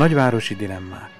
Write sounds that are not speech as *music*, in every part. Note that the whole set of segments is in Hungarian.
Nagyvárosi dilemmák.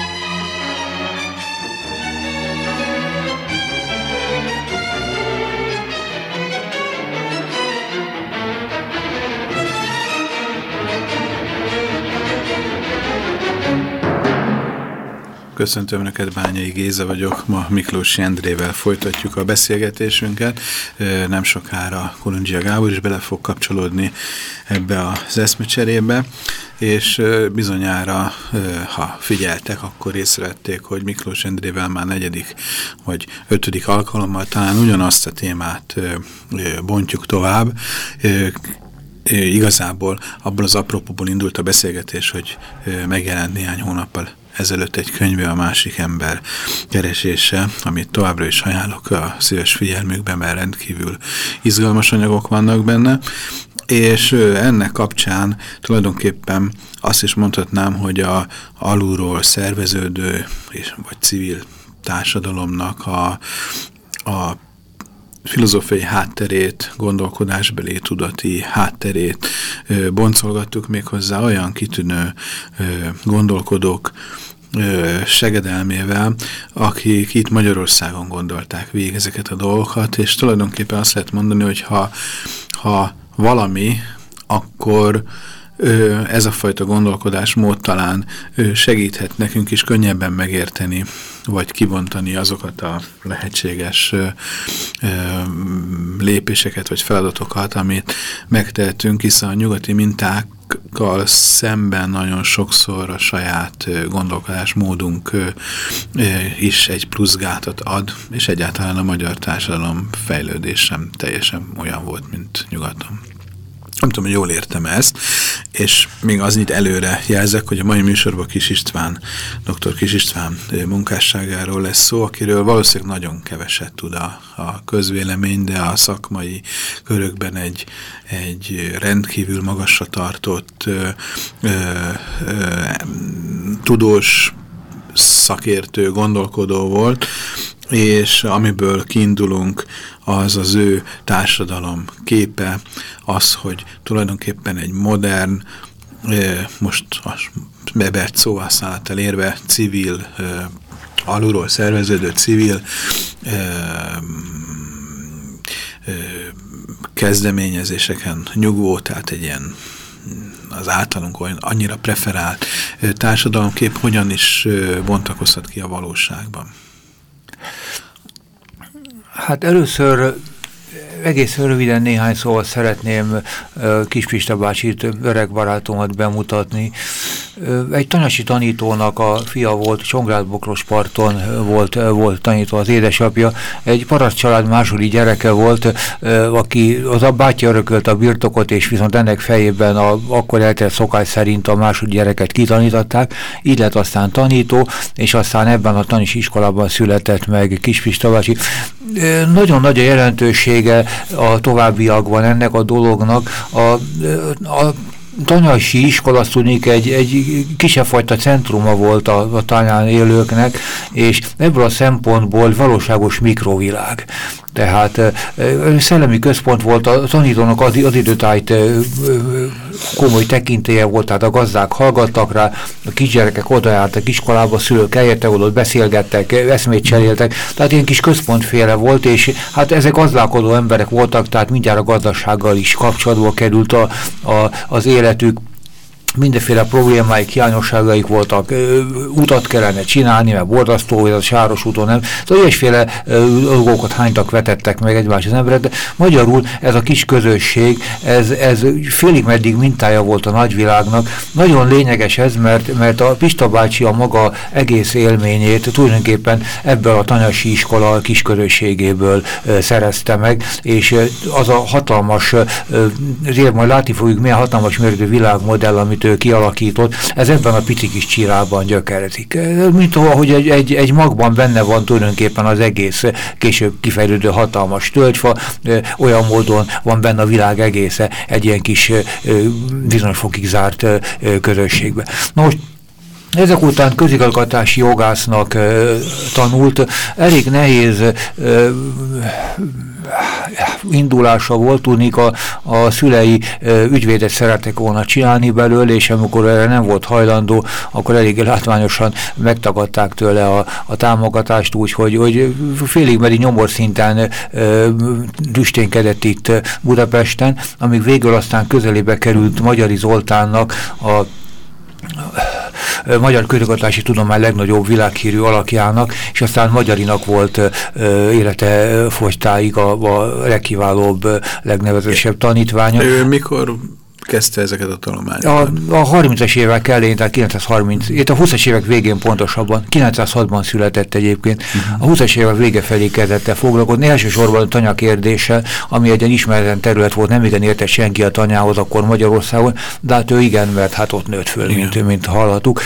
Köszöntöm neked, Bányai Géza vagyok. Ma Miklós Jendrével folytatjuk a beszélgetésünket. Nem sokára Kolundzsia Gábor is bele fog kapcsolódni ebbe az eszmecserébe, és bizonyára, ha figyeltek, akkor észrevették, hogy Miklós Jendrével már negyedik vagy ötödik alkalommal talán ugyanazt a témát bontjuk tovább, igazából abból az apropóból indult a beszélgetés, hogy megjelent néhány hónappal ezelőtt egy könyve a másik ember keresése, amit továbbra is ajánlok a szíves figyelmükben, mert rendkívül izgalmas anyagok vannak benne, és ennek kapcsán tulajdonképpen azt is mondhatnám, hogy a alulról szerveződő és, vagy civil társadalomnak a, a filozófiai hátterét, gondolkodásbeli tudati hátterét boncolgattuk még hozzá olyan kitűnő gondolkodók segedelmével, akik itt Magyarországon gondolták végig ezeket a dolgokat, és tulajdonképpen azt lehet mondani, hogy ha, ha valami, akkor ez a fajta gondolkodásmód talán segíthet nekünk is könnyebben megérteni, vagy kibontani azokat a lehetséges lépéseket, vagy feladatokat, amit megtehetünk, hiszen a nyugati minták szemben nagyon sokszor a saját gondolkodásmódunk is egy pluszgátat ad, és egyáltalán a magyar társadalom fejlődés sem teljesen olyan volt, mint nyugaton. Nem tudom, hogy jól értem ezt, és még az itt előre jelzek, hogy a mai műsorban Kis István, dr. Kis István munkásságáról lesz szó, akiről valószínűleg nagyon keveset tud a, a közvélemény, de a szakmai körökben egy, egy rendkívül magasra tartott ö, ö, ö, tudós, szakértő, gondolkodó volt, és amiből kiindulunk, az az ő társadalom képe, az, hogy tulajdonképpen egy modern, most a bebert szóhasználattal érve civil, alulról szerveződő civil kezdeményezéseken nyugvó, tehát egy ilyen az általunk olyan annyira preferált társadalomkép hogyan is bontakozhat ki a valóságban. Hát először egész röviden néhány szóval szeretném Kispista bácsit, öreg barátomat bemutatni. Egy tanasi tanítónak a fia volt, Csongrád Bokros parton volt, volt tanító az édesapja. Egy paraszt család második gyereke volt, aki az a bátyja örökölt a birtokot, és viszont ennek fejében a, akkor eltelt szokás szerint a második gyereket kitanították. Így lett aztán tanító, és aztán ebben a tanis iskolában született meg Kispista bácsi. Nagyon nagy a jelentősége a továbbiakban ennek a dolognak. A, a tanyasi iskola tudnék egy, egy kisebb fajta centruma volt a, a tanyán élőknek, és ebből a szempontból valóságos mikrovilág. Tehát szellemi központ volt, a tanítónak az, az időtájt komoly tekintélye volt, tehát a gazdák hallgattak rá, a kisgyerekek odaálltak iskolába, a szülők eljöttek, oda beszélgettek, eszmét cseréltek, tehát ilyen kis központféle volt, és hát ezek gazdálkodó emberek voltak, tehát mindjárt a gazdasággal is kapcsolatba került a, a, az életük, mindenféle problémáik, hiányosságaik voltak, utat kellene csinálni, mert borzasztó, hogy a sáros úton nem. Szóval ilyesféle dolgokat hánytak, vetettek meg egymás az emberek, de magyarul ez a kis közösség, ez, ez félig meddig mintája volt a nagyvilágnak. Nagyon lényeges ez, mert, mert a Pista bácsi a maga egész élményét tulajdonképpen ebből a tanyasi iskola kis közösségéből szerezte meg, és az a hatalmas, azért majd látni fogjuk, milyen hatalmas méretű világmodell, amit amit ő kialakított, ez ebben a pici kis csirában gyökerezik. Mint ahogy egy, egy, egy magban benne van tulajdonképpen az egész később kifejlődő hatalmas tölgyfa, olyan módon van benne a világ egésze egy ilyen kis bizonyos fokig zárt közösségbe. Most ezek után közigazgatási jogásznak tanult, elég nehéz indulása volt, tudnik a, a szülei e, ügyvédet szeretek volna csinálni belőle, és amikor erre nem volt hajlandó, akkor elég látványosan megtagadták tőle a, a támogatást, úgyhogy hogy félig meri nyomor szinten e, düsténkedett itt Budapesten, amíg végül aztán közelébe került Magyari Zoltánnak a magyar közigazgatási tudomány legnagyobb világhírű alakjának, és aztán Magyarinak volt élete fogytáig a, a legkiválóbb, legnevezősebb tanítványa. Ő mikor kezdte ezeket a tanulmányokat? A, a 30-es évek elején, tehát 930, itt a 20-as évek végén pontosabban, 906-ban született egyébként, uh -huh. a 20-as évek vége felé kezdett el foglalkozni, elsősorban a tanya kérdése, ami egy ilyen terület volt, nem igen érte senki a tanyához akkor Magyarországon, de hát ő igen, mert hát ott nőtt föl, mint, mint hallhattuk.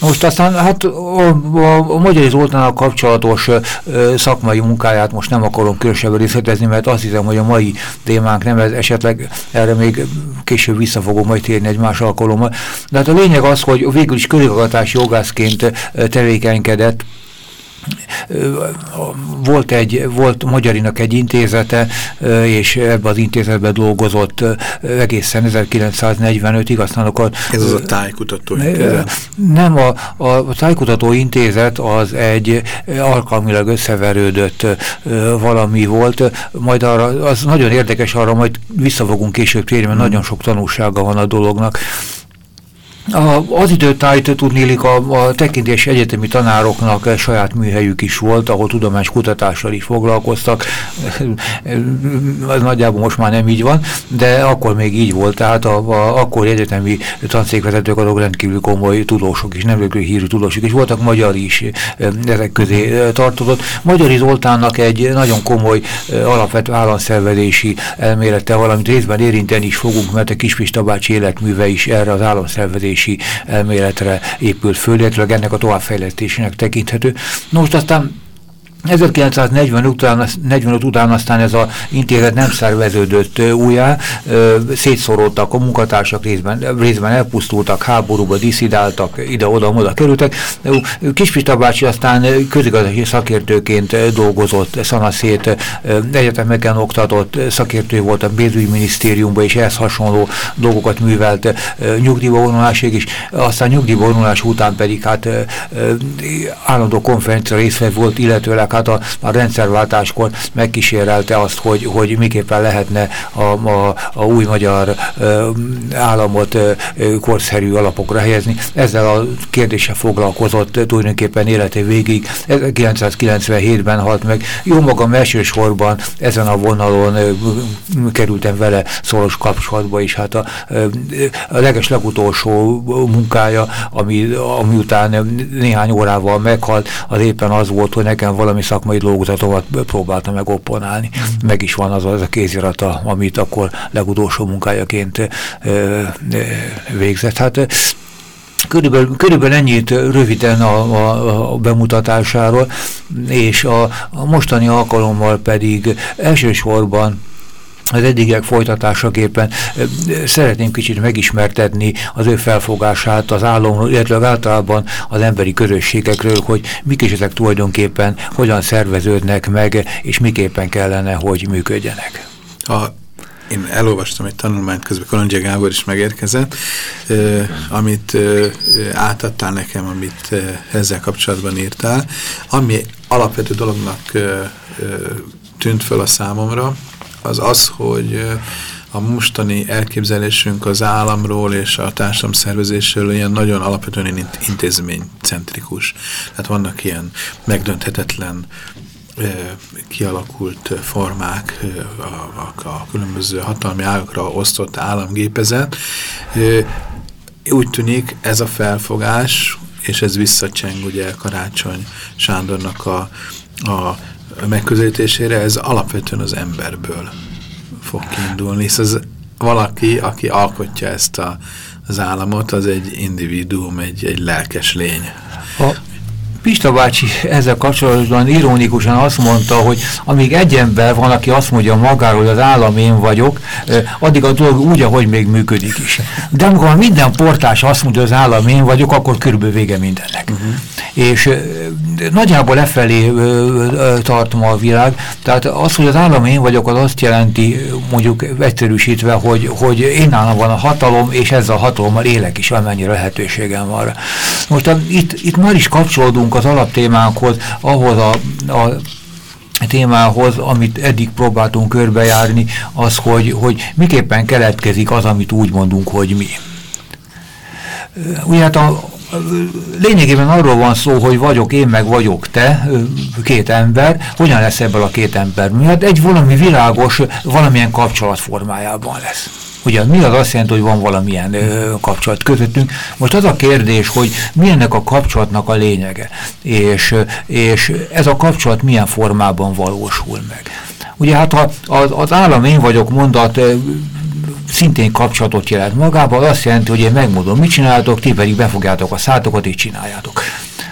Most aztán hát a, a, a Magyar Zoltánnal kapcsolatos ö, szakmai munkáját most nem akarom különösebben részletezni, mert azt hiszem, hogy a mai témánk nem ez, esetleg erre még később vissza fogom majd térni egy más alkalommal. De hát a lényeg az, hogy végül is körigazgatási jogászként tevékenykedett, volt egy, volt Magyarinak egy intézete, és ebbe az intézetbe dolgozott egészen 1945-ig, aztán akkor... Ez az a tájkutató intézet? Nem, a, a tájkutató intézet az egy alkalmilag összeverődött valami volt, majd arra, az nagyon érdekes, arra majd vissza fogunk később térni, mert hmm. nagyon sok tanulsága van a dolognak. A, az időtájt tudnélik a, a tekintés egyetemi tanároknak saját műhelyük is volt, ahol tudományos kutatással is foglalkoztak. *laughs* Ez nagyjából most már nem így van, de akkor még így volt, tehát a, a akkor egyetemi tanszékvezetők azok rendkívül komoly tudósok is, nemzetközi hírű tudósok is voltak, magyar is ezek közé tartozott. Magyari Zoltánnak egy nagyon komoly alapvető államszervezési elmélete, valamit részben érinteni is fogunk, mert a Kispista bácsi életműve is erre az államszervezés működési elméletre épült föl, illetve ennek a továbbfejlesztésének tekinthető. Most aztán 1945 után, 45 után aztán ez az intézet nem szerveződött újjá, szétszoroltak a munkatársak részben, részben elpusztultak, háborúba diszidáltak, ide-oda-oda kerültek. Kispista bácsi aztán közigazgatási szakértőként dolgozott, szanaszét egyetemeken oktatott, szakértő volt a pénzügyminisztériumban, és ehhez hasonló dolgokat művelt nyugdíjba vonulásig is, aztán nyugdíjba vonulás után pedig hát állandó konferencia részvett volt, illetőleg hát a, a rendszerváltáskor megkísérelte azt, hogy, hogy miképpen lehetne a, a, a új magyar ö, államot ö, korszerű alapokra helyezni. Ezzel a kérdéssel foglalkozott tulajdonképpen élete végig. 1997-ben halt meg. Jó magam elsősorban ezen a vonalon ö, kerültem vele szoros kapcsolatba is. Hát a, a leges legutolsó munkája, ami, ami után néhány órával meghalt, az éppen az volt, hogy nekem valami szakmai dolgozatomat próbálta meg opponálni. Mm. Meg is van az az a kézirata, amit akkor legutolsó munkájaként ö, ö, végzett. Hát Körülbelül, körülbelül ennyit röviden a, a, a bemutatásáról, és a, a mostani alkalommal pedig elsősorban az eddigiek folytatásaképpen szeretném kicsit megismertetni az ő felfogását az államról, illetve általában az emberi közösségekről, hogy mik is ezek tulajdonképpen hogyan szerveződnek meg, és miképpen kellene, hogy működjenek. A én elolvastam egy tanulmányt, közben Kolondzsia Gábor is megérkezett, eh, amit eh, átadtál nekem, amit eh, ezzel kapcsolatban írtál, ami alapvető dolognak eh, tűnt föl a számomra, az az, hogy a mostani elképzelésünk az államról és a társadalomszervezésről ilyen nagyon alapvetően intézménycentrikus. Tehát vannak ilyen megdönthetetlen kialakult formák, a, a, a különböző hatalmi ágakra osztott államgépezet. Úgy tűnik ez a felfogás, és ez visszacseng ugye Karácsony Sándornak a, a megközelítésére, ez alapvetően az emberből fog kiindulni, hisz az valaki, aki alkotja ezt a az államot, az egy individuum, egy, egy lelkes lény. A Pista bácsi ezzel kapcsolatban ironikusan azt mondta, hogy amíg egy ember van, aki azt mondja magáról, hogy az állam én vagyok, addig a dolog úgy, ahogy még működik is. De amikor minden portás azt mondja, hogy az állam én vagyok, akkor körülbelül vége mindennek. Uh -huh. És nagyjából lefelé tartom a világ, tehát az, hogy az állam én vagyok, az azt jelenti, mondjuk egyszerűsítve, hogy, hogy én nálam van a hatalom, és ezzel a hatalommal élek is, amennyire lehetőségem van. Most itt, itt már is kapcsolódunk az alaptémánkhoz, ahhoz a, a témához, amit eddig próbáltunk körbejárni, az, hogy, hogy miképpen keletkezik az, amit úgy mondunk, hogy mi. Ugye hát a, lényegében arról van szó, hogy vagyok én, meg vagyok te, két ember, hogyan lesz ebből a két ember? Hát egy valami világos, valamilyen kapcsolat formájában lesz. Ugye mi az azt jelenti, hogy van valamilyen ö, kapcsolat közöttünk. Most az a kérdés, hogy mi ennek a kapcsolatnak a lényege, és, és ez a kapcsolat milyen formában valósul meg. Ugye hát ha az, az állam én vagyok mondat szintén kapcsolatot jelent magában, az azt jelenti, hogy én megmondom, mit csináltok, ti pedig befogjátok a szátokat, és csináljátok.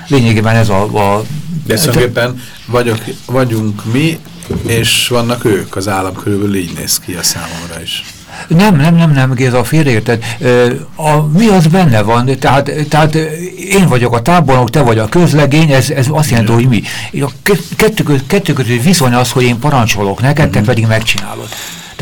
Lényegében ez a... a De szóképpen vagyok, vagyunk mi, és vannak ők, az állam körülbelül így néz ki a számomra is. Nem, nem, nem, nem, Géza, félreérted. A, mi az benne van? Tehát, tehát én vagyok a tábornok, te vagy a közlegény, ez, ez azt jelenti, hogy mi. A kettő, kettő között viszony az, hogy én parancsolok neked, te mhm. pedig megcsinálod.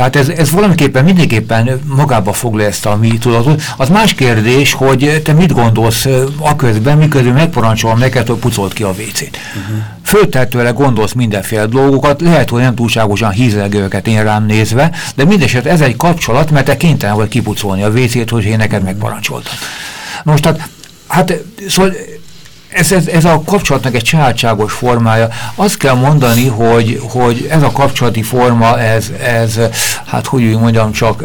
Tehát ez, ez valamiképpen mindenképpen magába foglalja ezt a mi tudatot. Az más kérdés, hogy te mit gondolsz a közben, miközben megparancsolom neked, hogy pucolt ki a WC-t. Uh -huh. Föltettőleg gondolsz mindenféle dolgokat, lehet, hogy nem túlságosan hízelgőket én rám nézve, de mindeset ez egy kapcsolat, mert te kénytelen vagy kipucolni a WC-t, hogy én neked megparancsoltam. Most tehát, hát szóval ez, ez, ez a kapcsolatnak egy családságos formája. Azt kell mondani, hogy, hogy ez a kapcsolati forma, ez, ez hát hogy mondjam csak,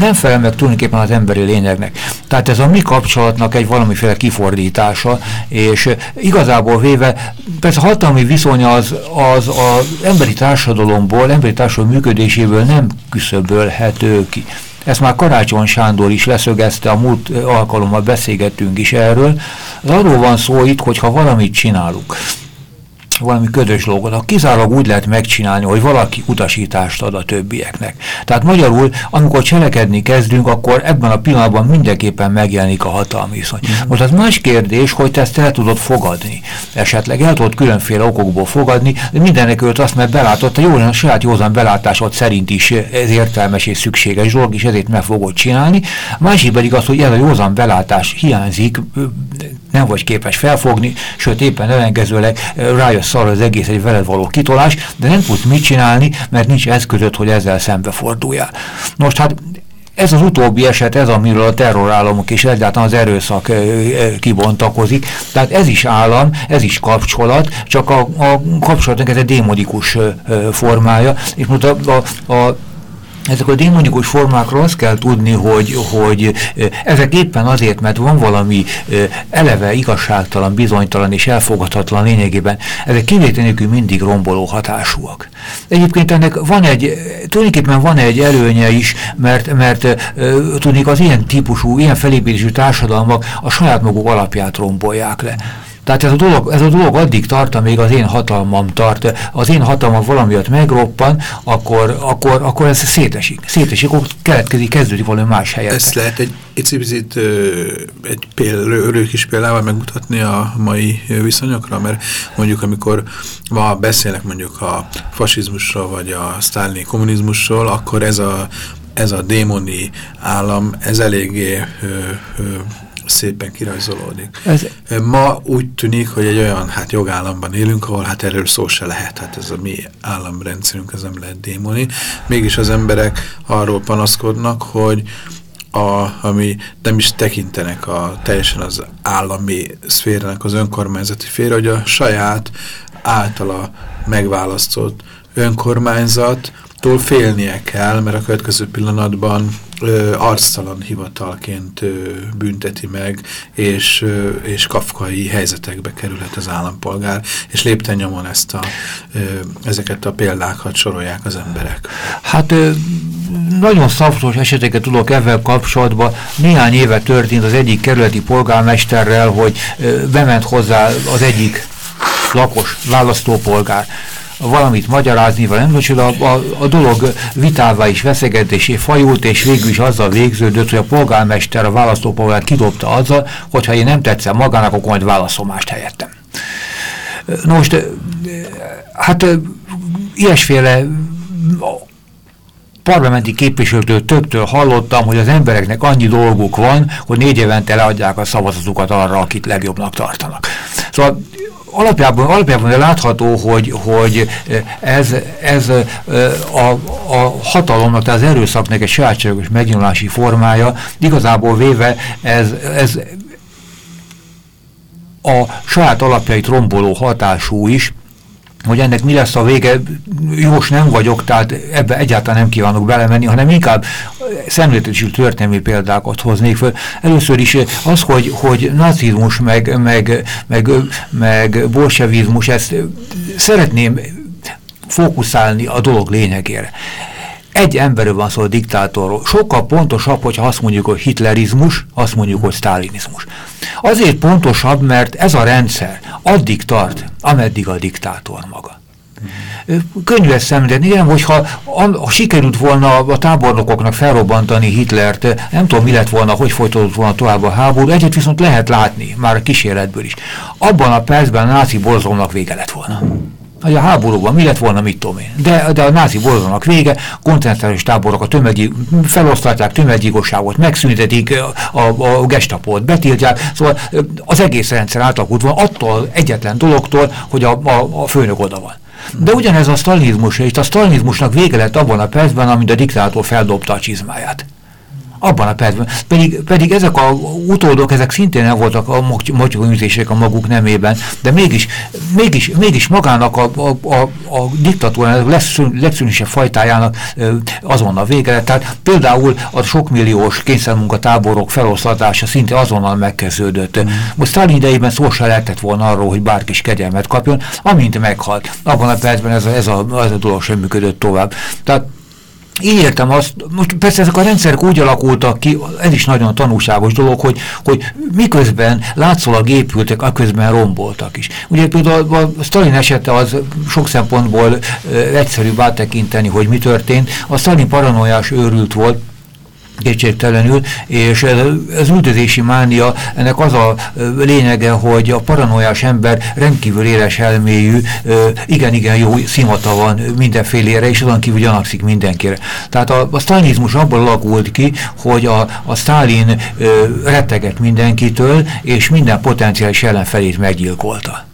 nem felel meg tulajdonképpen az emberi lényegnek. Tehát ez a mi kapcsolatnak egy valamiféle kifordítása, és igazából véve, persze a hatalmi viszony az, az az emberi társadalomból, emberi társadalom működéséből nem küszöbölhető ki. Ezt már Karácsony Sándor is leszögezte, a múlt alkalommal beszélgettünk is erről. Az arról van szó itt, hogy ha valamit csinálunk, valami ködös dolgot, kizárólag úgy lehet megcsinálni, hogy valaki utasítást ad a többieknek. Tehát magyarul, amikor cselekedni kezdünk, akkor ebben a pillanatban mindenképpen megjelenik a hatalmi viszony. Mm. Most az más kérdés, hogy te ezt el tudod fogadni. Esetleg el tudod különféle okokból fogadni, de mindenek őt azt, mert belátott, a, jó, a saját józan belátásod szerint is ez értelmes és szükséges dolog, és ezért meg fogod csinálni. A másik pedig az, hogy ez a józan belátás hiányzik, nem vagy képes felfogni, sőt éppen ellenkezőleg rájössz arra az egész egy veled való kitolás, de nem tudsz mit csinálni, mert nincs eszközött, hogy ezzel szembeforduljál. Most hát ez az utóbbi eset, ez amiről a terrorállamok és egyáltalán az erőszak kibontakozik. Tehát ez is állam, ez is kapcsolat, csak a, a kapcsolatnak ez egy démonikus formája, és most a, a, a ezek a démonikus formákról azt kell tudni, hogy, hogy ezek éppen azért, mert van valami eleve igazságtalan, bizonytalan és elfogadhatatlan lényegében, ezek kivételenül mindig romboló hatásúak. Egyébként ennek van egy, tulajdonképpen van egy előnye is, mert, mert tudnék az ilyen típusú, ilyen felépítésű társadalmak a saját maguk alapját rombolják le. Tehát ez a, dolog, ez a dolog addig tart, amíg az én hatalmam tart. Az én hatalmam valamiatt megroppan, akkor, akkor, akkor ez szétesik. Szétesik, akkor keletkezik, kezdődik valami más helyet. Ezt lehet egy icipicit egy példő kis példával megmutatni a mai viszonyokra, mert mondjuk amikor ma beszélnek mondjuk a fasizmusról, vagy a sztálini kommunizmusról, akkor ez a, ez a démoni állam, ez eléggé ö, ö, szépen kirajzolódik. Ez... Ma úgy tűnik, hogy egy olyan hát jogállamban élünk, ahol hát erről szó se lehet, hát ez a mi államrendszerünk, ez nem lehet démoni. Mégis az emberek arról panaszkodnak, hogy a, ami nem is tekintenek a, teljesen az állami szférának, az önkormányzati fér, hogy a saját általa megválasztott önkormányzat tól félnie kell, mert a következő pillanatban ö, arctalan hivatalként ö, bünteti meg, és, ö, és kafkai helyzetekbe kerülhet az állampolgár, és lépten nyomon ezt a, ö, ezeket a példákat sorolják az emberek. Hát ö, nagyon szavszos eseteket tudok ezzel kapcsolatban. Néhány éve történt az egyik kerületi polgármesterrel, hogy bement hozzá az egyik lakos választópolgár valamit magyarázni, vagy nem tudom, a, a, a dolog vitává is veszegetésé fajult, és végül is azzal végződött, hogy a polgármester a választópolgár kidobta azzal, hogyha én nem tetszem magának, akkor majd válaszomást helyettem. most, hát ilyesféle parlamenti képviselőtől többtől hallottam, hogy az embereknek annyi dolguk van, hogy négy évente leadják a szavazatukat arra, akit legjobbnak tartanak. Szóval alapjában, alapjában látható, hogy, hogy ez, ez a, a hatalomnak, tehát az erőszaknak egy sajátságos megnyilási formája, igazából véve ez, ez a saját alapjait romboló hatású is, hogy ennek mi lesz a vége, jós nem vagyok, tehát ebbe egyáltalán nem kívánok belemenni, hanem inkább szemléltetésű történelmi példákat hoznék föl. Először is az, hogy, hogy nazizmus meg, meg, meg, meg bolsevizmus, ezt szeretném fókuszálni a dolog lényegére egy emberről van szó a diktátorról. Sokkal pontosabb, hogyha azt mondjuk, hogy hitlerizmus, azt mondjuk, hogy sztálinizmus. Azért pontosabb, mert ez a rendszer addig tart, ameddig a diktátor maga. Könnyű ezt szemlélni, igen, hogyha ha sikerült volna a tábornokoknak felrobbantani Hitlert, nem tudom, mi lett volna, hogy folytatott volna tovább a háború, egyet viszont lehet látni, már a kísérletből is. Abban a percben a náci borzalomnak vége lett volna hogy a háborúban mi lett volna, mit tudom én. De, de a názi borzalomnak vége, koncentrációs táborok a tömegi, felosztatják tömeggyilkosságot, megszüntetik a, a, gestapót, betiltják, szóval az egész rendszer átalakult van attól egyetlen dologtól, hogy a, a, a főnök oda van. De ugyanez a sztalinizmus, és a sztalinizmusnak vége lett abban a percben, amint a diktátor feldobta a csizmáját. Abban a percben. Pedig, pedig ezek a utódok, ezek szintén nem voltak a motyogőzések a maguk nemében, de mégis, mégis, mégis magának a, a, a, a diktatúrának, legszűnősebb fajtájának azonnal vége. Tehát például a sokmilliós kényszermunkatáborok feloszlatása szinte azonnal megkezdődött. Mm. Most Stalin idejében szó se lehetett volna arról, hogy bárki is kegyelmet kapjon, amint meghalt. Abban a percben ez a, ez a, ez a dolog sem működött tovább. Tehát így értem azt, most persze ezek a rendszerek úgy alakultak ki, ez is nagyon tanulságos dolog, hogy, hogy miközben látszólag épültek, aközben romboltak is. Ugye például a Stalin esete az sok szempontból egyszerűbb áttekinteni, hogy mi történt. A Stalin paranoiás őrült volt, kétségtelenül, és az üldözési mánia, ennek az a lényege, hogy a paranoiás ember rendkívül éles elméjű, igen-igen jó szimata van mindenfélére, és azon kívül gyanakszik mindenkire. Tehát a, a sztálinizmus abból alakult ki, hogy a, a Sztálin retteget mindenkitől, és minden potenciális ellenfelét meggyilkolta.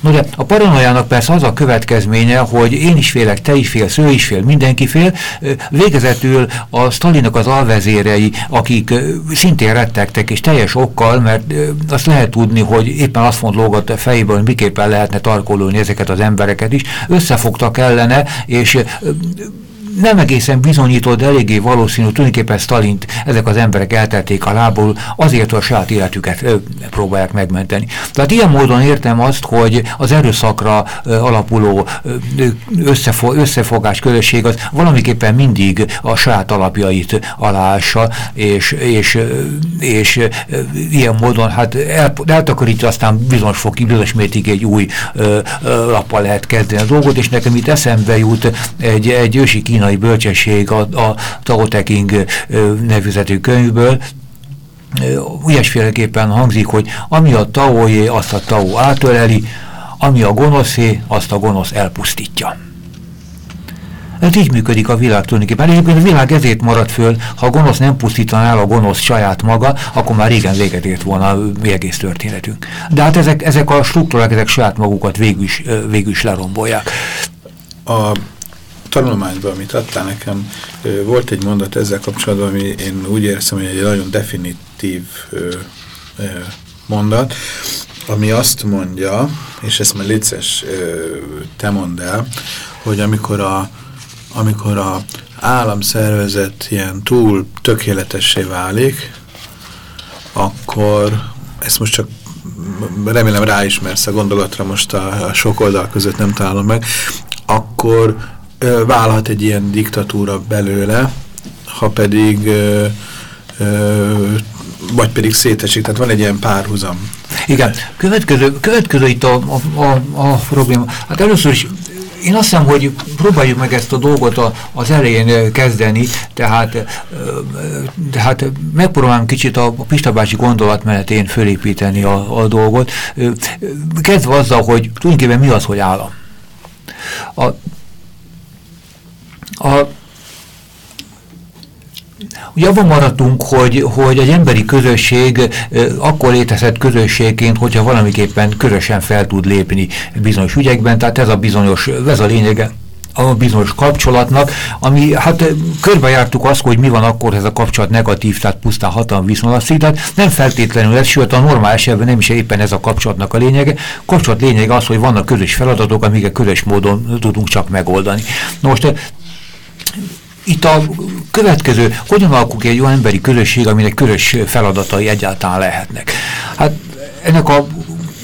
De a paranoiának persze az a következménye, hogy én is félek, te is félsz, ő is fél, mindenki fél. Végezetül a Stalinak az alvezérei, akik szintén rettegtek, és teljes okkal, mert azt lehet tudni, hogy éppen azt font lógott a fejében, hogy miképpen lehetne tarkolulni ezeket az embereket is, összefogtak ellene, és nem egészen bizonyított, de eléggé valószínű, tulajdonképpen Stalint ezek az emberek eltették a lából, azért, hogy a saját életüket ö, próbálják megmenteni. Tehát ilyen módon értem azt, hogy az erőszakra ö, alapuló ö, összefo összefogás közösség az valamiképpen mindig a saját alapjait aláássa, és, és, és, ilyen módon hát el, eltakarítja, aztán bizonyos fokig, bizonyos mértékig egy új ö, ö, lappal lehet kezdeni a dolgot, és nekem itt eszembe jut egy, egy ősi kínai kínai bölcsesség a, a Tao Te King nevezetű könyvből, ilyesféleképpen hangzik, hogy ami a Taoé, azt a Tao átöleli, ami a gonoszé, azt a gonosz elpusztítja. Ez így működik a világ tulajdonképpen. Egyébként a világ ezért maradt föl, ha a gonosz nem pusztítaná el a gonosz saját maga, akkor már régen véget ért volna a egész történetünk. De hát ezek, ezek a struktúrák, ezek saját magukat végül végül is lerombolják. A tanulmányban, amit adtál nekem, volt egy mondat ezzel kapcsolatban, ami én úgy érzem, hogy egy nagyon definitív mondat, ami azt mondja, és ezt már létszes te mondd el, hogy amikor a, amikor a államszervezet ilyen túl tökéletessé válik, akkor ezt most csak remélem ráismersz a gondolatra, most a, a sok oldal között nem találom meg, akkor válhat egy ilyen diktatúra belőle, ha pedig ö, ö, vagy pedig szétesik, tehát van egy ilyen párhuzam. Igen, következő, következő itt a, a, a, a probléma. Hát először is én azt hiszem, hogy próbáljuk meg ezt a dolgot a, az elején kezdeni, tehát, tehát megpróbálom kicsit a Pista bácsi gondolat menetén fölépíteni a, a dolgot, kezdve azzal, hogy tulajdonképpen mi az, hogy állam. A, a abban maradtunk, hogy, hogy egy emberi közösség akkor létezett közösségként, hogyha valamiképpen közösen fel tud lépni bizonyos ügyekben, tehát ez a bizonyos, ez a lényege a bizonyos kapcsolatnak, ami hát körbejártuk azt, hogy mi van akkor, ez a kapcsolat negatív, tehát pusztán hatalmi viszonylatszik, tehát nem feltétlenül ez, sőt a normál esetben nem is éppen ez a kapcsolatnak a lényege. Kapcsolat lényege az, hogy vannak közös feladatok, amiket közös módon tudunk csak megoldani. Most itt a következő, hogyan alakul egy olyan emberi közösség, aminek közös feladatai egyáltalán lehetnek? Hát ennek a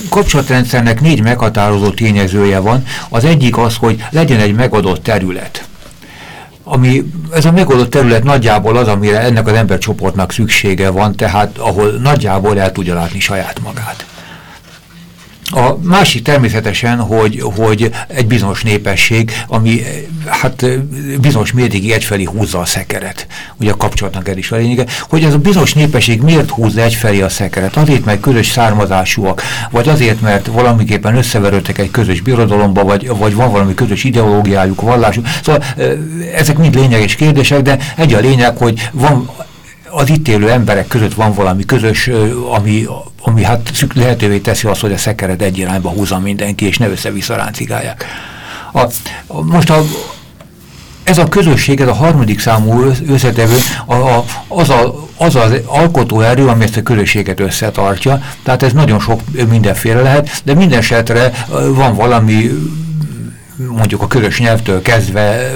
kapcsolatrendszernek négy meghatározó tényezője van. Az egyik az, hogy legyen egy megadott terület ami, ez a megoldott terület nagyjából az, amire ennek az embercsoportnak szüksége van, tehát ahol nagyjából el tudja látni saját magát. A másik természetesen, hogy, hogy egy bizonyos népesség, ami hát bizonyos mértékig egyfelé húzza a szekeret. Ugye a kapcsolatnak ez is a lényege. Hogy ez a bizonyos népesség miért húzza egyfelé a szekeret? Azért, mert közös származásúak, vagy azért, mert valamiképpen összeverődtek egy közös birodalomba, vagy, vagy van valami közös ideológiájuk, vallásuk. Szóval ezek mind lényeges kérdések, de egy a lényeg, hogy van az itt élő emberek között van valami közös, ami, ami hát lehetővé teszi azt, hogy a szekeret egy irányba húzza mindenki, és ne össze-vissza ráncigálják. A, most a, ez a közösség, ez a harmadik számú összetevő, a, a, az, a, az az alkotó erő, ami ezt a közösséget összetartja, tehát ez nagyon sok mindenféle lehet, de minden esetre van valami mondjuk a körös nyelvtől kezdve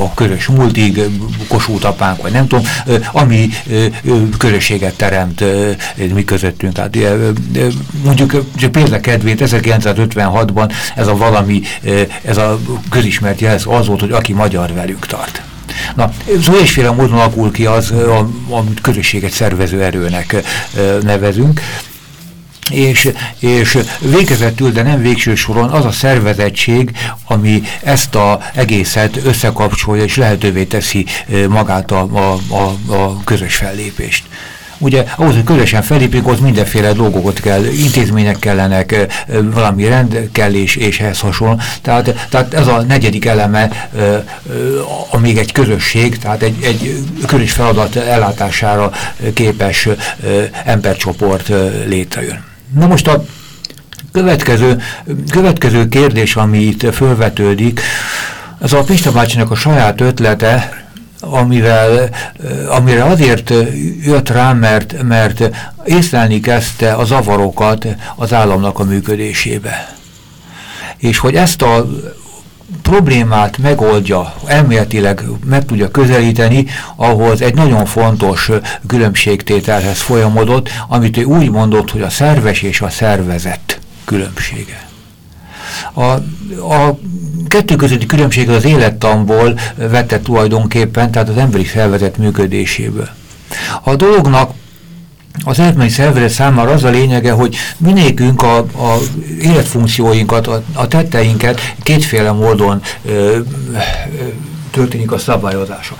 a körös múltig, kosult apánk, vagy nem tudom, ami körösséget teremt mi közöttünk. Tehát mondjuk például kedvét 1956-ban ez a valami, ez a közismert jelz az volt, hogy aki magyar velünk tart. Na, szóval olyasféle módon alakul ki az, amit közösséget szervező erőnek nevezünk és, és végezetül, de nem végső soron az a szervezettség, ami ezt a egészet összekapcsolja és lehetővé teszi magát a, a, a, a közös fellépést. Ugye ahhoz, hogy közösen felépjük, az mindenféle dolgokat kell, intézmények kellenek, valami rend kell és, és ehhez hasonló. Tehát, tehát ez a negyedik eleme, a egy közösség, tehát egy, egy közös feladat ellátására képes embercsoport létrejön. Na most a következő, következő kérdés, ami itt fölvetődik, az a Pista bácsinak a saját ötlete, amivel, amire azért jött rá, mert, mert észlelni kezdte a zavarokat az államnak a működésébe. És hogy ezt a problémát megoldja, elméletileg meg tudja közelíteni, ahhoz egy nagyon fontos különbségtételhez folyamodott, amit ő úgy mondott, hogy a szerves és a szervezett különbsége. A, a kettő közötti különbség az élettamból vette tulajdonképpen, tehát az emberi szervezet működéséből. A dolognak az eredmény szervezet számára az a lényege, hogy minékünk a, a életfunkcióinkat, a, a tetteinket kétféle módon ö, ö, történik a szabályozása.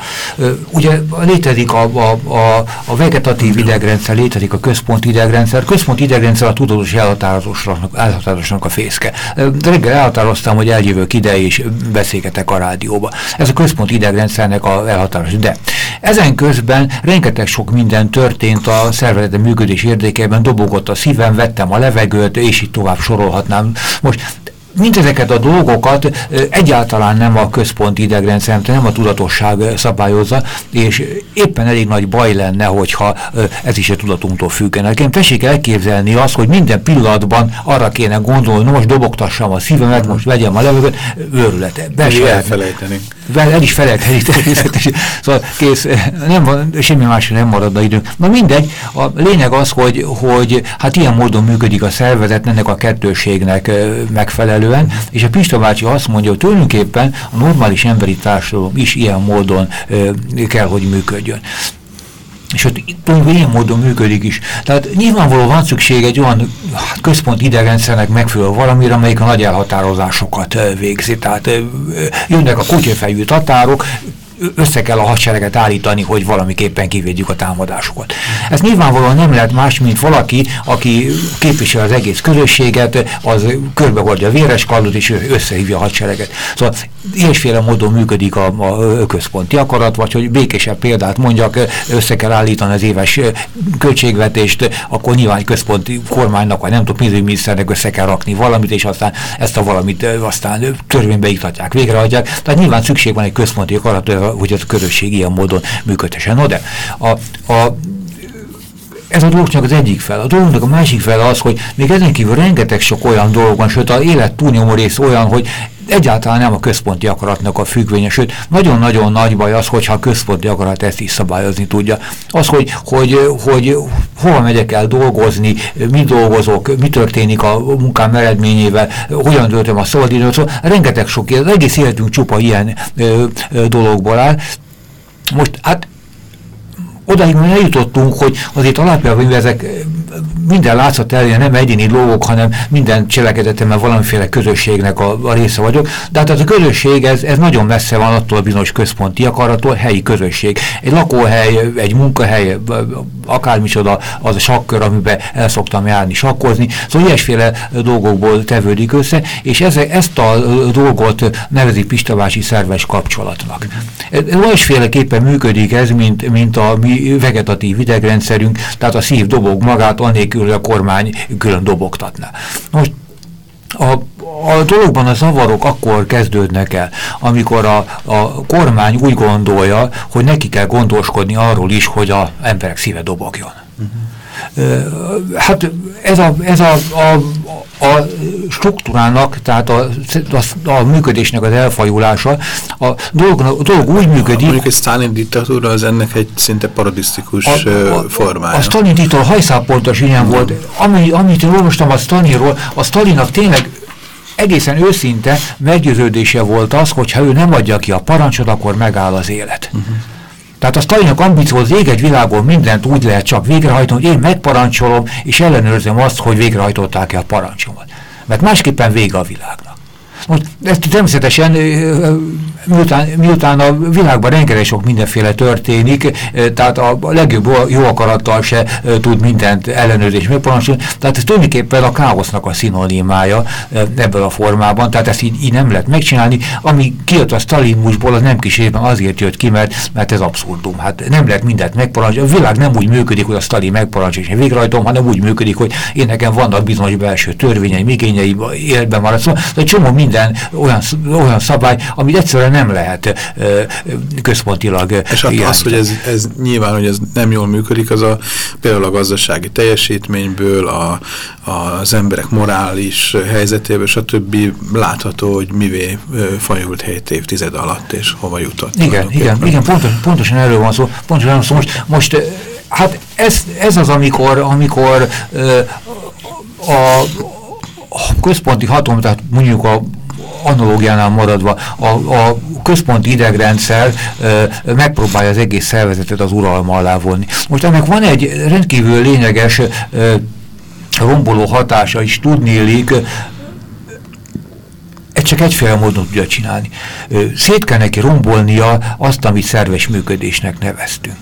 Ugye létezik a, a, a, a vegetatív idegrendszer, létezik a központi idegrendszer. Központi idegrendszer a tudatos elhatározásnak a fészke. De reggel elhatároztam, hogy eljövök ide és beszélgetek a rádióba. Ez a központi idegrendszernek a elhatározás. De ezen közben rengeteg sok minden történt a szervezetem működés érdekében, dobogott a szívem, vettem a levegőt, és így tovább sorolhatnám. Most mindezeket a dolgokat egyáltalán nem a központi idegrendszer, nem a tudatosság szabályozza, és éppen elég nagy baj lenne, hogyha ez is a tudatunktól függene. Nekem tessék elképzelni azt, hogy minden pillanatban arra kéne gondolni, most dobogtassam a szívemet, most vegyem a levegőt, őrület. Be elfelejteni. El is felejteni természetesen. Szóval kész, nem van, semmi másra nem maradna időnk. Na mindegy, a lényeg az, hogy, hogy hát ilyen módon működik a szervezet, ennek a kettőségnek megfelelő, megfelelően, és a Pista bácsi azt mondja, hogy tulajdonképpen a normális emberi társadalom is ilyen módon ö, kell, hogy működjön és ott tulajdonképpen ilyen módon működik is. Tehát nyilvánvalóan van szükség egy olyan hát, központi idegrendszernek megfelelő valamire, amelyik a nagy elhatározásokat végzi. Tehát jönnek a kutyafejű tatárok, össze kell a hadsereget állítani, hogy valamiképpen kivédjük a támadásokat. Ez nyilvánvalóan nem lehet más, mint valaki, aki képvisel az egész közösséget, az körbehordja a véres kardot, és összehívja a hadsereget. Szóval ilyesféle módon működik a, a központi akarat, vagy hogy békésebb példát mondjak, össze kell állítani az éves költségvetést, akkor nyilván központi kormánynak, vagy nem tudom, pénzügyminiszternek össze kell rakni valamit, és aztán ezt a valamit aztán törvénybe iktatják, végrehajtják. Tehát nyilván szükség van egy központi akarat, hogy a közösség ilyen módon működhessen. No, de a, a ez a dolognak az egyik fel. A dolognak a másik fel az, hogy még ezen kívül rengeteg sok olyan dolog van, sőt a élet túlnyomó rész olyan, hogy egyáltalán nem a központi akaratnak a függvénye, sőt, nagyon-nagyon nagy baj az, hogyha a központi akarat ezt is szabályozni tudja. Az, hogy, hogy, hogy hova megyek el dolgozni, mi dolgozok, mi történik a munkám eredményével, hogyan töltöm a szabadidőt, szóval rengeteg sok, az egész életünk csupa ilyen ö, ö, dologból áll. Most hát odaig már eljutottunk, hogy azért alapjában ezek minden látszat ellenére nem egyéni dolgok, hanem minden cselekedetemben valamiféle közösségnek a, a része vagyok. De hát ez a közösség, ez, ez nagyon messze van attól a bizonyos központi akarattól, helyi közösség. Egy lakóhely, egy munkahely, akármicsoda, az a sakkör, amiben el szoktam járni sakkozni. Szóval ilyesféle dolgokból tevődik össze, és ez, ezt a dolgot nevezi Pistavási szerves kapcsolatnak. Olyasféleképpen működik ez, mint, mint a mi vegetatív idegrendszerünk, tehát a szív dobog magát, hogy a kormány külön dobogtatna. Most a, a dologban a zavarok akkor kezdődnek el, amikor a, a kormány úgy gondolja, hogy neki kell gondoskodni arról is, hogy az emberek szíve dobogjon. Uh -huh. Hát ez a, ez a, a, a struktúrának, tehát a, a, a működésnek az elfajulása, a dolog, a dolog úgy működik... Mondjuk egy Stalin diktatúra az ennek egy szinte paradisztikus a, a, formája. A Stalin diktatúra hajszápoltas ilyen volt. Ami, amit én olvastam a Stalinról, a Stalinnak tényleg egészen őszinte meggyőződése volt az, hogy ha ő nem adja ki a parancsot, akkor megáll az élet. Uh -huh. Tehát a Stalinak ambíció az ég egy világon mindent úgy lehet csak végrehajtani, hogy én megparancsolom, és ellenőrzöm azt, hogy végrehajtották-e a parancsomat. Mert másképpen vége a világnak. Most ezt természetesen miután, miután a világban rengeteg sok mindenféle történik, tehát a legjobb jó akarattal se tud mindent ellenőrzés megparancsolni, tehát ez tulajdonképpen a káosznak a szinonimája ebből a formában, tehát ezt így, így nem lehet megcsinálni, ami kijött a Stalinmusból, az nem kísérben azért jött ki, mert, mert ez abszurdum. Hát nem lehet mindent megparancsolni. A világ nem úgy működik, hogy a Stalin megparancsol és végrehajtom, hanem úgy működik, hogy én nekem vannak bizonyos belső törvényeim, igényeim, életben marad. Szóval egy csomó minden olyan, olyan szabály, amit egyszerűen nem lehet központilag És az, az, hogy ez, ez nyilván, hogy ez nem jól működik, az a például a gazdasági teljesítményből, a, az emberek morális helyzetéből, stb. látható, hogy mivé fajult 7 évtized alatt, és hova jutott. Igen, igen, igen pontos, pontosan erről van szó. Pontosan szó. Most, most hát ez, ez az, amikor, amikor ö, a, a központi hatalom, tehát mondjuk a analógiánál maradva, a, a központi idegrendszer ö, megpróbálja az egész szervezetet az uralma alá vonni. Most ennek van egy rendkívül lényeges ö, romboló hatása is tudnélik, ez csak egyféle módon tudja csinálni. Szét kell neki rombolnia azt, amit szerves működésnek neveztünk.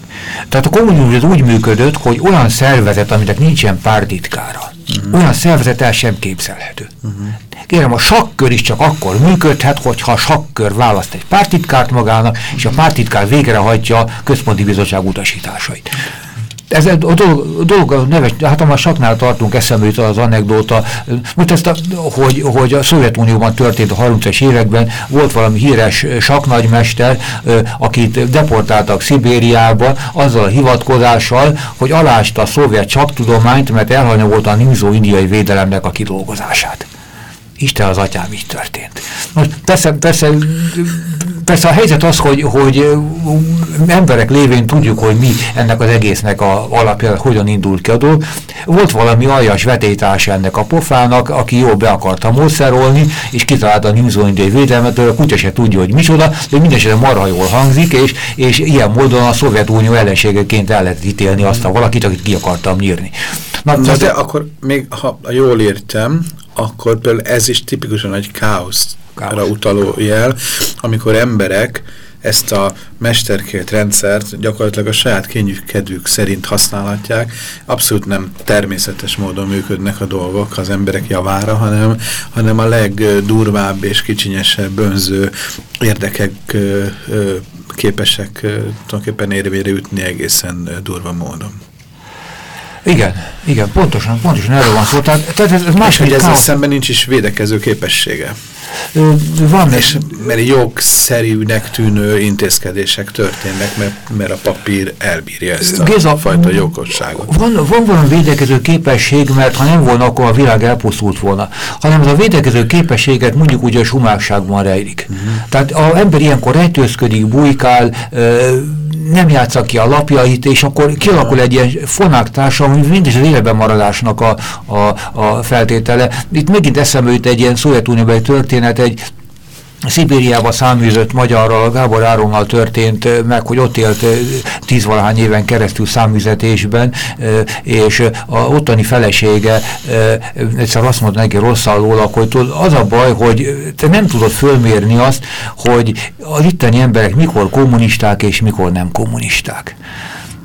Tehát a kommunizmus úgy működött, hogy olyan szervezet, aminek nincsen pártitkára. -huh. olyan szervezet el sem képzelhető. Uh mhm. -huh. Kérem, a sakkör is csak akkor működhet, hogyha a sakkör választ egy pártitkárt magának, és a pártitkár végrehajtja a központi bizottság utasításait ez a dolog, dolog a neves, hát a saknál tartunk, eszembe jut az anekdóta, most ezt, a, hogy, hogy a Szovjetunióban történt a 30-es években, volt valami híres saknagymester, akit deportáltak Szibériába, azzal a hivatkozással, hogy alásta a szovjet csaptudományt, mert elhanyagolta a nimzó indiai védelemnek a kidolgozását. Isten az atyám így történt. Most persze, persze persze a helyzet az, hogy, hogy emberek lévén tudjuk, hogy mi ennek az egésznek a alapja, hogyan indult ki a dolog. Volt valami aljas vetétás ennek a pofának, aki jól be akarta módszerolni, és kitalálta a Newzone védelmet, a kutya se tudja, hogy micsoda, de mindesetre marha jól hangzik, és, és ilyen módon a Szovjetunió ellenségeként el lehet ítélni azt a valakit, akit ki akartam nyírni. Na, Na de akkor még, ha jól értem, akkor például ez is tipikusan egy káoszra utaló jel, amikor emberek ezt a mesterkélt rendszert gyakorlatilag a saját kényük kedvük szerint használhatják. Abszolút nem természetes módon működnek a dolgok az emberek javára, hanem, hanem a legdurvább és kicsinyesebb, önző érdekek képesek tulajdonképpen érvére ütni egészen durva módon. Igen, igen, pontosan, pontosan erről van szó. Tehát, tehát ez, ez más, hogy ezzel szemben nincs is védekező képessége. Van, és mert jogszerűnek tűnő intézkedések történnek, mert, mert a papír elbírja ezt a Géza, fajta jogosságot. Van, van valami védekező képesség, mert ha nem volna, akkor a világ elpusztult volna. Hanem az a védekező képességet mondjuk úgy a sumákságban rejlik. Uh mhm. -huh. Tehát az ember ilyenkor rejtőzködik, bujkál, nem játsza ki a lapjait, és akkor kialakul egy ilyen fonák társadalom, ami mindig az életben maradásnak a, a, a feltétele. Itt megint eszembe jut egy ilyen Szovjetunióbeli történet, egy Szibériába száműzött magyarral, Gábor Áronnal történt meg, hogy ott élt tízvalahány éven keresztül száműzetésben, és a ottani felesége egyszer azt mondta neki rosszallólag, hogy az a baj, hogy te nem tudod fölmérni azt, hogy az itteni emberek mikor kommunisták és mikor nem kommunisták.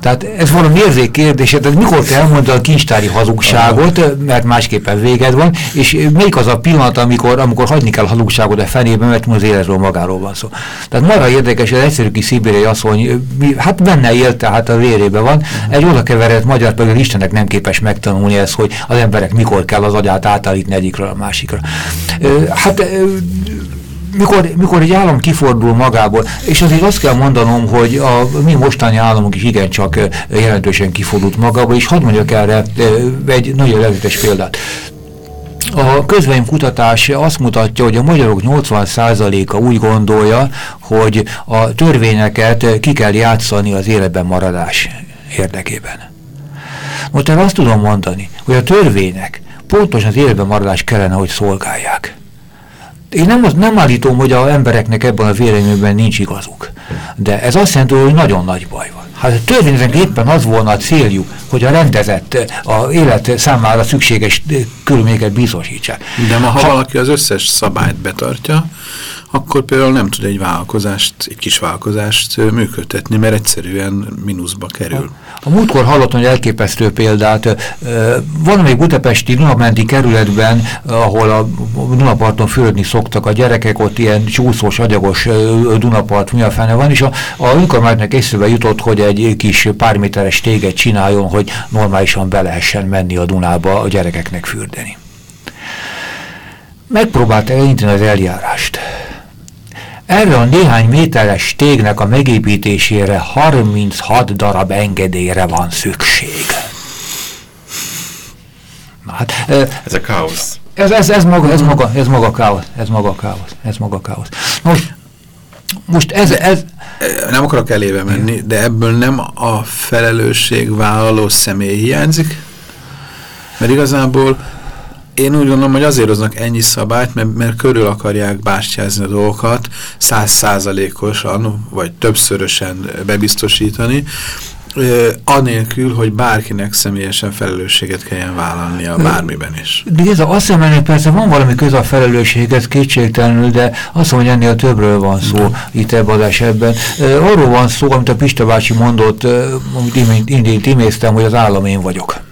Tehát ez valami érzék kérdése, tehát mikor te elmondod a kincstári hazugságot, mert másképpen véged van, és melyik az a pillanat, amikor, amikor hagyni kell hazugságot a fenében, mert az életről magáról van szó. Tehát marha érdekes, hogy egyszerű kis szibériai asszony, hát benne élt, tehát a vérében van, egy oda keveredett magyar, pedig Istennek nem képes megtanulni ezt, hogy az emberek mikor kell az agyát átállítani egyikről a másikra. Hát mikor, mikor egy állam kifordul magából, és azért azt kell mondanom, hogy a mi mostani államunk is igencsak jelentősen kifordult magából, és hadd mondjak erre egy nagyon előzetes példát. A kutatás azt mutatja, hogy a magyarok 80%-a úgy gondolja, hogy a törvényeket ki kell játszani az életben maradás érdekében. Most én azt tudom mondani, hogy a törvények pontosan az életben maradás kellene, hogy szolgálják. Én nem, nem állítom, hogy az embereknek ebben a véleményben nincs igazuk. De ez azt jelenti, hogy nagyon nagy baj van. Hát a törvénynek éppen az volna a céljuk, hogy a rendezett, a élet számára szükséges körülményeket biztosítsák. De ma, ha, ha valaki az összes szabályt betartja, akkor például nem tud egy vállalkozást, egy kis vállalkozást működtetni, mert egyszerűen mínuszba kerül. A, múltkor hallottam egy elképesztő példát. Van még budapesti Dunamenti kerületben, ahol a Dunaparton fürödni szoktak a gyerekek, ott ilyen csúszós, agyagos Dunapart fene van, és a, a önkormányzatnak észreve jutott, hogy egy kis pár méteres téget csináljon, hogy normálisan be lehessen menni a Dunába a gyerekeknek fürdeni. Megpróbálta elindítani az eljárást. Erre a néhány méteres tégnek a megépítésére 36 darab engedélyre van szükség. Na, hát, ez a káosz. Ez, ez, ez, maga, ez, maga, ez maga káosz. Ez maga káosz. Ez maga káosz. Most, most ez, ez... Nem akarok elébe menni, de ebből nem a felelősségvállaló személy hiányzik, mert igazából én úgy gondolom, hogy azért hoznak ennyi szabályt, mert, mert körül akarják bástyázni a dolgokat, százszázalékosan, vagy többszörösen bebiztosítani, anélkül, hogy bárkinek személyesen felelősséget kelljen vállalnia bármiben is. De ez azt hiszem, hogy persze van valami köze a felelősséget kétségtelenül, de azt mondom, hogy ennél többről van szó de. itt ebben az esetben. Arról van szó, amit a Pista bácsi mondott, amit imént iméztem, hogy az állam én vagyok.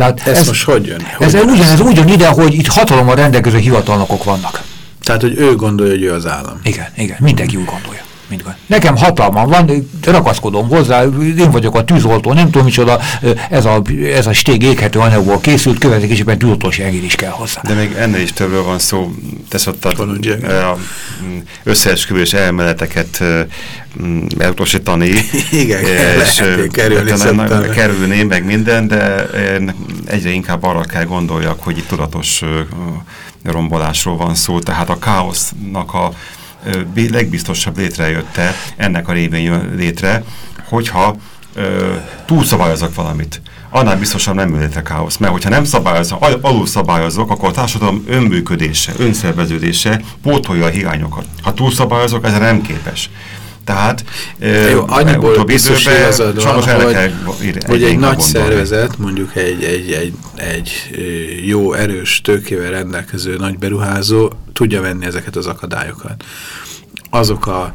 Tehát ez, ez most hogy jön? Hogy ez, jön ugyan, ez úgy jön ide, hogy itt hatalommal rendelkező hivatalnokok vannak. Tehát, hogy ő gondolja, hogy ő az állam. Igen, igen, mindenki úgy gondolja. Mind Nekem hatalmam van, ragaszkodom hozzá, én vagyok a tűzoltó, nem tudom micsoda, ez a, ez a stég éghető anyagból készült, következésében tűzoltós enged is kell hozzá. De még ennél is többről van szó, te szoktad összeesküvés elmeleteket elutasítani. *laughs* Igen, és kerülni, kerülni, meg minden, de egyre inkább arra kell gondoljak, hogy itt tudatos rombolásról van szó, tehát a káosznak a legbiztosabb létrejötte, ennek a révén jön létre, hogyha ö, túlszabályozok valamit. Annál biztosan nem jön létre káosz, mert hogyha nem szabályozok, alul szabályozok, akkor a társadalom önműködése, önszerveződése pótolja a hiányokat. Ha túlszabályozok, ezzel nem képes. Tehát Jó, annyiból biztos igazad van, hogy, hogy egy nagy gondolni. szervezet, mondjuk egy, egy, egy, egy jó, erős tőkével rendelkező nagy beruházó tudja venni ezeket az akadályokat. Azok a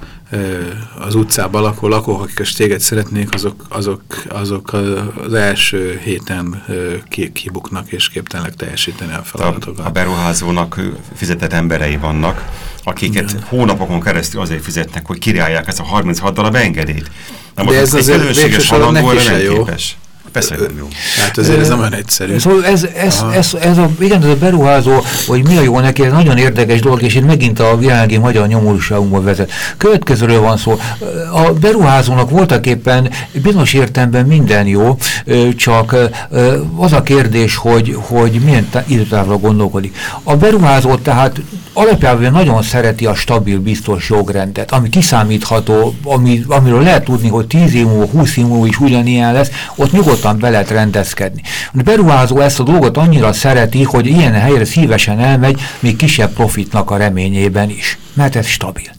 az utcában lakó lakók, akik a stéget szeretnék, azok, azok, azok az első héten kibuknak és képtelenek teljesíteni a feladatokat. A, a beruházónak fizetett emberei vannak, akiket Igen. hónapokon keresztül azért fizetnek, hogy királják ezt a 36 darab engedélyt. Na most De ez azért végső soron neki se jó. Képes. Persze, nem jó. Hát azért ez nem olyan egyszerű. Szóval ez, ez, ez, ez, a, igen, ez a beruházó, hogy mi a jó neki, ez nagyon érdekes dolog, és itt megint a jelenlegi magyar nyomorúságunkba vezet. Következőről van szó. A beruházónak voltak éppen bizonyos értelemben minden jó, csak az a kérdés, hogy, hogy milyen időtávra gondolkodik. A beruházó tehát alapjában nagyon szereti a stabil, biztos jogrendet, ami kiszámítható, ami, amiről lehet tudni, hogy 10 év múlva, 20 év múlva is ugyanilyen lesz, ott nyugodtan be lehet rendezkedni. A beruházó ezt a dolgot annyira szereti, hogy ilyen helyre szívesen elmegy, még kisebb profitnak a reményében is, mert ez stabil.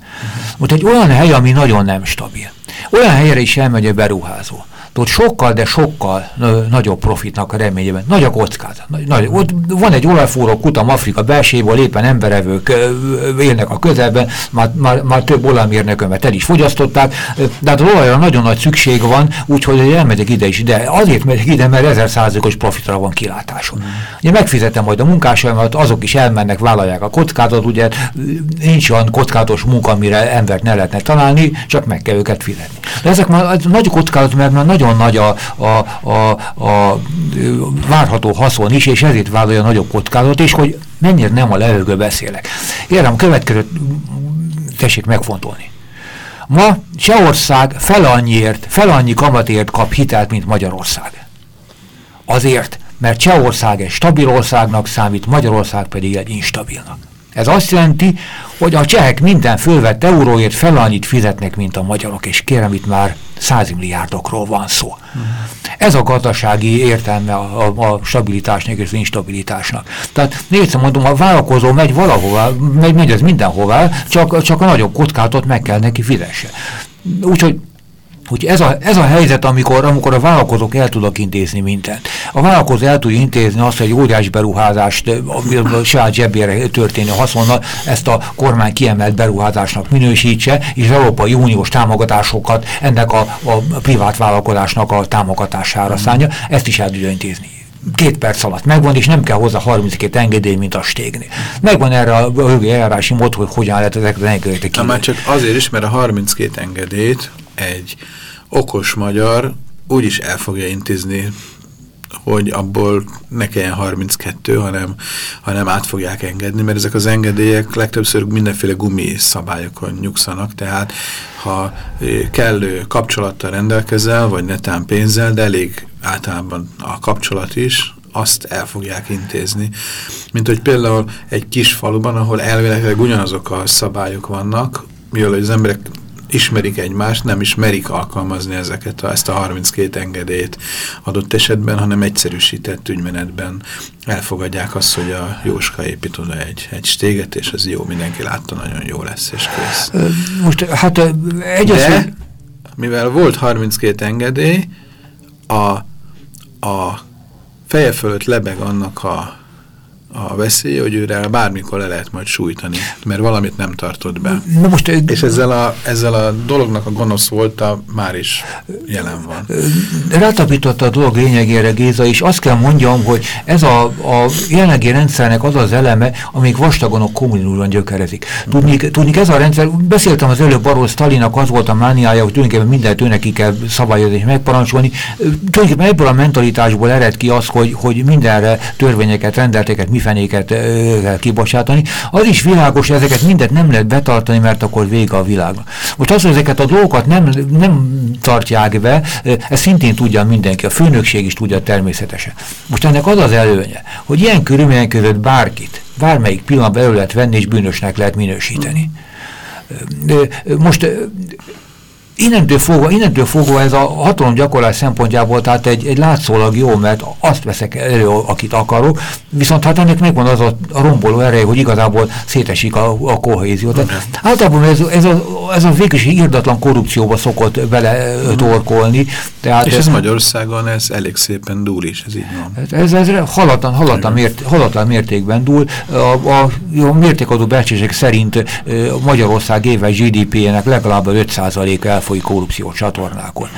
Uh egy olyan hely, ami nagyon nem stabil. Olyan helyre is elmegy a beruházó ott sokkal, de sokkal nagyobb profitnak a reményében. Nagy a kockázat. Nagy, nagy, ott van egy olajfúró kutam Afrika belséből, éppen emberevők élnek a közelben, már, már, már több olajmérnökömet el is fogyasztották, de hát olajra nagyon nagy szükség van, úgyhogy elmegyek ide is, de azért megyek ide, mert ezer százalékos profitra van kilátásom. Mm. Ugye megfizetem majd a munkásaimat, azok is elmennek, vállalják a kockázatot, ugye nincs olyan kockázatos munka, amire embert ne lehetne találni, csak meg kell őket fizetni. De ezek már nagy kockázat, mert már nagyon nagyon nagy a, a, a, a várható haszon is, és ezért vállalja nagyobb kockázat, és hogy mennyire nem a levegő beszélek. Érem, következőt tessék megfontolni. Ma Csehország fel annyiért, fel annyi kamatért kap hitelt, mint Magyarország. Azért, mert Csehország egy stabil országnak számít, Magyarország pedig egy instabilnak. Ez azt jelenti, hogy a csehek minden fölvett euróért fel annyit fizetnek, mint a magyarok, és kérem, itt már százmilliárdokról van szó. Ez a gazdasági értelme a, a, a stabilitásnak és az instabilitásnak. Tehát nézd, mondom, a vállalkozó megy valahová, megy, ez mindenhová, csak, csak a nagyobb kockázatot meg kell neki fizesse. Úgyhogy hogy ez a, ez a helyzet, amikor, amikor a vállalkozók el tudnak intézni mindent. A vállalkozó el tud intézni azt, hogy egy óriás beruházást a saját zsebére történő haszonnal ezt a kormány kiemelt beruházásnak minősítse, és Európai Uniós támogatásokat ennek a, a privát vállalkozásnak a támogatására szánja, ezt is el tudja intézni két perc alatt megvan, és nem kell hozzá 32 engedély, mint a stégni. Megvan erre a jogi eljárási mód, hogy hogyan lehet ezeket az engedélyeket kívülni. Már csak azért is, mert a 32 engedélyt egy okos magyar úgyis el fogja intézni, hogy abból ne kelljen 32, hanem, hanem át fogják engedni, mert ezek az engedélyek legtöbbször mindenféle gumi szabályokon nyugszanak, tehát ha kellő kapcsolattal rendelkezel, vagy netán pénzzel, de elég általában a kapcsolat is, azt el fogják intézni. Mint hogy például egy kis faluban, ahol elvileg ugyanazok a szabályok vannak, mivel az emberek ismerik egymást, nem ismerik alkalmazni ezeket a, ezt a 32 engedélyt adott esetben, hanem egyszerűsített ügymenetben elfogadják azt, hogy a Jóska épít oda egy, egy stéget, és az jó, mindenki látta, nagyon jó lesz, és kész. Most hát egy De, mivel volt 32 engedély, a, a feje fölött lebeg annak a a veszély, hogy őre bármikor le lehet majd sújtani, mert valamit nem tartott be. Na most, és ezzel a, ezzel a dolognak a gonosz volta már is jelen van. Rátapította a dolog lényegére Géza, és azt kell mondjam, hogy ez a, a jelenlegi rendszernek az az eleme, amik vastagon a kommunulban gyökerezik. Tudnik, tudnik, ez a rendszer, beszéltem az előbb arról, Stalinak az volt a mániája, hogy tulajdonképpen mindent ő neki kell szabályozni és megparancsolni. Tulajdonképpen ebből a mentalitásból ered ki az, hogy, hogy mindenre törvényeket, rendelteket mi fenéket kibocsátani. Az is világos, ezeket mindet nem lehet betartani, mert akkor vége a világnak. Most az, hogy ezeket a dolgokat nem, nem tartják be, ez szintén tudja mindenki, a főnökség is tudja természetesen. Most ennek az az előnye, hogy ilyen körülmények között bárkit, bármelyik pillanatban elő lehet venni, és bűnösnek lehet minősíteni. Most innentől fogva, innentől fogva ez a hatalom gyakorlás szempontjából, tehát egy, egy látszólag jó, mert azt veszek elő, akit akarok, viszont hát ennek megvan az a, a romboló ereje, hogy igazából szétesik a, a kohézió. Tehát általában ez, ez, a, ez a végül írdatlan korrupcióba szokott bele uh torkolni. Tehát És ez, ez Magyarországon ez elég szépen dúl is, ez így van. Ez, ez halatlan, halatlan, mért, halatlan mértékben dúl. A, a, a mértékadó becsések szerint Magyarország éves GDP-jének legalább 5% el elfolyik korrupció csatornákon.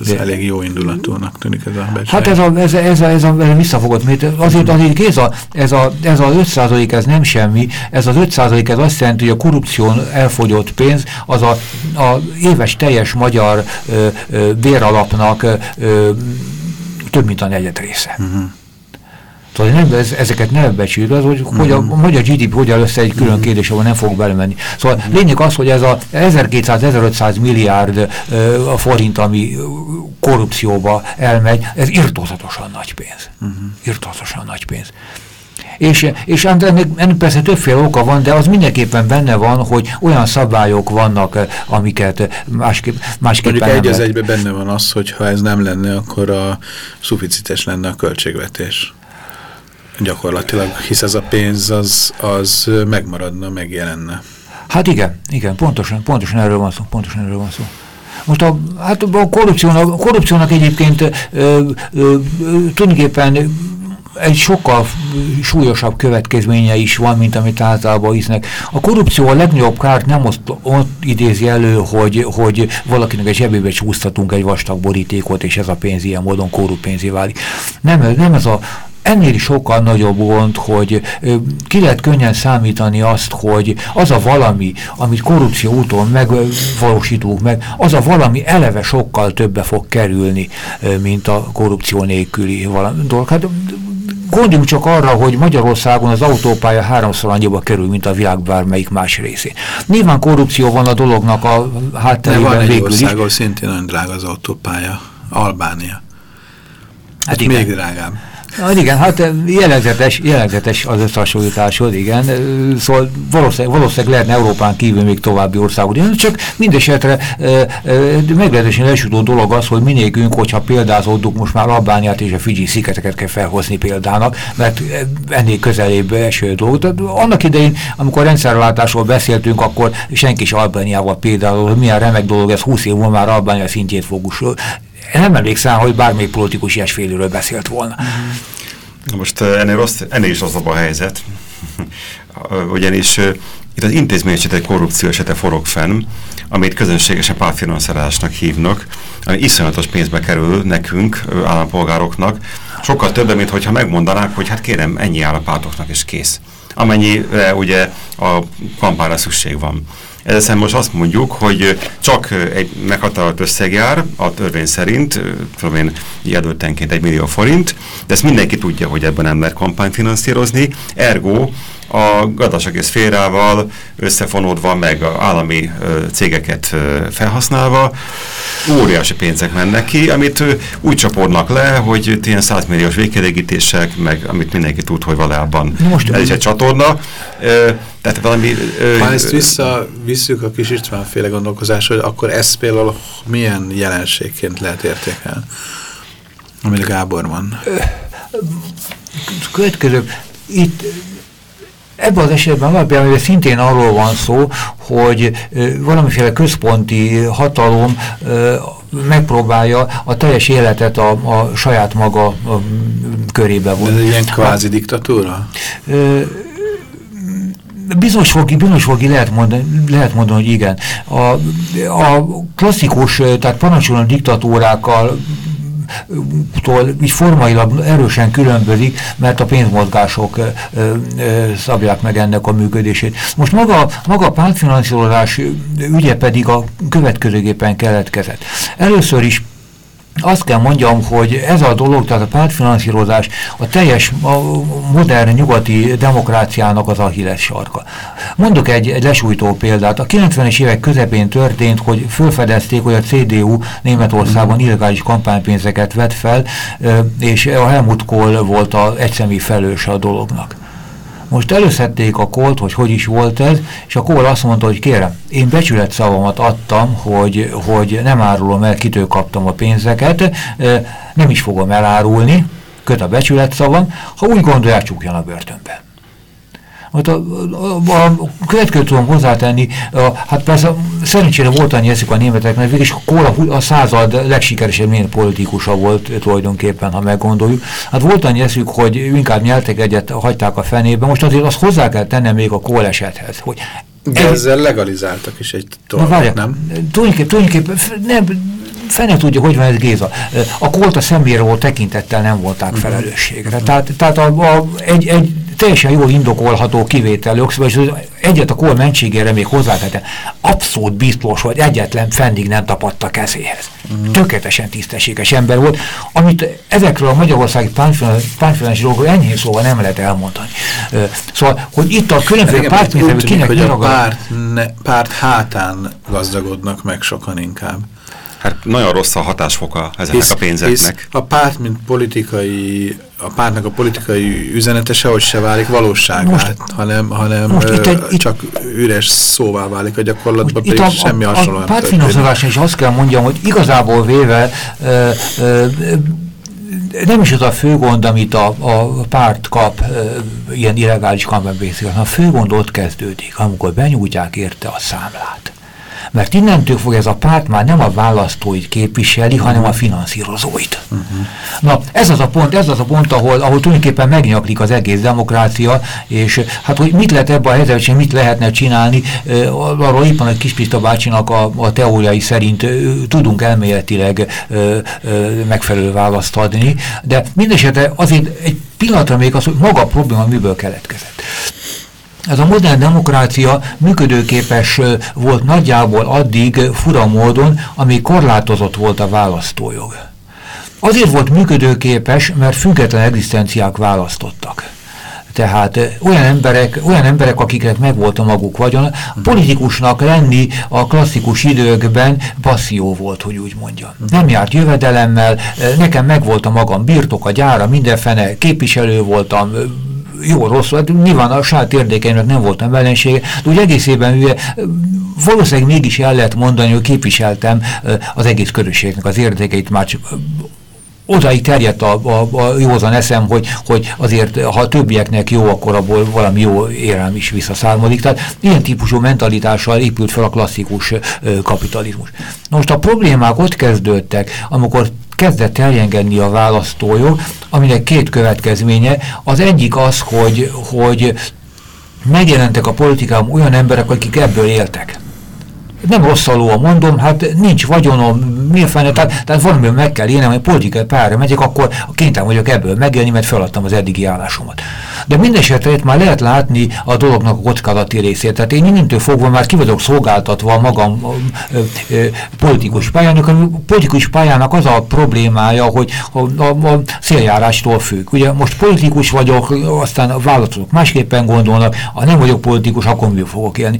Ez De, elég jó indulatúnak tűnik ez a becslés. Hát ez a, ez, ez, a, ez a, ez a visszafogott, mert azért, azért ez a, ez a, ez a 5 ez nem semmi, ez az 5 ez azt jelenti, hogy a korrupción elfogyott pénz az a, a éves teljes magyar ö, ö, béralapnak ö, több mint a negyed része. Uh mhm. -huh. Szóval nem, ez, ezeket nem becsült, az, hogy, hogy a, hogy a GDP hogy áll össze egy külön kérdés, ahol nem fog belemenni. Szóval lényeg az, hogy ez a 1200-1500 milliárd uh, a forint, ami korrupcióba elmegy, ez irtózatosan nagy pénz. Uh -huh. Irtózatosan nagy pénz. És, és ennek, ennek persze többféle oka van, de az mindenképpen benne van, hogy olyan szabályok vannak, amiket másképp, másképpen Mondjuk egy az egyben benne van az, hogy ha ez nem lenne, akkor a szuficites lenne a költségvetés gyakorlatilag, hisz ez a pénz az, az megmaradna, megjelenne. Hát igen, igen, pontosan, pontosan erről van szó, pontosan erről van szó. Most a, hát a korrupciónak, a korrupciónak egyébként ö, ö, tulajdonképpen egy sokkal súlyosabb következménye is van, mint amit általában hisznek. A korrupció a legnagyobb kárt nem azt, ott idézi elő, hogy, hogy valakinek egy zsebébe csúsztatunk egy vastag borítékot, és ez a pénz ilyen módon korrupt pénzé válik. Nem, nem ez a, ennél is sokkal nagyobb gond, hogy ki lehet könnyen számítani azt, hogy az a valami, amit korrupció úton megvalósítunk meg, az a valami eleve sokkal többe fog kerülni, mint a korrupció nélküli valami dolog. Hát gondoljunk csak arra, hogy Magyarországon az autópálya háromszor annyiba kerül, mint a világ bármelyik más részén. Nyilván korrupció van a dolognak a hátterében végül is. van egy országos szintén nagyon drága az autópálya, Albánia. Hát, hát még drágább. Na, igen, hát eh, jellegzetes, jellegzetes az összehasonlításod, igen. Eh, szóval valószínűleg, valószínűleg lehetne Európán kívül még további országok. Csak mindesetre e, e, meglehetősen elsődő dolog az, hogy minékünk, hogyha példázódunk, most már Albániát és a Fiji sziketeket kell felhozni példának, mert ennél közelébb eső dolog. Tehát annak idején, amikor rendszerrelátásról beszéltünk, akkor senki is Albániával például, hogy milyen remek dolog ez, 20 év múlva már Albánia szintjét fog én nem emlékszem, hogy bármelyik politikus ilyesfélőről beszélt volna. Most ennél, rossz, ennél is rosszabb a helyzet, *laughs* ugyanis itt az intézményesített korrupció esete forog fenn, amit közönségesen pártfinanszírozásnak hívnak, ami iszonyatos pénzbe kerül nekünk, állampolgároknak, sokkal több, mint hogyha megmondanák, hogy hát kérem, ennyi áll a pártoknak, és kész. Amennyire ugye a kampányra szükség van. Ezzel most azt mondjuk, hogy csak egy meghatározott összeg jár a törvény szerint, tudom én, jelöltenként egy millió forint, de ezt mindenki tudja, hogy ebben nem lehet kampányt finanszírozni, ergo a gazdasági szférával összefonódva, meg a állami ö, cégeket ö, felhasználva, óriási pénzek mennek ki, amit ö, úgy csapódnak le, hogy ilyen 100 milliós végkielégítések, meg amit mindenki tud, hogy valójában Most ez is egy csatorna. Ö, tehát valami... Ö, ha ezt vissza, visszük a kis István féle gondolkozásra, akkor ezt például milyen jelenségként lehet értékelni? Amire Gábor van. Következő, itt Ebben az esetben alapján szintén arról van szó, hogy valamiféle központi hatalom megpróbálja a teljes életet a, a saját maga a, körébe vonni. Ez ilyen kvázi diktatúra? bizonyos fogi, bizonyos fogi lehet mondani, lehet mondani, hogy igen. A, a klasszikus, tehát parancsoló diktatúrákkal tól így formailag erősen különbözik, mert a pénzmozgások szabják meg ennek a működését. Most maga, maga a pártfinanszírozás ügye pedig a következőképpen keletkezett. Először is azt kell mondjam, hogy ez a dolog, tehát a pártfinanszírozás a teljes a modern nyugati demokráciának az ahilles sarka. Mondok egy, egy lesújtó példát. A 90-es évek közepén történt, hogy felfedezték, hogy a CDU Németországban illegális kampánypénzeket vett fel, és a Helmut Kohl volt a egyszemű felős a dolognak. Most előszedték a kolt, hogy hogy is volt ez, és a kól azt mondta, hogy kérem, én becsület szavamat adtam, hogy, hogy nem árulom el, kitől kaptam a pénzeket, nem is fogom elárulni, köt a becsület szavam, ha úgy gondolják, csukjanak börtönbe. Hát a, a, a következőt tudom hozzátenni, a, hát persze szerencsére volt annyi eszik a németeknek, végig a Kóla a század legsikeresebb milyen politikusa volt tulajdonképpen, ha meggondoljuk. Hát volt annyi eszük, hogy inkább nyeltek egyet, hagyták a fenébe. Most azért azt hozzá kell tennem még a Kól esethez, hogy de egy, ezzel legalizáltak is egy dolgot, nem? Tulajdonképpen, tulajdonképpen nem, fene tudja, hogy van ez Géza. A kolt a személyről tekintettel nem volták mhm. felelősségre. Uh -huh. Tehát, tehát a, a, egy, egy teljesen jól indokolható kivétel, és egyet a kol mentségére még hozzátettem, abszolút biztos, hogy egyetlen fendig nem tapadt a kezéhez. Mm. Tökéletesen tisztességes ember volt, amit ezekről a magyarországi pártfelenes dolgokról enyhén szóval nem lehet elmondani. Szóval, hogy itt a különböző pártmértelmű kinek hogy a párt, ne, párt hátán gazdagodnak meg sokan inkább. Hát nagyon rossz a hatásfoka ezeknek hisz, a pénzeknek. Hisz a párt, mint politikai, a pártnak a politikai üzenete sehogy se válik valóságát, most, hanem, hanem most itt egy, csak üres szóvá válik a gyakorlatban, pedig a, semmi a, hasonló a, a pártfinanszírozás is azt kell mondjam, hogy igazából véve ö, ö, nem is az a fő gond, amit a, a párt kap ö, ilyen illegális kampánybészél, hanem a fő gond ott kezdődik, amikor benyújtják érte a számlát mert innentől fog ez a párt már nem a választóit képviseli, hanem a finanszírozóit. Uh -huh. Na, ez az a pont, ez az a pont, ahol, ahol tulajdonképpen megnyaklik az egész demokrácia, és hát hogy mit lehet ebben a helyzetben, mit lehetne csinálni, arról éppen a Kispista bácsinak a, a teóriai szerint tudunk elméletileg megfelelő választ adni, de mindesetre azért egy pillanatra még az, hogy maga a probléma miből keletkezett. Ez a modern demokrácia működőképes volt nagyjából addig fura módon, amíg korlátozott volt a választójog. Azért volt működőképes, mert független egzisztenciák választottak. Tehát olyan emberek, olyan emberek, akiknek megvolt a maguk vagyon, politikusnak lenni a klasszikus időkben passzió volt, hogy úgy mondjam. Nem járt jövedelemmel, nekem megvolt a magam birtok, a gyára, mindenfene, képviselő voltam, jó, rossz, hát nyilván a saját érdekeimnek nem voltam ellensége, de úgy egészében ugye, valószínűleg mégis el lehet mondani, hogy képviseltem az egész körösségnek az érdekeit, már csak odaig terjedt a, a, a józan eszem, hogy, hogy azért, ha többieknek jó, akkor abból valami jó érelm is visszaszármazik. Tehát ilyen típusú mentalitással épült fel a klasszikus kapitalizmus. Most a problémák ott kezdődtek, amikor kezdett terjengedni a választójog, aminek két következménye. Az egyik az, hogy, hogy megjelentek a politikában olyan emberek, akik ebből éltek nem rosszalóan mondom, hát nincs vagyonom, mi a fene, tehát, tehát valamiből meg kell élnem, hogy politikai pályára megyek, akkor kénytelen vagyok ebből megélni, mert feladtam az eddigi állásomat. De mindesetre itt már lehet látni a dolognak a kockázati részét. Tehát én innentől fogva már ki vagyok szolgáltatva magam ö, ö, politikus pályának. A politikus pályának az a problémája, hogy a, a, a széljárástól függ. Ugye most politikus vagyok, aztán a vállalatok másképpen gondolnak, ha nem vagyok politikus, akkor mi fogok élni.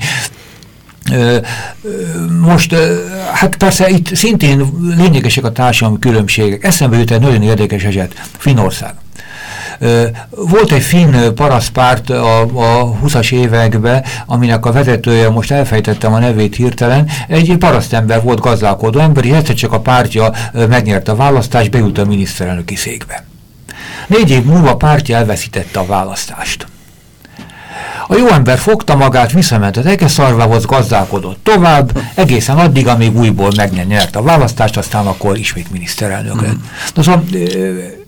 Most, hát persze itt szintén lényegesek a társadalmi különbségek. Eszembe jut egy nagyon érdekes eset, Finnország. Volt egy finn paraszpárt a, a 20-as években, aminek a vezetője, most elfejtettem a nevét hirtelen, egy parasztember volt gazdálkodó ember, és egyszer csak a pártja megnyerte a választást, beült a miniszterelnöki székbe. Négy év múlva a pártja elveszítette a választást. A jó ember fogta magát, visszament az egeszarvához, gazdálkodott tovább, egészen addig, amíg újból megnyert a választást, aztán akkor ismét miniszterelnök lett. Mm. Szóval,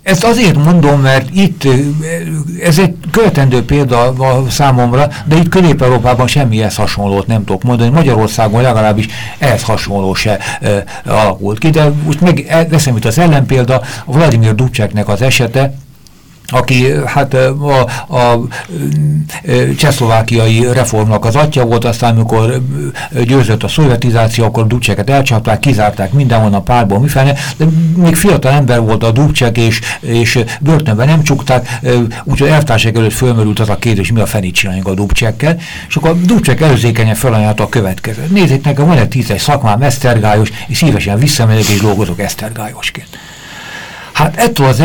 ezt azért mondom, mert itt ez egy követendő példa számomra, de itt Közép-Európában semmihez hasonlót nem tudok mondani. Magyarországon legalábbis ehhez hasonló se e, alakult ki, de most meg veszem itt az ellenpélda, Vladimir Dubcseknek az esete, aki hát a, a, a csehszlovákiai reformnak az atya volt, aztán amikor győzött a szovjetizáció, akkor a Dubcseket elcsapták, kizárták a mi mifene, de még fiatal ember volt a Dubcsek, és, és börtönben nem csukták, úgyhogy elvtársak előtt fölmerült az a kérdés, mi a fenét csináljunk a Dubcsekkel, és akkor a Dubcsek előzékenyen felajánlott a következő. Nézzék nekem, van egy tízes szakmám, esztergályos, és szívesen visszamegyek és dolgozok esztergályosként. Hát ettől az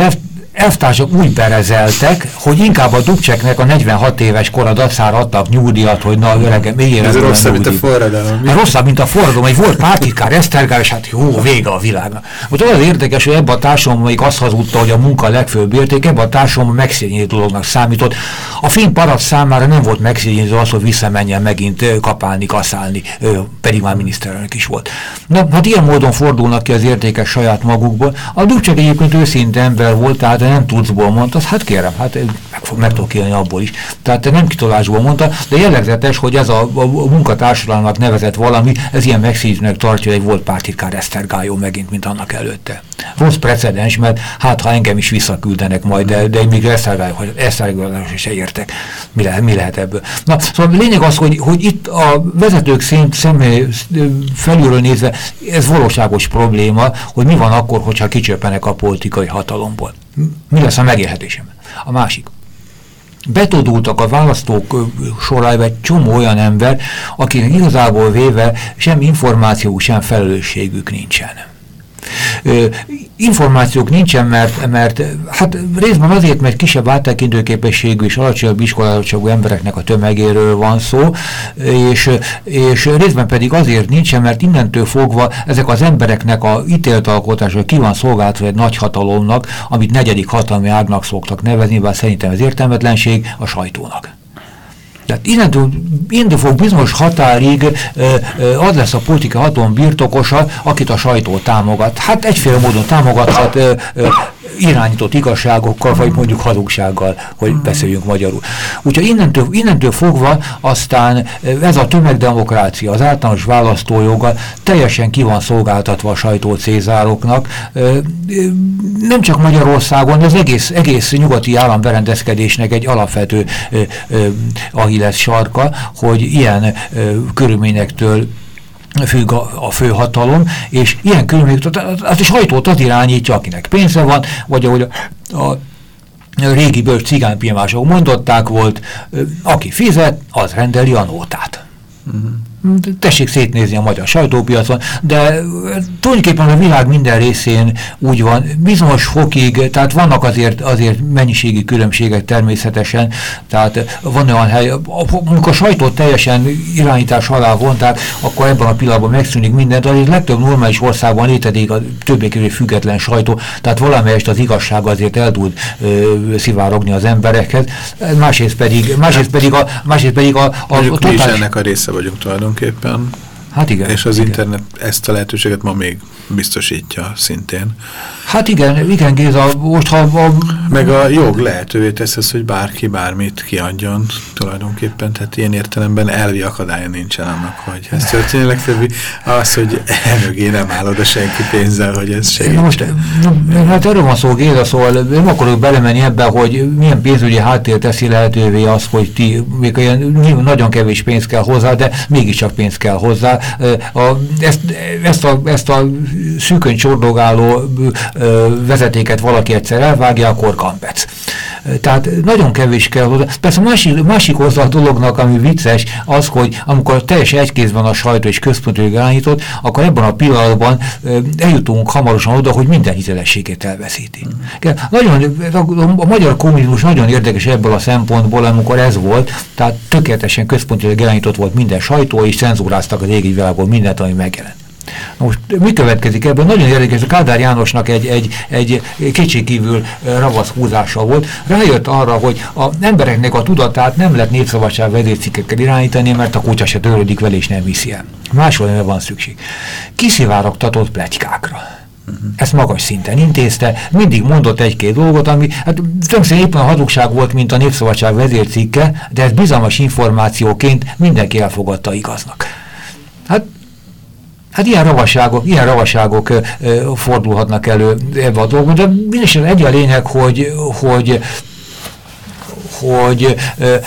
elvtársak úgy berezeltek, hogy inkább a Dubcseknek a 46 éves kora dacára adtak nyúdiat, hogy na öregem, mélyére. Ez rosszabb, mint a forradalom. Hát rosszabb, mint a forradalom. Egy volt pártitkár, Esztergár, és hát jó, vége a világnak. Most az érdekes, hogy ebben a társadalomban még azt hazudta, hogy a munka legfőbb érték, ebben a társadalomban megszényítő dolognak számított. A film parat számára nem volt megszényítő az, hogy visszamenjen megint kapálni, kaszálni, pedig már miniszterelnök is volt. Na, hát ilyen módon fordulnak ki az értékek saját magukból. A Dubcsek egyébként őszinte ember volt, tehát nem tudszból mondta, hát kérem, hát meg, meg tudok élni abból is. Tehát nem kitolásból mondta, de jellegzetes, hogy ez a, a munkatársadalmat nevezett valami, ez ilyen megszízőnek tartja, egy volt pártitkár Esztergályó megint, mint annak előtte. Rossz precedens, mert hát ha engem is visszaküldenek majd, de, de még Esztergályó se értek. Mi lehet, mi lehet ebből? Na, szóval a lényeg az, hogy, hogy itt a vezetők szint személy felülről nézve, ez valóságos probléma, hogy mi van akkor, hogyha kicsöpenek a politikai hatalomból. Mi lesz a megélhetésem? A másik. Betodultak a választók sorába egy csomó olyan ember, akinek igazából véve sem információ, sem felelősségük nincsen információk nincsen, mert, mert hát részben azért, mert kisebb áttekintőképességű és alacsonyabb iskolázottságú embereknek a tömegéről van szó, és, és részben pedig azért nincsen, mert innentől fogva ezek az embereknek a ítéltalkotása ki van szolgáltatva egy nagy hatalomnak, amit negyedik hatalmi ágnak szoktak nevezni, bár szerintem ez értelmetlenség a sajtónak. Tehát innentől, innentől fog bizonyos határig az lesz a politika hatalom birtokosa, akit a sajtó támogat. Hát egyféle módon támogathat irányított igazságokkal, vagy mondjuk hazugsággal, hogy hmm. beszéljünk magyarul. Úgyhogy innentől, innentől fogva aztán ez a tömegdemokrácia, az általános választójoga teljesen ki van szolgáltatva a sajtó cézároknak. Nem csak Magyarországon, de az egész, egész nyugati államberendezkedésnek egy alapvető ahilles sarka, hogy ilyen körülményektől függ a, a főhatalom, és ilyen körülmények, az is hajtót az irányítja, akinek pénze van, vagy ahogy a, a régi bölcs cigánypilmások mondották volt, aki fizet, az rendeli a nótát. Uh mhm. -huh tessék szétnézni a magyar sajtópiacon, de tulajdonképpen a világ minden részén úgy van, bizonyos fokig, tehát vannak azért, azért mennyiségi különbségek természetesen, tehát van olyan hely, amikor a sajtót teljesen irányítás alá von, tehát akkor ebben a pillanatban megszűnik minden, de a legtöbb normális országban létezik a többé független sajtó, tehát valamelyest az igazság azért el tud ö, szivárogni az emberekhez, másrészt pedig, másrészt pedig a, másrészt pedig a, a, a, a totális... ennek a része vagyunk tulajdonképpen. Hát igen. És az igen. internet ezt a lehetőséget ma még biztosítja szintén. Hát igen, igen Géza, most ha... A... Meg a jog lehetővé tesz ez, hogy bárki bármit kiadjon tulajdonképpen, tehát ilyen értelemben elvi akadálya nincsen annak, hogy ez történik legfeljebb az, hogy elmögé nem áll oda senki pénzzel, hogy ez segít. Most, hát erről van szó Géza, szóval nem akarok belemenni ebbe, hogy milyen pénzügyi háttér teszi lehetővé az, hogy ti, még olyan nagyon kevés pénz kell hozzá, de mégiscsak pénz kell hozzá. A, ezt, ezt, a, ezt a szűkön csordogáló vezetéket valaki egyszer elvágja, akkor kampec. Tehát nagyon kevés kell hozzá. Persze másik, másik oldal a dolognak, ami vicces, az, hogy amikor teljesen egykézben a sajtó és központilag irányított, akkor ebben a pillanatban eljutunk hamarosan oda, hogy minden hitelességét elveszíti. Nagyon, a magyar kommunizmus nagyon érdekes ebből a szempontból, amikor ez volt, tehát tökéletesen központilag irányított volt minden sajtó, és cenzúráztak az égi világból mindent, ami megjelent. Most mi következik ebből? Nagyon érdekes, a Kádár Jánosnak egy, egy, egy kicsikívül ravasz húzása volt. Rájött arra, hogy az embereknek a tudatát nem lehet népszabadság vezércikkekkel irányítani, mert a kutya se törődik vele és nem viszi el. Máshol van szükség. Kiszivárogtatott plegykákra. Uh -huh. Ezt magas szinten intézte, mindig mondott egy-két dolgot, ami hát tulajdonképpen éppen a hazugság volt, mint a Népszabadság vezércikke, de ez bizalmas információként mindenki elfogadta igaznak. Hát Hát ilyen ravaságok, ilyen ravaságok fordulhatnak elő ebbe a dolgban, de mindesetre egy a lényeg, hogy, hogy hogy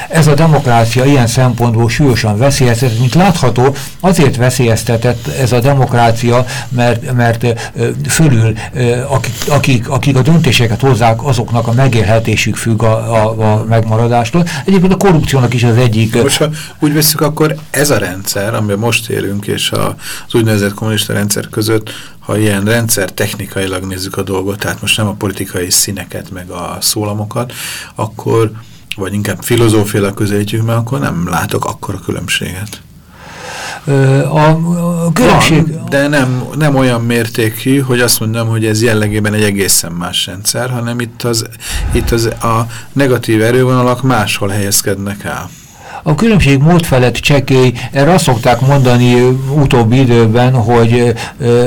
ez a demokrácia ilyen szempontból súlyosan veszélyeztetett, mint látható, azért veszélyeztetett ez a demokrácia, mert, mert fölül, akik, akik, akik a döntéseket hozzák, azoknak a megélhetésük függ a, a, a megmaradástól. Egyébként a korrupciónak is az egyik... Most, ha úgy veszük, akkor ez a rendszer, amiben most élünk, és a, az úgynevezett kommunista rendszer között ha ilyen rendszer technikailag nézzük a dolgot, tehát most nem a politikai színeket, meg a szólamokat, akkor, vagy inkább filozófiailag közelítjük meg, akkor nem látok akkora különbséget. A, a különbség... Van, de nem, nem olyan mértékű, hogy azt mondom, hogy ez jellegében egy egészen más rendszer, hanem itt, az, itt az, a negatív erővonalak máshol helyezkednek el. A különbség mód felett csekély, erre azt szokták mondani utóbbi időben, hogy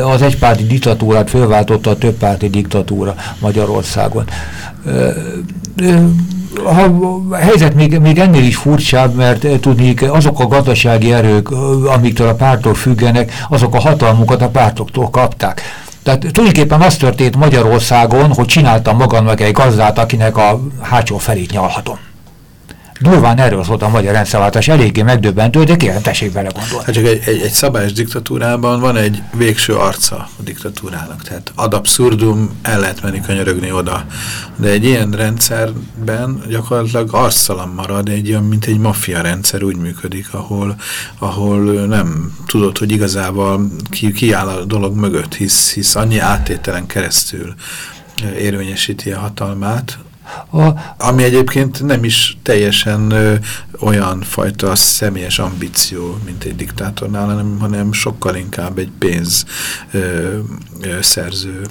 az egypárti diktatúrát fölváltotta a többpárti diktatúra Magyarországon a helyzet még, még ennél is furcsább, mert tudnék, azok a gazdasági erők, amiktől a pártok függenek, azok a hatalmukat a pártoktól kapták. Tehát tulajdonképpen az történt Magyarországon, hogy csináltam magamnak egy gazdát, akinek a hátsó felét nyalhatom. Durván erről szólt a magyar rendszerváltás, eléggé megdöbbentő, de kérem, tessék bele gondolni. Hát csak egy, egy, egy szabályos diktatúrában van egy végső arca a diktatúrának, tehát ad abszurdum, el lehet menni könyörögni oda. De egy ilyen rendszerben gyakorlatilag arctalan marad, egy olyan, mint egy maffia rendszer úgy működik, ahol, ahol nem tudod, hogy igazából ki, ki áll a dolog mögött, hisz, hisz annyi áttételen keresztül érvényesíti a hatalmát, a, ami egyébként nem is teljesen ö, olyan fajta személyes ambíció, mint egy diktátornál, hanem, hanem sokkal inkább egy pénz ö, ö, szerző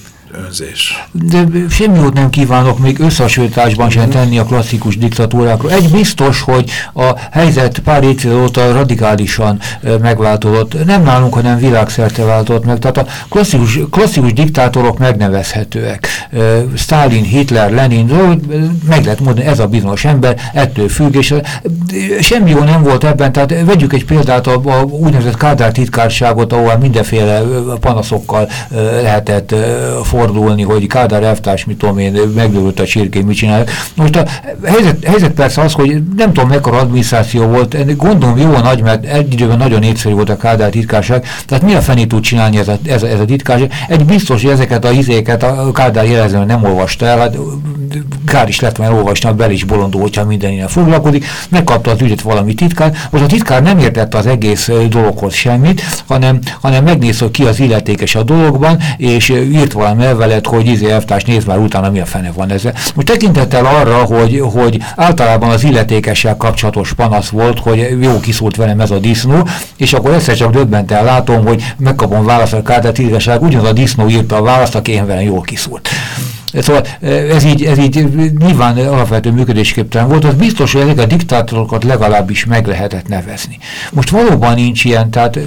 önzés. De semmi jót nem kívánok még összehasonlításban sem tenni a klasszikus diktatúrákról. Egy biztos, hogy a helyzet pár évtized óta radikálisan megváltozott. Nem nálunk, hanem világszerte változott meg. Tehát a klasszikus, klasszikus diktátorok megnevezhetőek. Stalin, Hitler, Lenin, meg lehet mondani, ez a bizonyos ember, ettől függ, és semmi jó nem volt ebben, tehát vegyük egy példát a, a úgynevezett Kádár titkárságot, ahol mindenféle panaszokkal lehetett for fordulni, hogy Kádár elvtárs, mit tudom én, megdőlött a csirkén, mit csinál. Most a helyzet, helyzet persze az, hogy nem tudom mekkora adminisztráció volt, gondolom jó nagy, mert egy időben nagyon népszerű volt a Kádár titkárság, tehát mi a fenét tud csinálni ez a, ez a, ez a titkárság? Egy biztos, hogy ezeket a izéket a Kádár jelezően nem olvasta el, hát kár is lett volna olvasni, a bel is bolondó, hogyha minden ilyen foglalkozik, megkapta az ügyet valami titkár, most a titkár nem értette az egész dologhoz semmit, hanem, hanem megnéz, hogy ki az illetékes a dologban, és írt valami levelet, hogy izé elvtárs nézd már utána mi a fene van ezzel. Most tekintettel arra, hogy, hogy általában az illetékessel kapcsolatos panasz volt, hogy jó kiszúrt velem ez a disznó, és akkor egyszer csak döbbenten látom, hogy megkapom választ a kártát, igazság, ugyanaz a disznó írta a választ, aki én velem jól kiszúrt. Szóval ez így, ez így nyilván alapvető működésképtelen volt, az biztos, hogy ezek a diktátorokat legalábbis meg lehetett nevezni. Most valóban nincs ilyen, tehát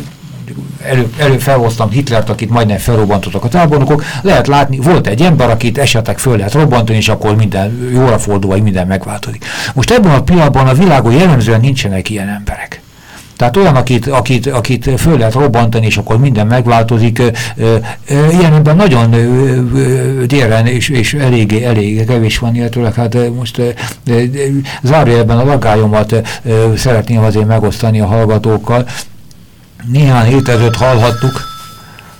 elő, elő felhoztam Hitlert, akit majdnem felrobbantottak a tábornokok, lehet látni, volt egy ember, akit esetek föl lehet robbantani, és akkor minden jóra fordul, vagy minden megváltozik. Most ebben a pillanatban a világon jellemzően nincsenek ilyen emberek. Tehát olyan, akit, akit, akit föl lehet robbantani, és akkor minden megváltozik, ilyenben nagyon déren és, és eléggé, eléggé kevés van, illetőleg hát most zárójelben a lagályomat szeretném azért megosztani a hallgatókkal, néhány hétezőt hallhattuk,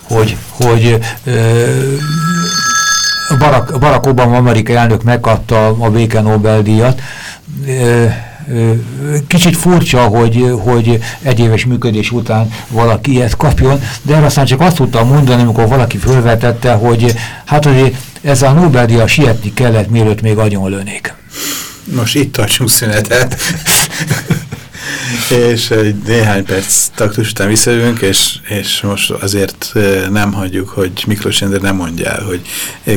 hogy, hogy Barack, Barack Obama amerikai elnök megkapta a béke Nobel-díjat. Kicsit furcsa, hogy, hogy egy éves működés után valaki ilyet kapjon, de erre aztán csak azt tudtam mondani, amikor valaki felvetette, hogy hát azért ez a Nobel-díja sietni kellett, mielőtt még agyonlőnék. Most itt tartsunk szünetet és egy néhány perc taktus után visszajövünk, és, és most azért nem hagyjuk, hogy Miklós Endre nem mondja el, hogy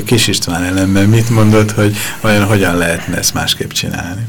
Kis István ellenben mit mondott, hogy olyan hogyan lehetne ezt másképp csinálni.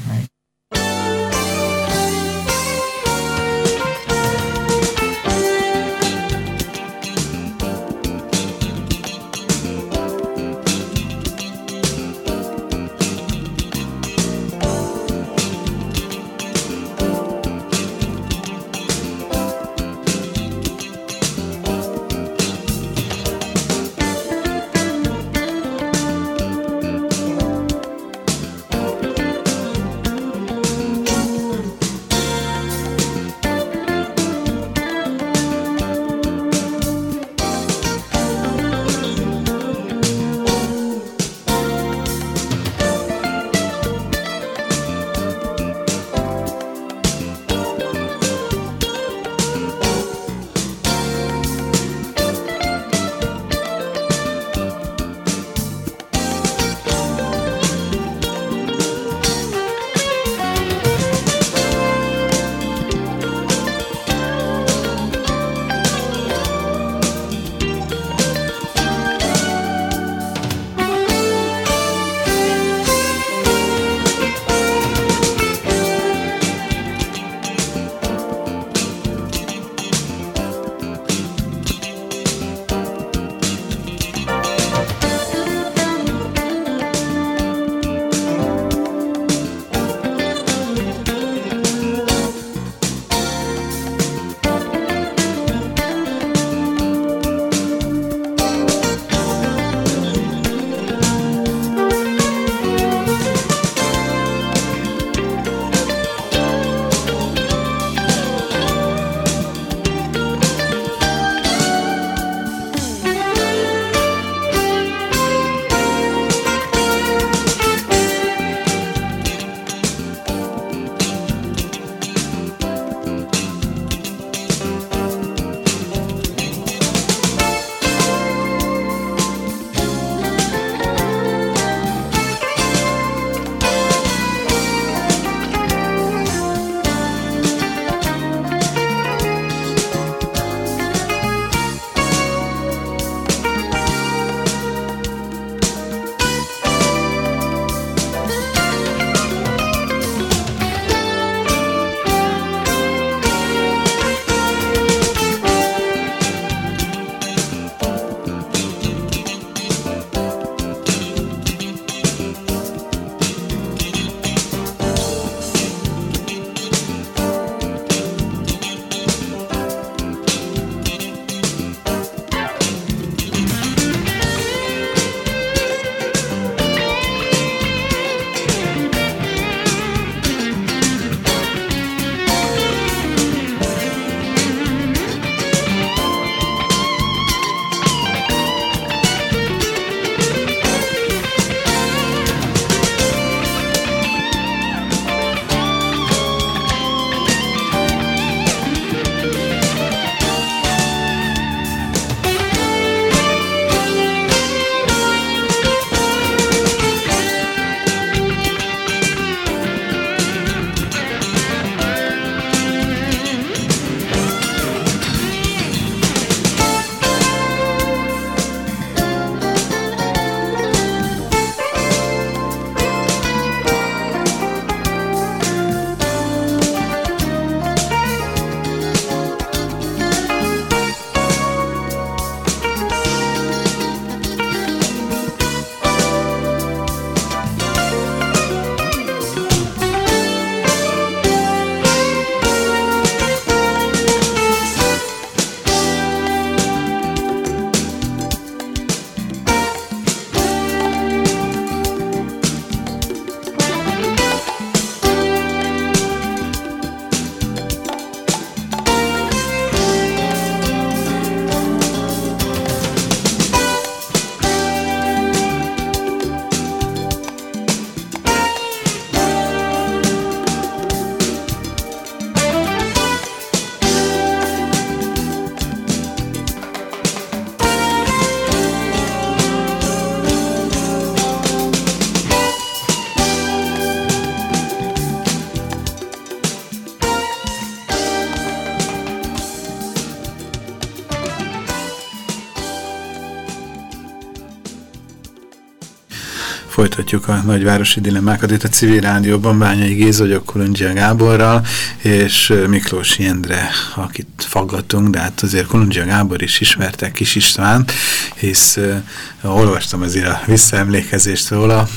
Folytatjuk a nagyvárosi dilemmákat itt a civil rádióban. Bányai Géza vagyok Kolundzsia Gáborral, és Miklós Jendre, akit faggatunk, de hát azért Kolundzsia Gábor is ismerte Kis Istvánt, hisz uh, olvastam azért a visszaemlékezést róla,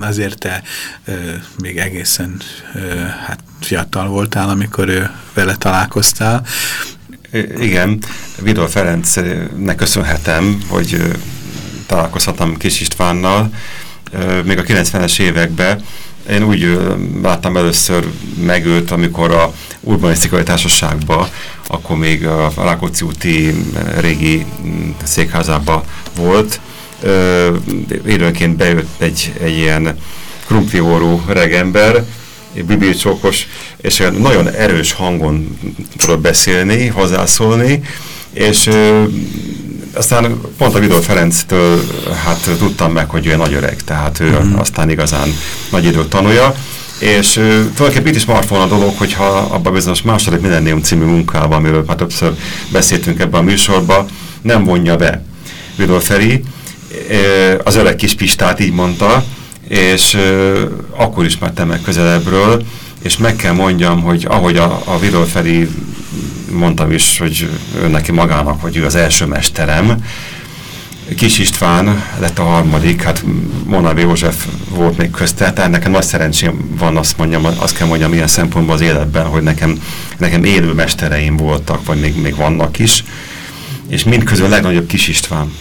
azért te uh, még egészen uh, hát fiatal voltál, amikor ő vele találkoztál. Igen, Vidor Ferencnek köszönhetem, hogy találkozhattam Kis Istvánnal, még a 90-es években. Én úgy láttam először meg őt, amikor a urbanisztikai társaságban, akkor még a Rákóczi úti régi mm, székházába volt. Időnként bejött egy, egy ilyen krumpliórú regember, bibilcsókos, és nagyon erős hangon tudott beszélni, hozzászólni, és aztán pont a Vidor Ferenctől hát tudtam meg, hogy ő nagy öreg, tehát ő mm. aztán igazán nagy időt tanulja, és uh, tulajdonképpen itt is maradt volna a dolog, hogyha abban bizonyos második Millennium című munkában, amiről már többször beszéltünk ebben a műsorban, nem vonja be Vidor Feri, uh, az öreg kis Pistát így mondta, és uh, akkor ismertem meg közelebbről, és meg kell mondjam, hogy ahogy a, a Vidor Feri mondtam is, hogy ő neki magának, hogy ő az első mesterem. Kis István lett a harmadik, hát Monavi József volt még közte, tehát nekem nagy szerencsém van, azt, mondjam, azt kell mondjam ilyen szempontból az életben, hogy nekem, nekem élő mestereim voltak, vagy még, még vannak is, és mindközül a legnagyobb Kis István,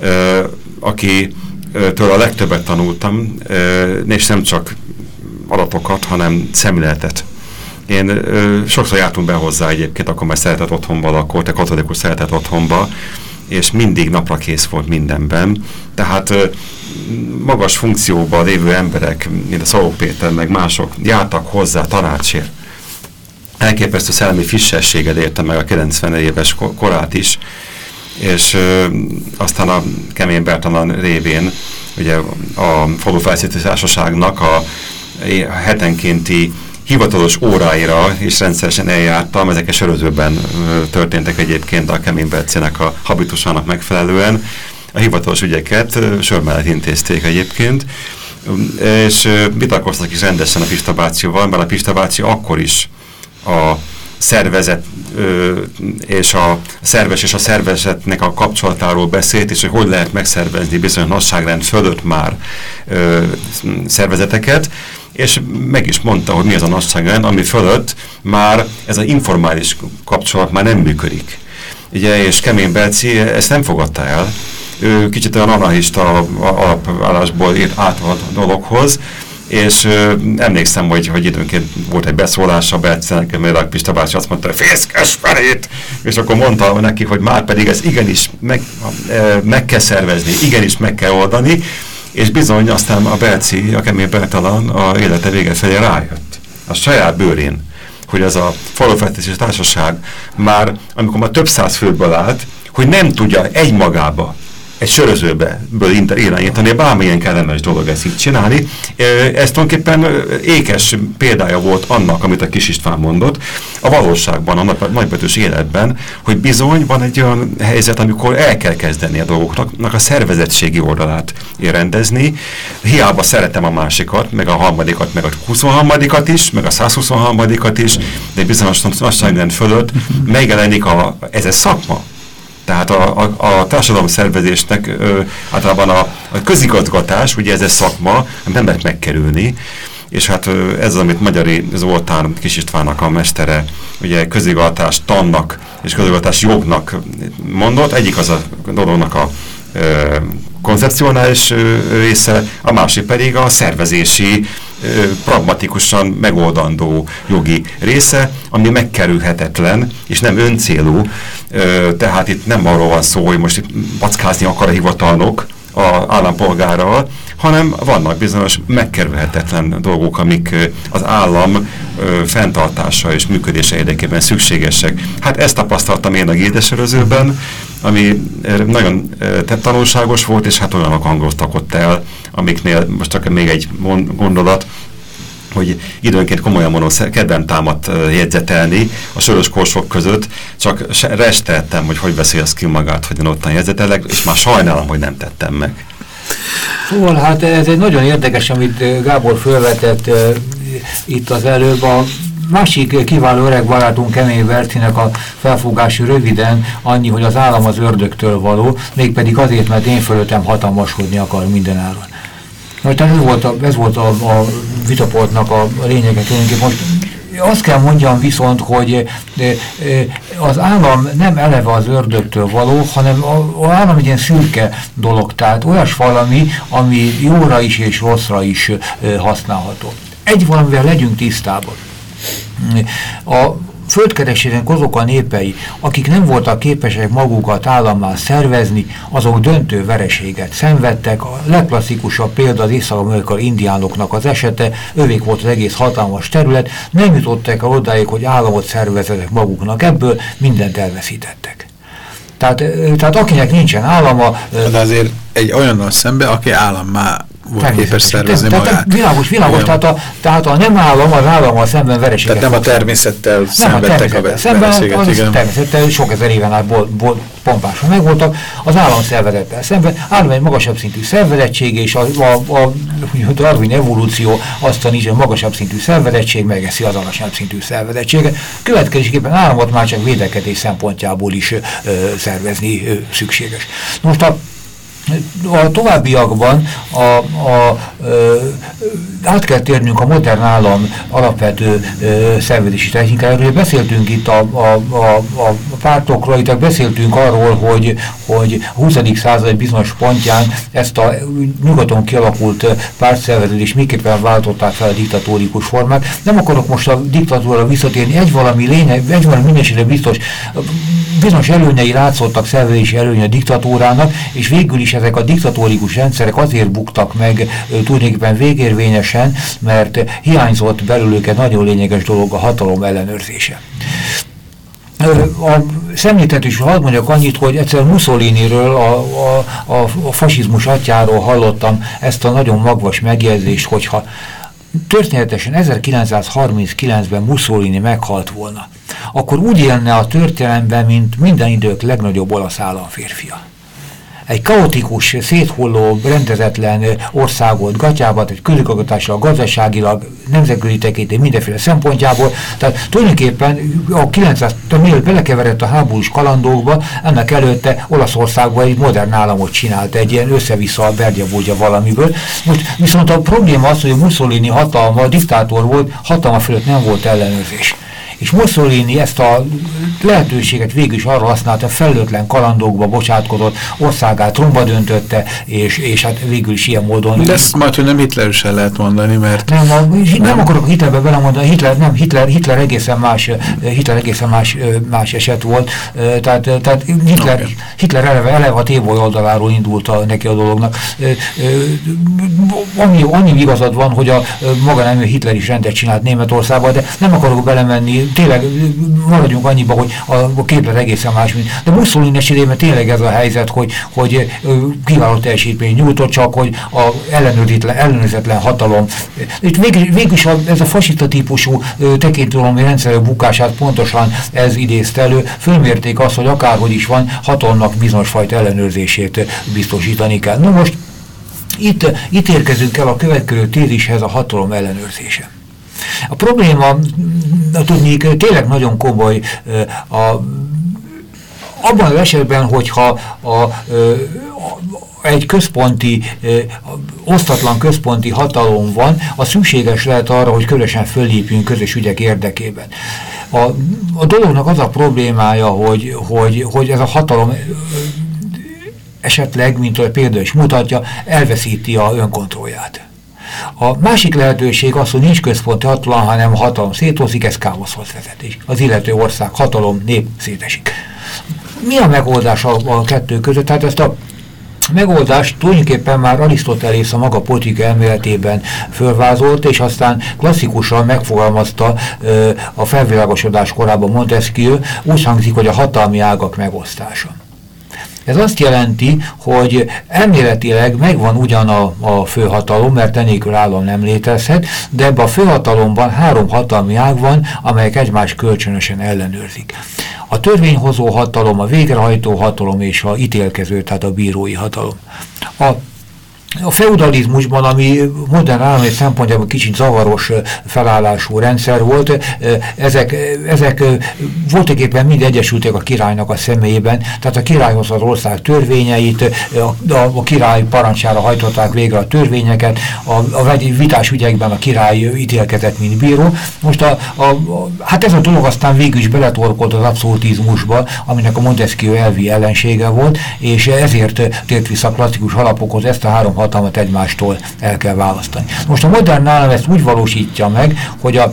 ö, aki től a legtöbbet tanultam, és nem csak adatokat, hanem szemléletet én ö, sokszor jártunk be hozzá egyébként, akkor már szeretett otthonba lakott, a katolikus szeretett otthonba, és mindig napra kész volt mindenben. Tehát ö, magas funkcióban lévő emberek, mint a Szaló Péter, meg mások jártak hozzá tanácsért. Elképesztő szellemi fissességet érte meg a 90 éves korát is, és ö, aztán a Kemény Bertalan révén, ugye a falufelszítő társaságnak a hetenkénti hivatalos óráira is rendszeresen eljártam, ezek a sörözőben történtek egyébként a Kemény Bercének a habitusának megfelelően. A hivatalos ügyeket sör mellett intézték egyébként, és vitatkoztak is rendesen a Pista bácsival, mert a Pista bácsi akkor is a szervezet és a szerves és a szervezetnek a kapcsolatáról beszélt, és hogy hogy lehet megszervezni bizonyos nagyságrend fölött már szervezeteket, és meg is mondta, hogy mi az a nagyságrend, ami fölött már ez az informális kapcsolat már nem működik. Ugye, és Kemény Belci ezt nem fogadta el. Ő kicsit olyan anarchista alapállásból írt át a dologhoz, és ö, emlékszem, hogy, hogy időnként volt egy beszólása Bercenek, mert Pista bácsi azt mondta, fészkes felét, és akkor mondta neki, hogy már pedig ez igenis meg, e, meg kell szervezni, igenis meg kell oldani, és bizony aztán a Belci, a kemény Bertalan a élete vége felé rájött. A saját bőrén, hogy ez a falufejtési társaság már, amikor már több száz főből állt, hogy nem tudja egymagába egy sörözőből irányítani, bármilyen kellemes dolog ezt így csinálni. Ez tulajdonképpen ékes példája volt annak, amit a Kis István mondott, a valóságban, a nagybetűs életben, hogy bizony van egy olyan helyzet, amikor el kell kezdeni a dolgoknak a szervezettségi oldalát rendezni. Hiába szeretem a másikat, meg a harmadikat, meg a 23-at is, meg a 123-at is, de bizonyos nagyságrend fölött *laughs* megjelenik a, ez egy szakma, tehát a, a, a társadalom szervezésnek ö, általában a, a közigazgatás, ugye ez egy szakma, nem lehet megkerülni, és hát ez az, amit Magyari Zoltán Kis Istvánnak a mestere, ugye közigazgatás tannak és közigazgatás jognak mondott, egyik az a dolognak a ö, koncepcionális része, a másik pedig a szervezési, pragmatikusan megoldandó jogi része, ami megkerülhetetlen, és nem öncélú, tehát itt nem arról van szó, hogy most itt akar a hivatalnok az állampolgárral, hanem vannak bizonyos megkerülhetetlen dolgok, amik az állam fenntartása és működése érdekében szükségesek. Hát ezt tapasztaltam én a gédesörözőben, ami nagyon tanulságos volt, és hát olyanok hangoztak ott el, amiknél most csak még egy gondolat, hogy időnként komolyan mondom, kedvem támadt jegyzetelni a sörös korsok között, csak resteltem, hogy hogy beszélsz ki magát, hogy én ottan jegyzetelek, és már sajnálom, hogy nem tettem meg. Szóval hát ez egy nagyon érdekes, amit Gábor felvetett itt az előbb. A másik kiváló öreg barátunk Kemény Bercinek a felfogása röviden annyi, hogy az állam az ördögtől való, mégpedig azért, mert én fölöttem hatalmaskodni akar mindenáron. Most ez volt a, ez volt a, a vitaportnak a lényege tulajdonképpen. Most azt kell mondjam viszont, hogy az állam nem eleve az ördögtől való, hanem az állam egy ilyen szürke dolog, tehát olyas valami, ami jóra is és rosszra is használható. Egy valamivel legyünk tisztában. A földkeresének azok a népei, akik nem voltak képesek magukat állammal szervezni, azok döntő vereséget szenvedtek. A legklasszikusabb példa az észak-amerikai indiánoknak az esete, övék volt az egész hatalmas terület, nem jutottak el odáig, hogy államot szervezetek maguknak, ebből mindent elveszítettek. Tehát, tehát akinek nincsen állama... De azért egy olyannal szembe, aki állammá volt képes szervezni tehát, magát. Világos, világos, tehát a, tehát a nem állam, az állammal szemben vereséget. Tehát nem a természettel nem szenvedtek a, a szemben, az igen. természettel sok ezer éven át bol, bol, pompásan megvoltak, az állam szervezettel szemben, állam egy magasabb szintű szervezettség, és a, a, a Darwin evolúció azt tanítja, hogy magasabb szintű szervezettség megeszi az alacsonyabb szintű szervezettséget. Következésképpen államot már csak védekedés szempontjából is ö, szervezni ö, szükséges. Most a a továbbiakban a, a, ö, át kell térnünk a modern állam alapvető ö, szervezési technikájáról. Beszéltünk itt a, a, a, a pártokról, itt beszéltünk arról, hogy, hogy a 20. század bizonyos pontján ezt a nyugaton kialakult pártszerveződés miképpen váltották fel a diktatórikus formát. Nem akarok most a diktatúra visszatérni, egy valami lényeg, egy valami mindenségre biztos, bizonyos előnyei látszottak szervezési előny a diktatúrának, és végül is ezek a diktatórikus rendszerek azért buktak meg tulajdonképpen végérvényesen, mert hiányzott belőlük egy nagyon lényeges dolog a hatalom ellenőrzése. A szemlítetős hadd mondjak annyit, hogy egyszer Mussoliniről, a, a, a, a fasizmus atyáról hallottam ezt a nagyon magvas megjegyzést, hogyha történetesen 1939-ben Mussolini meghalt volna, akkor úgy élne a történelemben, mint minden idők legnagyobb olasz államférfia egy kaotikus, széthulló, rendezetlen országot gatyába, egy közigazgatással, gazdaságilag, nemzetközi tekinté mindenféle szempontjából. Tehát tulajdonképpen a 900, mielőtt belekeveredett a háborús kalandókba, ennek előtte Olaszországban egy modern államot csinált, egy ilyen össze-vissza a bergyabúgya valamiből. Most viszont a probléma az, hogy Mussolini hatalma, diktátor volt, hatalma fölött nem volt ellenőrzés. És Mussolini ezt a lehetőséget végül is arra használta, felőtlen kalandokba bocsátkozott, országát tromba döntötte, és, és hát végül is ilyen módon... De ezt majd, hogy nem Hitler sem lehet mondani, mert... Nem, a, nem, nem akarok Hitlerbe belemondani, Hitler, nem, Hitler, Hitler egészen más, Hitler egészen más, más eset volt, tehát, tehát Hitler, okay. Hitler eleve, eleve a tévoly oldaláról indult a, neki a dolognak. Annyi, annyi igazad van, hogy a maga nemű Hitler is rendet csinált Németországban, de nem akarok belemenni tényleg maradjunk annyiba, hogy a képlet egészen más, mint. De Mussolini esetében tényleg ez a helyzet, hogy, hogy kiváló teljesítmény nyújtott, csak hogy a ellenőrizetlen, ellenőrizetlen hatalom. Itt végül, végül is a, ez a fasista típusú tekintőlomi rendszerek bukását pontosan ez idézte elő. Fölmérték azt, hogy akárhogy is van, hatalomnak bizonyos fajta ellenőrzését biztosítani kell. Na most itt, itt érkezünk el a következő tézishez a hatalom ellenőrzése. A probléma, tudnék, tényleg nagyon komoly a, abban az esetben, hogyha a, a, egy központi, osztatlan központi hatalom van, az szükséges lehet arra, hogy közösen föllépjünk közös ügyek érdekében. A, a dolognak az a problémája, hogy, hogy, hogy ez a hatalom esetleg, mint a példa is mutatja, elveszíti a önkontrollját. A másik lehetőség az, hogy nincs központi hatalom, hanem hatalom szétozik, ez káoszhoz vezet. Az illető ország hatalom, nép szétesik. Mi a megoldás a, a kettő között? Tehát ezt a megoldást tulajdonképpen már Arisztotelész a maga politika elméletében fölvázolt, és aztán klasszikusan megfogalmazta a felvilágosodás korában Montesquieu, úgy hangzik, hogy a hatalmi ágak megosztása. Ez azt jelenti, hogy elméletileg megvan ugyan a, a főhatalom, mert enélkül állam nem létezhet, de ebben a főhatalomban három hatalmi ág van, amelyek egymás kölcsönösen ellenőrzik. A törvényhozó hatalom, a végrehajtó hatalom és a ítélkező, tehát a bírói hatalom. A a feudalizmusban, ami modern állami szempontjából kicsit zavaros felállású rendszer volt, ezek, ezek voltak éppen mind egyesültek a királynak a személyében, tehát a királyhoz az ország törvényeit, a, a, király parancsára hajtották végre a törvényeket, a, a vitás ügyekben a király ítélkezett, mint bíró. Most a, a, a, hát ez a dolog aztán végül is beletorkolt az abszolutizmusba, aminek a Montesquieu elvi ellensége volt, és ezért tért vissza klasszikus alapokhoz ezt a három hatalmat egymástól el kell választani. Most a modern állam ezt úgy valósítja meg, hogy a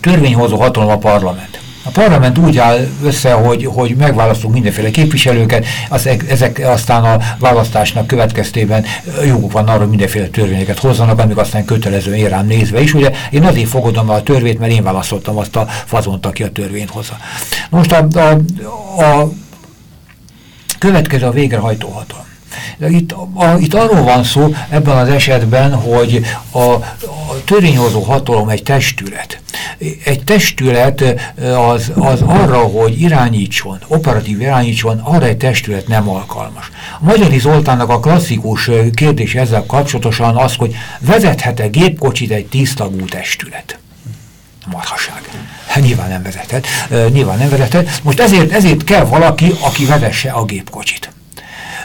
törvényhozó hatalom a parlament. A parlament úgy áll össze, hogy, hogy megválasztunk mindenféle képviselőket, az, ezek aztán a választásnak következtében joguk van arra, hogy mindenféle törvényeket hozzanak, amik aztán kötelező én rám nézve is. Ugye én azért fogadom a törvényt, mert én választottam azt a fazont, aki a törvényt hozza. Most a, a, a következő a végrehajtó hatalom. Itt, a, itt arról van szó ebben az esetben, hogy a, a törvényhozó hatalom egy testület. Egy testület az, az arra, hogy irányítson, operatív irányítson, arra egy testület nem alkalmas. A Magyari Zoltánnak a klasszikus kérdés ezzel kapcsolatosan az, hogy vezethet-e gépkocsit egy tisztagú testület? Marhaság. Hát nyilván nem vezethet. Nyilván nem vezethet. Most ezért, ezért kell valaki, aki vezesse a gépkocsit.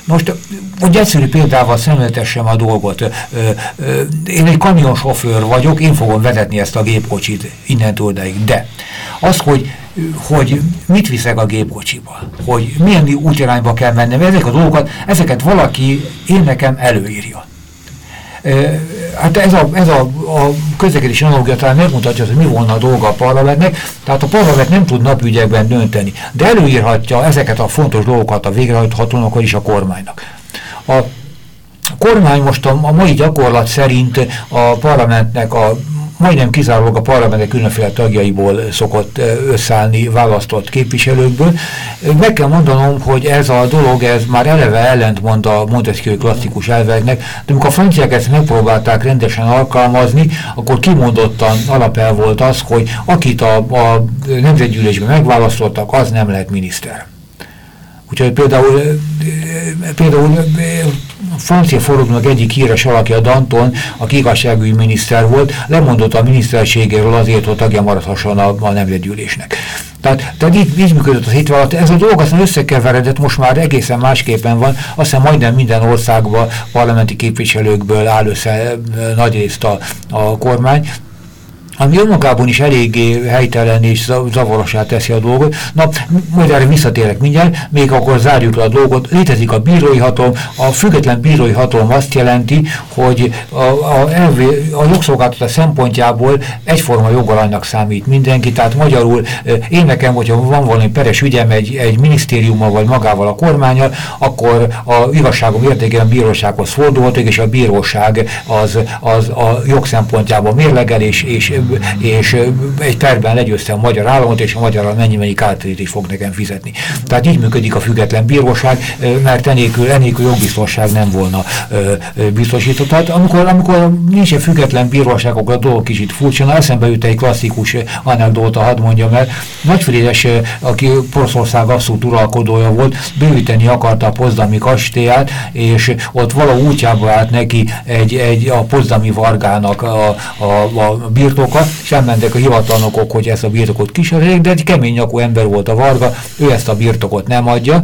Most, hogy egyszerű példával szemléltessem a dolgot. Én egy kamionsofőr vagyok, én fogom vezetni ezt a gépkocsit innentől odaig. De az, hogy hogy mit viszek a gépkocsiba, hogy milyen útirányba kell mennem, ezek a dolgokat, ezeket valaki én nekem előírja. Hát ez a, ez a, a közlekedési analogia talán megmutatja, hogy mi volna a dolga a parlamentnek, tehát a parlament nem tud napügyekben dönteni, de előírhatja ezeket a fontos dolgokat a végrehajthatónak, is a kormánynak. A kormány most a, a mai gyakorlat szerint a parlamentnek a majdnem kizárólag a parlamentek különféle tagjaiból szokott összeállni választott képviselőkből. Meg kell mondanom, hogy ez a dolog, ez már eleve ellentmond a Montesquieu klasszikus elveknek, de amikor a franciák ezt megpróbálták rendesen alkalmazni, akkor kimondottan alapel volt az, hogy akit a, a nemzetgyűlésben megválasztottak, az nem lehet miniszter. Úgyhogy például, például a francia forradalomnak egyik híres alakja Danton, aki igazságügyi miniszter volt, lemondott a miniszterségéről azért, hogy tagja maradhasson a, a nemzetgyűlésnek. Tehát, tehát így, így működött az hitvállalat. Ez a dolog aztán összekeveredett, most már egészen másképpen van. Azt hiszem majdnem minden országban parlamenti képviselőkből áll össze nagyrészt a, a kormány ami önmagában is eléggé helytelen és zavarosá teszi a dolgot. Na, majd erre visszatérek mindjárt, még akkor zárjuk le a dolgot. Létezik a bírói hatalom, a független bírói hatalom azt jelenti, hogy a, a, a jogszolgáltatás szempontjából egyforma jogalanynak számít mindenki, tehát magyarul én nekem, hogyha van valami peres ügyem egy, egy minisztériummal vagy magával a kormányal, akkor a igazságom értékében bírósághoz fordulhatok, és a bíróság az, az a jog szempontjából mérlegel, és, és és egy perben legyőzte a magyar államot, és a magyar mennyi-mennyi kártérítést fog nekem fizetni. Tehát így működik a független bíróság, mert enélkül, enélkül jogbiztonság nem volna biztosított. Tehát amikor, amikor nincs egy független bíróság, akkor a dolog kicsit furcsa. Na, eszembe jut egy klasszikus anekdóta, hadd mondjam el. Nagyfrides, aki Poroszország abszolút uralkodója volt, bővíteni akarta a pozdami kastélyát, és ott való útjába állt neki egy, egy a pozdami vargának a, a, a birtoka, birtoka, és elmentek a hivatalnokok, hogy ezt a birtokot kísérjék, de egy kemény nyakú ember volt a Varga, ő ezt a birtokot nem adja,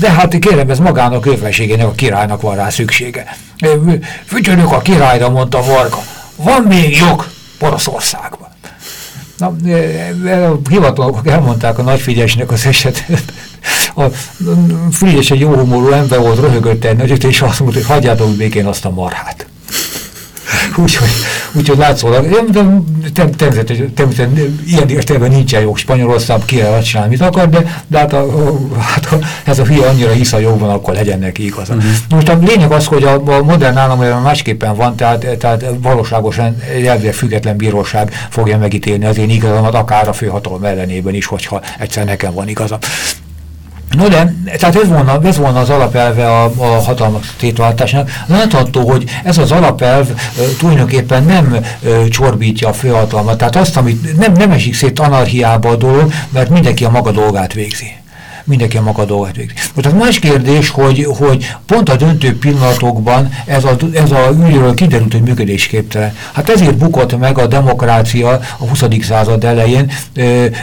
de hát kérem, ez magának őfelségének, a királynak van rá szüksége. Fütyönök a királyra, mondta Varga, van még jog Poroszországban. Na, a hivatalnokok elmondták a nagyfigyesnek az esetet. A Frigyes egy jó humorú ember volt, röhögött nagyot, és azt mondta, hogy hagyjátok békén azt a marhát. *laughs* Úgyhogy úgy, látszólag, természetesen, természetesen ilyen értelemben nincsen jog Spanyolország, ki lehet csinálni, mit akar, de, de hát, a, hát a, ez a hülye annyira hisz a jogban, akkor legyen neki igaza. Uh mhm. -huh. Most a lényeg az, hogy a, a modern állam másképpen van, tehát, tehát valóságosan elvileg független bíróság fogja megítélni az én igazamat, akár a főhatalom ellenében is, hogyha egyszer nekem van igaza. No de, tehát ez volna, ez volna az alapelve a, a hatalmak tétváltásnak. Látható, hogy ez az alapelv e, tulajdonképpen nem e, csorbítja a főhatalmat. Tehát azt, amit nem, nem esik szét anarchiába a dolog, mert mindenki a maga dolgát végzi mindenki a maga dolgát végzi. Most az más kérdés, hogy, hogy pont a döntő pillanatokban ez a, ez a ügyről kiderült, hogy működésképtelen. Hát ezért bukott meg a demokrácia a 20. század elején,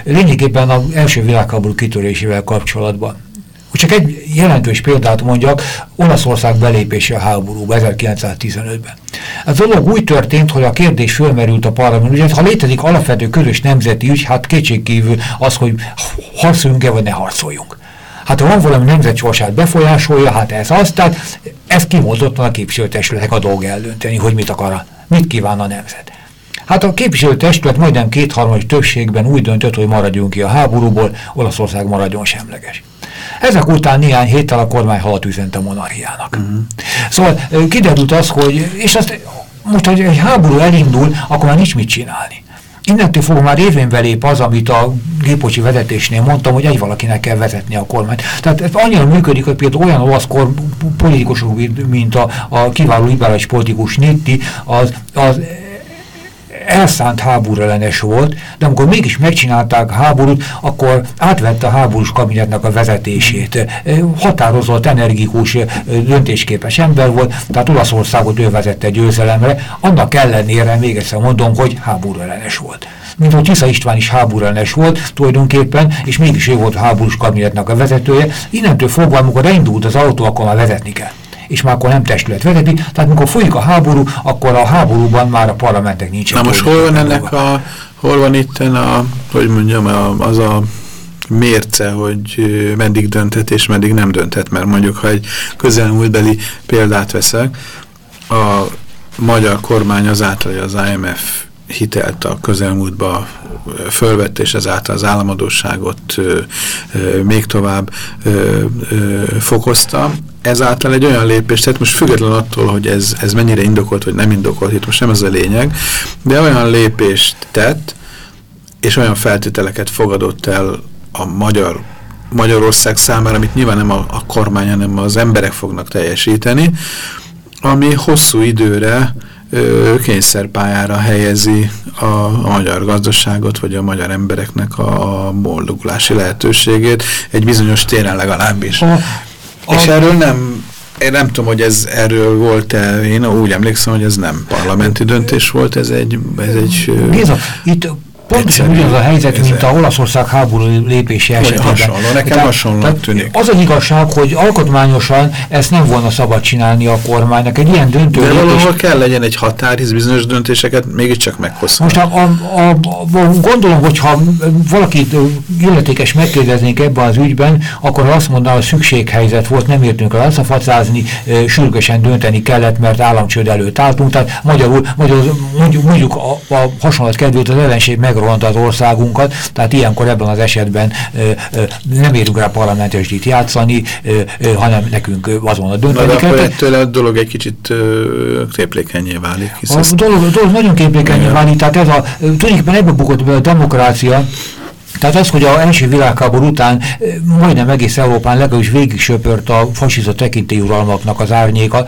lényegében az első világháború kitörésével kapcsolatban. Csak egy jelentős példát mondjak, Olaszország belépése a háborúba 1915-ben. Ez a dolog úgy történt, hogy a kérdés fölmerült a parlament, ugye ha létezik alapvető közös nemzeti ügy, hát kétségkívül az, hogy harcoljunk-e vagy ne harcoljunk. Hát ha van valami nemzetsorsát befolyásolja, hát ez az, tehát ez kimondottan a képviselőtestületek a dolga eldönteni, hogy mit akar, mit kíván a nemzet. Hát a képviselőtestület majdnem kétharmadik többségben úgy döntött, hogy maradjunk ki a háborúból, Olaszország maradjon semleges. Ezek után néhány héttel a kormány halat üzent a monarchiának. Uh. Szóval kiderült az, hogy, és azt most, hogy egy háború elindul, akkor már nincs mit csinálni. Innentől fogva már érvénybe lép az, amit a gépocsi vezetésnél mondtam, hogy egy valakinek kell vezetni a kormányt. Tehát ez annyira működik, hogy például olyan olasz politikusok, mint a, a kiváló liberális politikus Nitti, az, az elszánt háború ellenes volt, de amikor mégis megcsinálták háborút, akkor átvette a háborús kabinetnek a vezetését. Határozott, energikus, döntésképes ember volt, tehát Olaszországot ő vezette győzelemre, annak ellenére még egyszer mondom, hogy háború ellenes volt mint hogy Tisza István is háborúellenes volt tulajdonképpen, és mégis ő volt a háborús kabinetnek a vezetője. Innentől fogva, amikor elindult az autó, akkor már vezetni kell és már akkor nem testület vezeti, tehát amikor folyik a háború, akkor a háborúban már a parlamentek nincsen. Na most hol van ennek a, hol van itt a, hogy mondjam, a, az a mérce, hogy meddig dönthet és meddig nem dönthet, mert mondjuk, ha egy közelmúltbeli példát veszek, a magyar kormány azáltal, hogy az IMF hitelt a közelmúltba fölvett, és ezáltal az államadóságot még tovább fokozta. Ezáltal egy olyan lépés, tehát most független attól, hogy ez, ez mennyire indokolt, vagy nem indokolt, itt most nem ez a lényeg, de olyan lépést tett, és olyan feltételeket fogadott el a magyar Magyarország számára, amit nyilván nem a, a kormány, hanem az emberek fognak teljesíteni, ami hosszú időre kényszerpályára helyezi a, a magyar gazdaságot, vagy a magyar embereknek a boldogulási lehetőségét, egy bizonyos téren legalábbis. A, És erről nem, én nem tudom, hogy ez erről volt-e, én úgy emlékszem, hogy ez nem parlamenti döntés volt, ez egy... Ez egy Géza, itt Pontosan ugyanaz a helyzet, mint a Olaszország háború lépési esetében. Hasonló, nekem tehát, hasonló tűnik. Az az igazság, hogy alkotmányosan ezt nem volna szabad csinálni a kormánynak. Egy ilyen döntő De lépés... valahol kell legyen egy határ, hisz bizonyos döntéseket mégiscsak meghozhat. Most a, a, a, a, gondolom, hogyha valakit illetékes megkérdeznénk ebben az ügyben, akkor azt mondaná, hogy szükséghelyzet volt, nem értünk el elszafacázni, sürgősen dönteni kellett, mert államcsőd előtt álltunk. Tehát magyarul, magyarul mondjuk, mondjuk a, a hasonlat kedvét az ellenség meg megrohant az országunkat, tehát ilyenkor ebben az esetben nem érünk rá parlamentesdít játszani, hanem nekünk azonnal dönteni kell. akkor ettől a dolog egy kicsit képlékenyé válik. a dolog, a dolog nagyon képlékenyé válik, tehát ez a, tulajdonképpen ebbe bukott be a demokrácia, tehát az, hogy a első világháború után majdnem egész Európán legalábbis végig söpört a fasiza tekintélyuralmaknak az árnyéka,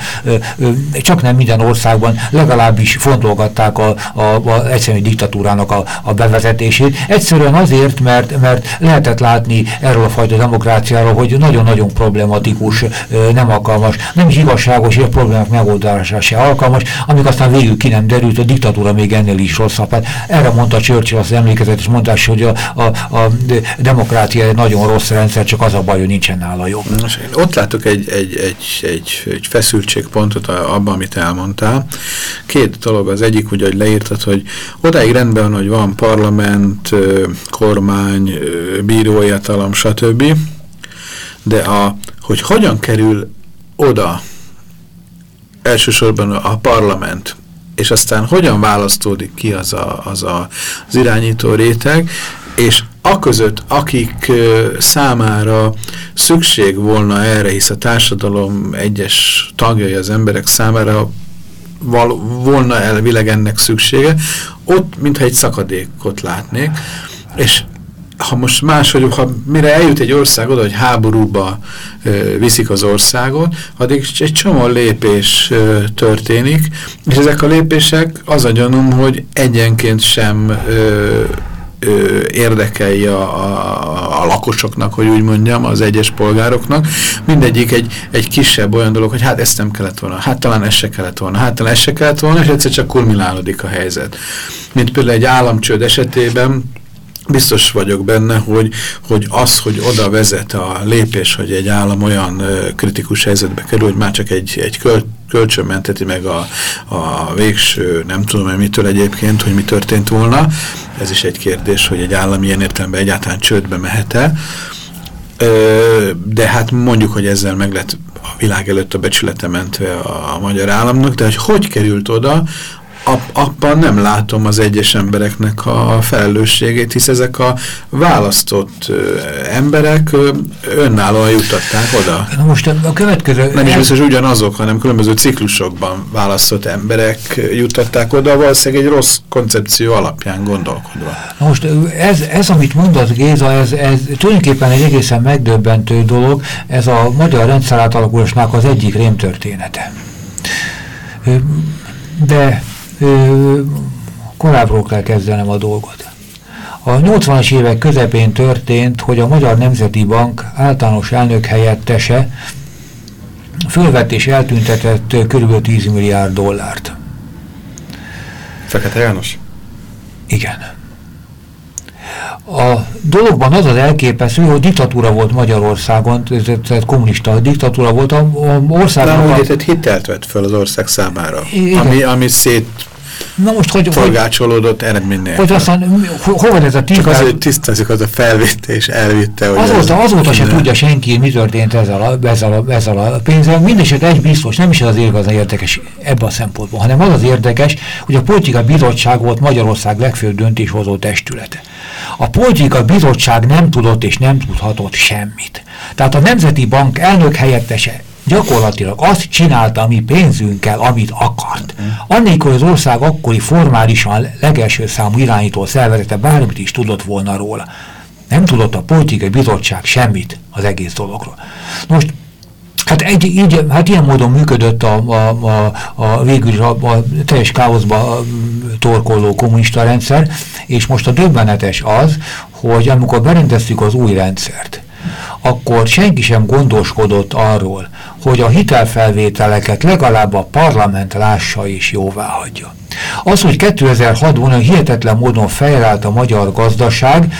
csak nem minden országban legalábbis fontolgatták a, a, a egyszerű diktatúrának a, a bevezetését. Egyszerűen azért, mert, mert lehetett látni erről a fajta demokráciáról, hogy nagyon-nagyon problematikus, nem alkalmas, nem is igazságos, és a problémák megoldására se alkalmas, amik aztán végül ki nem derült, a diktatúra még ennél is rosszabb. Hát erre mondta Churchill az emlékezetes mondás, hogy a, a, a demokrácia egy nagyon rossz rendszer, csak az a baj, hogy nincsen nála jobb. Nos, én ott látok egy, egy, egy, egy, egy feszültségpontot abban, amit elmondtál. Két dolog, az egyik, ugye, hogy leírtad, hogy odáig rendben, hogy van parlament, kormány, bírói hatalom, stb. De a, hogy hogyan kerül oda elsősorban a parlament, és aztán hogyan választódik ki az a, az, a, az irányító réteg, és aközött, akik számára szükség volna erre, hisz a társadalom egyes tagjai az emberek számára val volna elvileg ennek szüksége, ott mintha egy szakadékot látnék, és ha most máshogy, ha mire eljut egy ország oda, hogy háborúba ö, viszik az országot, addig egy csomó lépés ö, történik, és ezek a lépések az a gyanúm, hogy egyenként sem ö, érdekelje a, a, a lakosoknak, hogy úgy mondjam, az egyes polgároknak. Mindegyik egy, egy kisebb olyan dolog, hogy hát ezt nem kellett volna, hát talán ez se kellett volna, hát talán ez se kellett volna, és egyszer csak kulminálódik a helyzet. Mint például egy államcsőd esetében, biztos vagyok benne, hogy, hogy az, hogy oda vezet a lépés, hogy egy állam olyan kritikus helyzetbe kerül, hogy már csak egy, egy köl, kölcsön menteti meg a, a végső, nem tudom, hogy mitől egyébként, hogy mi történt volna. Ez is egy kérdés, hogy egy állam ilyen értelemben egyáltalán csődbe mehet-e. De hát mondjuk, hogy ezzel meg lett a világ előtt a becsülete mentve a magyar államnak, de hogy hogy került oda, abban nem látom az egyes embereknek a felelősségét, hisz ezek a választott emberek önállóan juttatták oda. Na most a következő... Nem is biztos ugyanazok, hanem különböző ciklusokban választott emberek juttatták oda, valószínűleg egy rossz koncepció alapján gondolkodva. Na most ez, ez amit mondasz Géza, ez, ez tulajdonképpen egy egészen megdöbbentő dolog, ez a magyar rendszer átalakulásnak az egyik rémtörténete. De korábbról kell kezdenem a dolgot. A 80-as évek közepén történt, hogy a Magyar Nemzeti Bank általános elnök helyettese fölvett és eltüntetett kb. 10 milliárd dollárt. Fekete János? Igen. A dologban az az elképesztő, hogy diktatúra volt Magyarországon, tehát kommunista diktatúra volt. A, a országban... Nem, úgy hitelt vett föl az ország számára, ami, ami szét Na most, hogy... Forgácsolódott eredménynél. Hogy aztán, ho, hova ez a titkár... Csak azért tisztázik, az a felvitte és elvitte. Hogy azóta, ez, azóta se tudja senki, mi történt ezzel a, ezzel a, ezzel a pénzzel. Mindeneset egy biztos, nem is az az érdekes ebben a szempontból, hanem az az érdekes, hogy a politika bizottság volt Magyarország legfőbb döntéshozó testülete. A politika bizottság nem tudott és nem tudhatott semmit. Tehát a Nemzeti Bank elnök helyettese gyakorlatilag azt csinálta a mi pénzünkkel, amit akart. Annélkül az ország akkori formálisan legelső számú irányító szervezete bármit is tudott volna róla. Nem tudott a politikai bizottság semmit az egész dologról. Most Hát, egy, így, hát ilyen módon működött a, a, a, a végül a, a teljes káoszba torkoló kommunista rendszer, és most a döbbenetes az, hogy amikor berendeztük az új rendszert, akkor senki sem gondoskodott arról, hogy a hitelfelvételeket legalább a parlament lássa és jóvá hagyja. Az, hogy 2006-ban hihetetlen módon fejlelt a magyar gazdaság,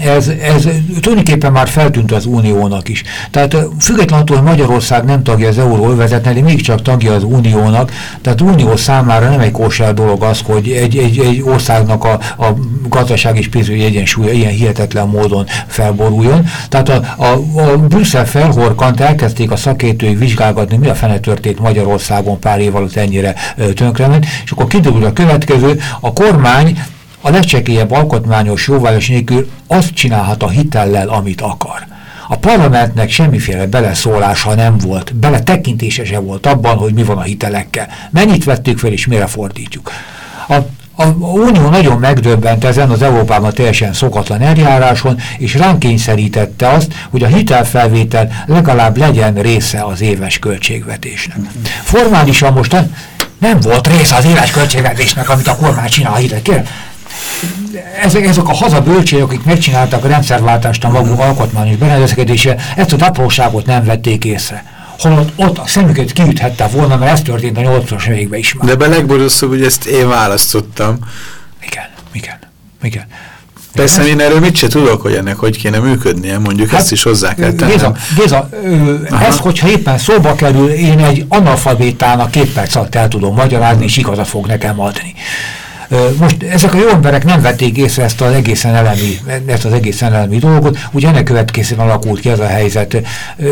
ez, ez tulajdonképpen már feltűnt az Uniónak is. Tehát függetlenül hogy Magyarország nem tagja az euróövezetnek, de mégiscsak tagja az Uniónak, tehát Unió számára nem egy kósár dolog az, hogy egy, egy, egy országnak a, a gazdaság és pénzügyi egyensúlya ilyen hihetetlen módon felboruljon. Tehát a, a, a Brüsszel felhorkant, elkezdték a szakértői vizsgálgatni, mi a fene történt Magyarországon pár év alatt ennyire tönkrement, és akkor kiderül a következő, a kormány a legcsekélyebb alkotmányos jóvállás nélkül azt csinálhat a hitellel, amit akar. A parlamentnek semmiféle beleszólása nem volt, beletekintése se volt abban, hogy mi van a hitelekkel. Mennyit vettük fel és mire fordítjuk. A, a, Unió nagyon megdöbbent ezen az Európában teljesen szokatlan eljáráson, és ránk kényszerítette azt, hogy a hitelfelvétel legalább legyen része az éves költségvetésnek. Formálisan most nem volt része az éves költségvetésnek, amit a kormány csinál a hitelekkel ezek, ezek a hazabölcsék, akik megcsináltak a rendszerváltást a maguk alkotmányos berendezkedése, ezt a apróságot nem vették észre. Holott ott a szemüket kiüthette volna, mert ez történt a 80-as években is már. De be legborusszabb, hogy ezt én választottam. Igen, igen, igen. Persze én erről mit se tudok, hogy ennek hogy kéne működnie, mondjuk hát, ezt is hozzá kell tennem. Géza, Géza ez, hogyha éppen szóba kerül, én egy analfabétának két perc alatt el tudom magyarázni, és igazat fog nekem adni. Most ezek a jó emberek nem vették észre ezt az egészen elemi, ezt az egészen elemi dolgot, úgy ennek következően alakult ki ez a helyzet.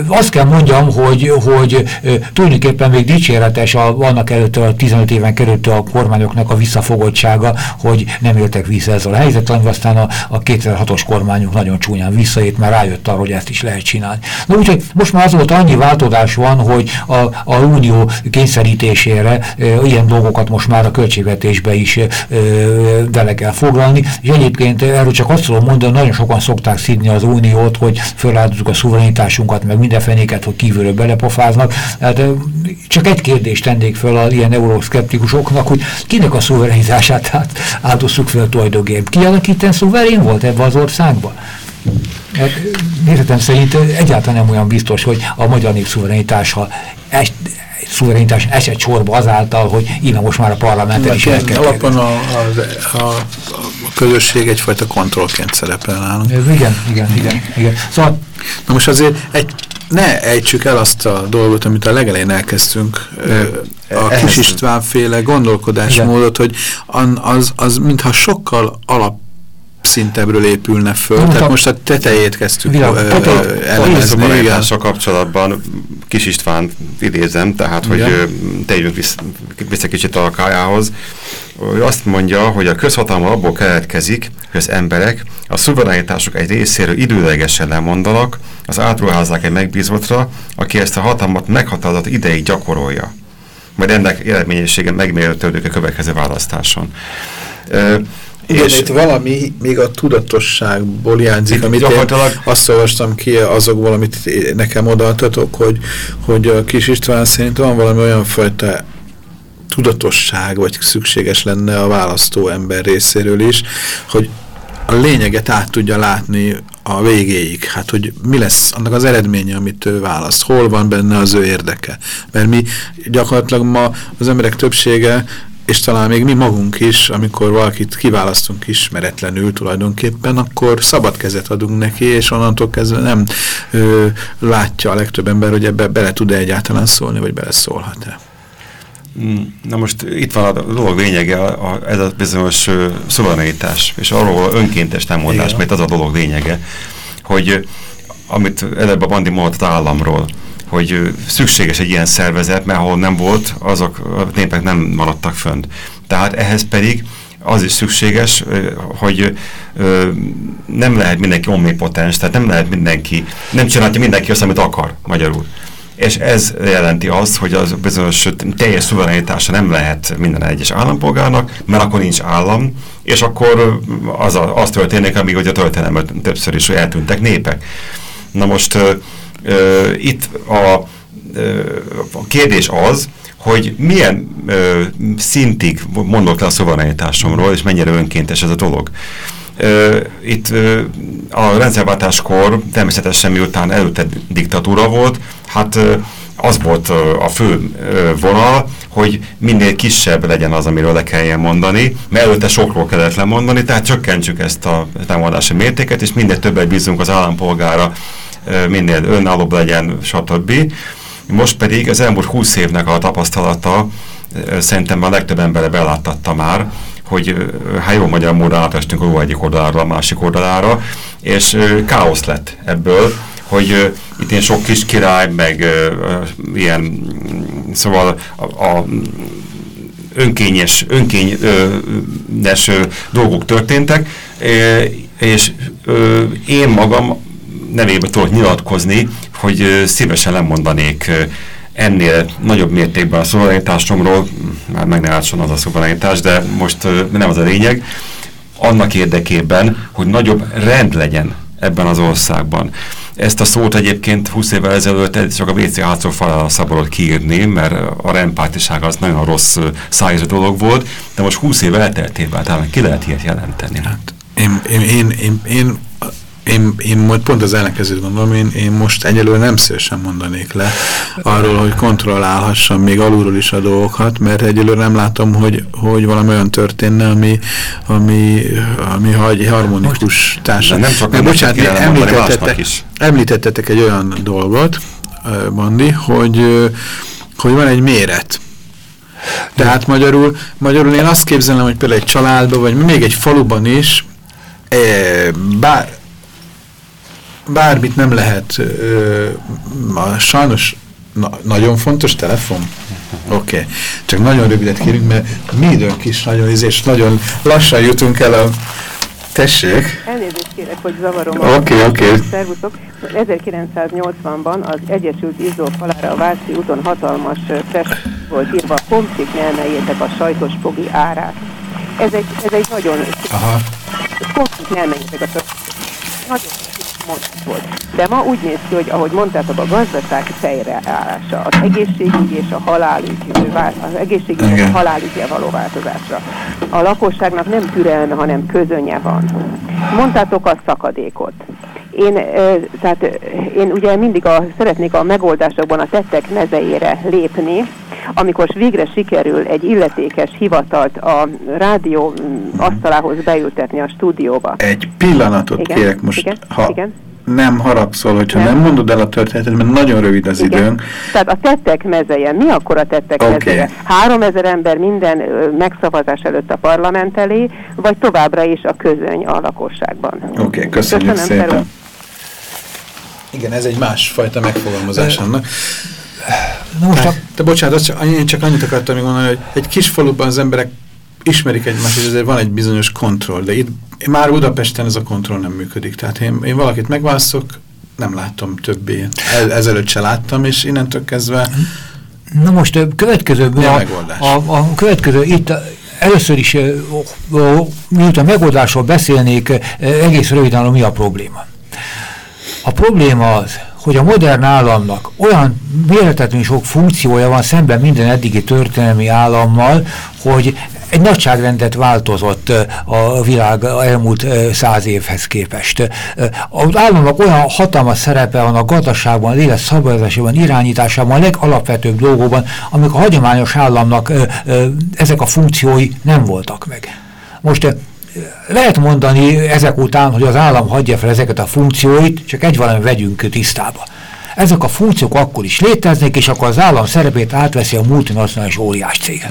Azt kell mondjam, hogy, hogy tulajdonképpen még dicséretes a, annak előtt a 15 éven került a kormányoknak a visszafogottsága, hogy nem éltek vissza ezzel a helyzettel, ami aztán a, a 2006-os kormányok nagyon csúnyán visszaért, mert rájött arra, hogy ezt is lehet csinálni. Na úgyhogy most már azóta annyi változás van, hogy a, a unió kényszerítésére ilyen dolgokat most már a költségvetésbe is vele kell foglalni, és egyébként erről csak azt tudom mondani, nagyon sokan szokták szidni az uniót, hogy föláldozzuk a szuverenitásunkat, meg minden fenéket, hogy kívülről belepofáznak. Hát, csak egy kérdést tennék föl a ilyen euroszkeptikusoknak, hogy kinek a szuverenitását áldozzuk fel tulajdonképpen. Ki az, aki szuverén volt ebben az országban? Hát, nézetem szerint egyáltalán nem olyan biztos, hogy a magyar nép szuverenitása es, szuverenitás esett sorba azáltal, hogy íme most már a parlamenten is elkezdett. Alapon a, a, a, a közösség egyfajta kontrollként szerepel nálunk. Igen, igen, igen. igen. Szóval, Na most azért egy, ne ejtsük el azt a dolgot, amit a legelején elkezdtünk, a Kis István féle gondolkodásmódot, hogy az, az mintha sokkal alap szintebbről épülne föl. Tehát most a tetejét kezdtük elemezni. A kapcsolatban Kis István idézem, tehát Igen. hogy tegyünk vissza, vissza kicsit a kájához. Ő azt mondja, hogy a közhatalma abból keletkezik, hogy az emberek a szuverenitások egy részéről időlegesen lemondanak, az átruházzák egy megbízottra, aki ezt a hatalmat meghatározott ideig gyakorolja. Majd ennek eredményessége megmérhetődik a következő választáson. Igen, és itt valami még a tudatosságból játzik, amit én azt olvastam ki azokból, amit nekem odaadtatok, hogy, hogy a kis István szerint van valami olyan fajta tudatosság, vagy szükséges lenne a választó ember részéről is, hogy a lényeget át tudja látni a végéig. Hát, hogy mi lesz annak az eredménye, amit ő választ. Hol van benne az ő érdeke. Mert mi gyakorlatilag ma az emberek többsége és talán még mi magunk is, amikor valakit kiválasztunk ismeretlenül tulajdonképpen, akkor szabad kezet adunk neki, és onnantól kezdve nem ö, látja a legtöbb ember, hogy ebbe bele tud-e egyáltalán szólni, vagy bele szólhat-e. Hmm, na most itt van a dolog lényege, a, a, ez a bizonyos szuverenitás, és arról önkéntes támadás, mert az a dolog lényege, hogy amit előbb a Bandi mondott államról, hogy szükséges egy ilyen szervezet, mert ahol nem volt, azok a népek nem maradtak fönt. Tehát ehhez pedig az is szükséges, hogy nem lehet mindenki omnipotens, tehát nem lehet mindenki, nem csinálja mindenki azt, amit akar magyarul. És ez jelenti azt, hogy az bizonyos teljes szuverenitása nem lehet minden egyes állampolgárnak, mert akkor nincs állam, és akkor az, a, az történik, amíg hogy a történelmet többször is eltűntek népek. Na most itt a, a kérdés az, hogy milyen ö, szintig mondok le a szuverenitásomról, és mennyire önkéntes ez a dolog. Ö, itt ö, a rendszerváltáskor természetesen miután előtte diktatúra volt, hát ö, az volt ö, a fő ö, vonal, hogy minél kisebb legyen az, amiről le kelljen mondani, mert előtte sokról kellett lemondani, tehát csökkentsük ezt a támadási mértéket, és minél többet bízunk az állampolgára minél önállóbb legyen, stb. Most pedig az elmúlt 20 évnek a tapasztalata szerintem a legtöbb embere beláttatta már, hogy hát jó magyar módon átestünk a egyik oldalára a másik oldalára, és káosz lett ebből, hogy itt én sok kis király, meg ilyen, szóval a, a önkényes, önkényes dolgok történtek, és én magam nevében tudok nyilatkozni, hogy szívesen lemondanék ennél nagyobb mértékben a szuverenitásomról, már meg ne az a szuverenitás, de most nem az a lényeg, annak érdekében, hogy nagyobb rend legyen ebben az országban. Ezt a szót egyébként 20 évvel ezelőtt csak a WC hátsó falra szabadott kiírni, mert a rendpártiság az nagyon rossz szájzó dolog volt, de most 20 év elteltével talán ki lehet ilyet jelenteni. Hát én, én, én, én, én én, én majd pont az ellenkezőt gondolom, én, én most egyelőre nem szívesen mondanék le arról, hogy kontrollálhassam még alulról is a dolgokat, mert egyelőre nem látom, hogy, hogy valami olyan történne, ami, ami, ami egy harmonikus társadalom. Nem csak nem bocsánat, említettetek, is. említettetek egy olyan dolgot, Bandi, hogy, hogy van egy méret. Tehát magyarul, magyarul én azt képzelem, hogy például egy családban, vagy még egy faluban is, bár bármit nem lehet, ö, a, sajnos na, nagyon fontos telefon. Oké, okay. csak nagyon rövidet kérünk, mert mi időnk is nagyon íz, és nagyon lassan jutunk el a... Tessék! Elnézést kérek, hogy zavarom. Oké, okay, oké. Okay. Szervuszok. 1980-ban az Egyesült Izzó falára a Váci úton hatalmas fest volt írva, komszik ne emeljétek a sajtos fogi árát. ez egy, ez egy nagyon... Aha. Konflikt elmenjetek a nagyon mondat volt. De ma úgy néz ki, hogy ahogy mondtátok, a gazdaság fejreállása, az egészségügy és a halálügy, az egészségügy és a halálügyje való változásra. A lakosságnak nem türelme, hanem közönye van. Mondtátok a szakadékot. Én, tehát én ugye mindig a, szeretnék a megoldásokban a tettek mezeire lépni, amikor végre sikerül egy illetékes hivatalt a rádió mm, asztalához beültetni a stúdióba. Egy pillanatot igen, kérek most, igen, ha igen. nem haragszol, hogyha nem. nem mondod el a történetet, mert nagyon rövid az igen. időnk. Tehát a tettek mezeje, mi akkor a tettek okay. mezeje? Három ezer ember minden megszavazás előtt a parlament elé, vagy továbbra is a közöny a lakosságban? Oké, okay, köszönjük Köszönöm szépen. Felül. Igen, ez egy másfajta megfogalmazás annak. Na most a... Te bocsánat, csak, én csak annyit akartam még mondani, hogy egy kis faluban az emberek ismerik egymást, és ezért van egy bizonyos kontroll, de itt már Budapesten ez a kontroll nem működik. Tehát én, én valakit megválaszok, nem látom többé. El, ezelőtt se láttam, és innentől kezdve... Na most következő, a, a, a következő itt először is, miután megoldásról beszélnék, egész röviden, mi a probléma. A probléma az, hogy a modern államnak olyan méretetlenül sok funkciója van szemben minden eddigi történelmi állammal, hogy egy nagyságrendet változott a világ elmúlt száz évhez képest. Az államnak olyan hatalmas szerepe van a gazdaságban, az élet szabályozásában, irányításában, a legalapvetőbb dolgokban, amik a hagyományos államnak ezek a funkciói nem voltak meg. Most lehet mondani ezek után, hogy az állam hagyja fel ezeket a funkcióit, csak egy valami vegyünk tisztába. Ezek a funkciók akkor is léteznek, és akkor az állam szerepét átveszi a multinacionális óriás cég.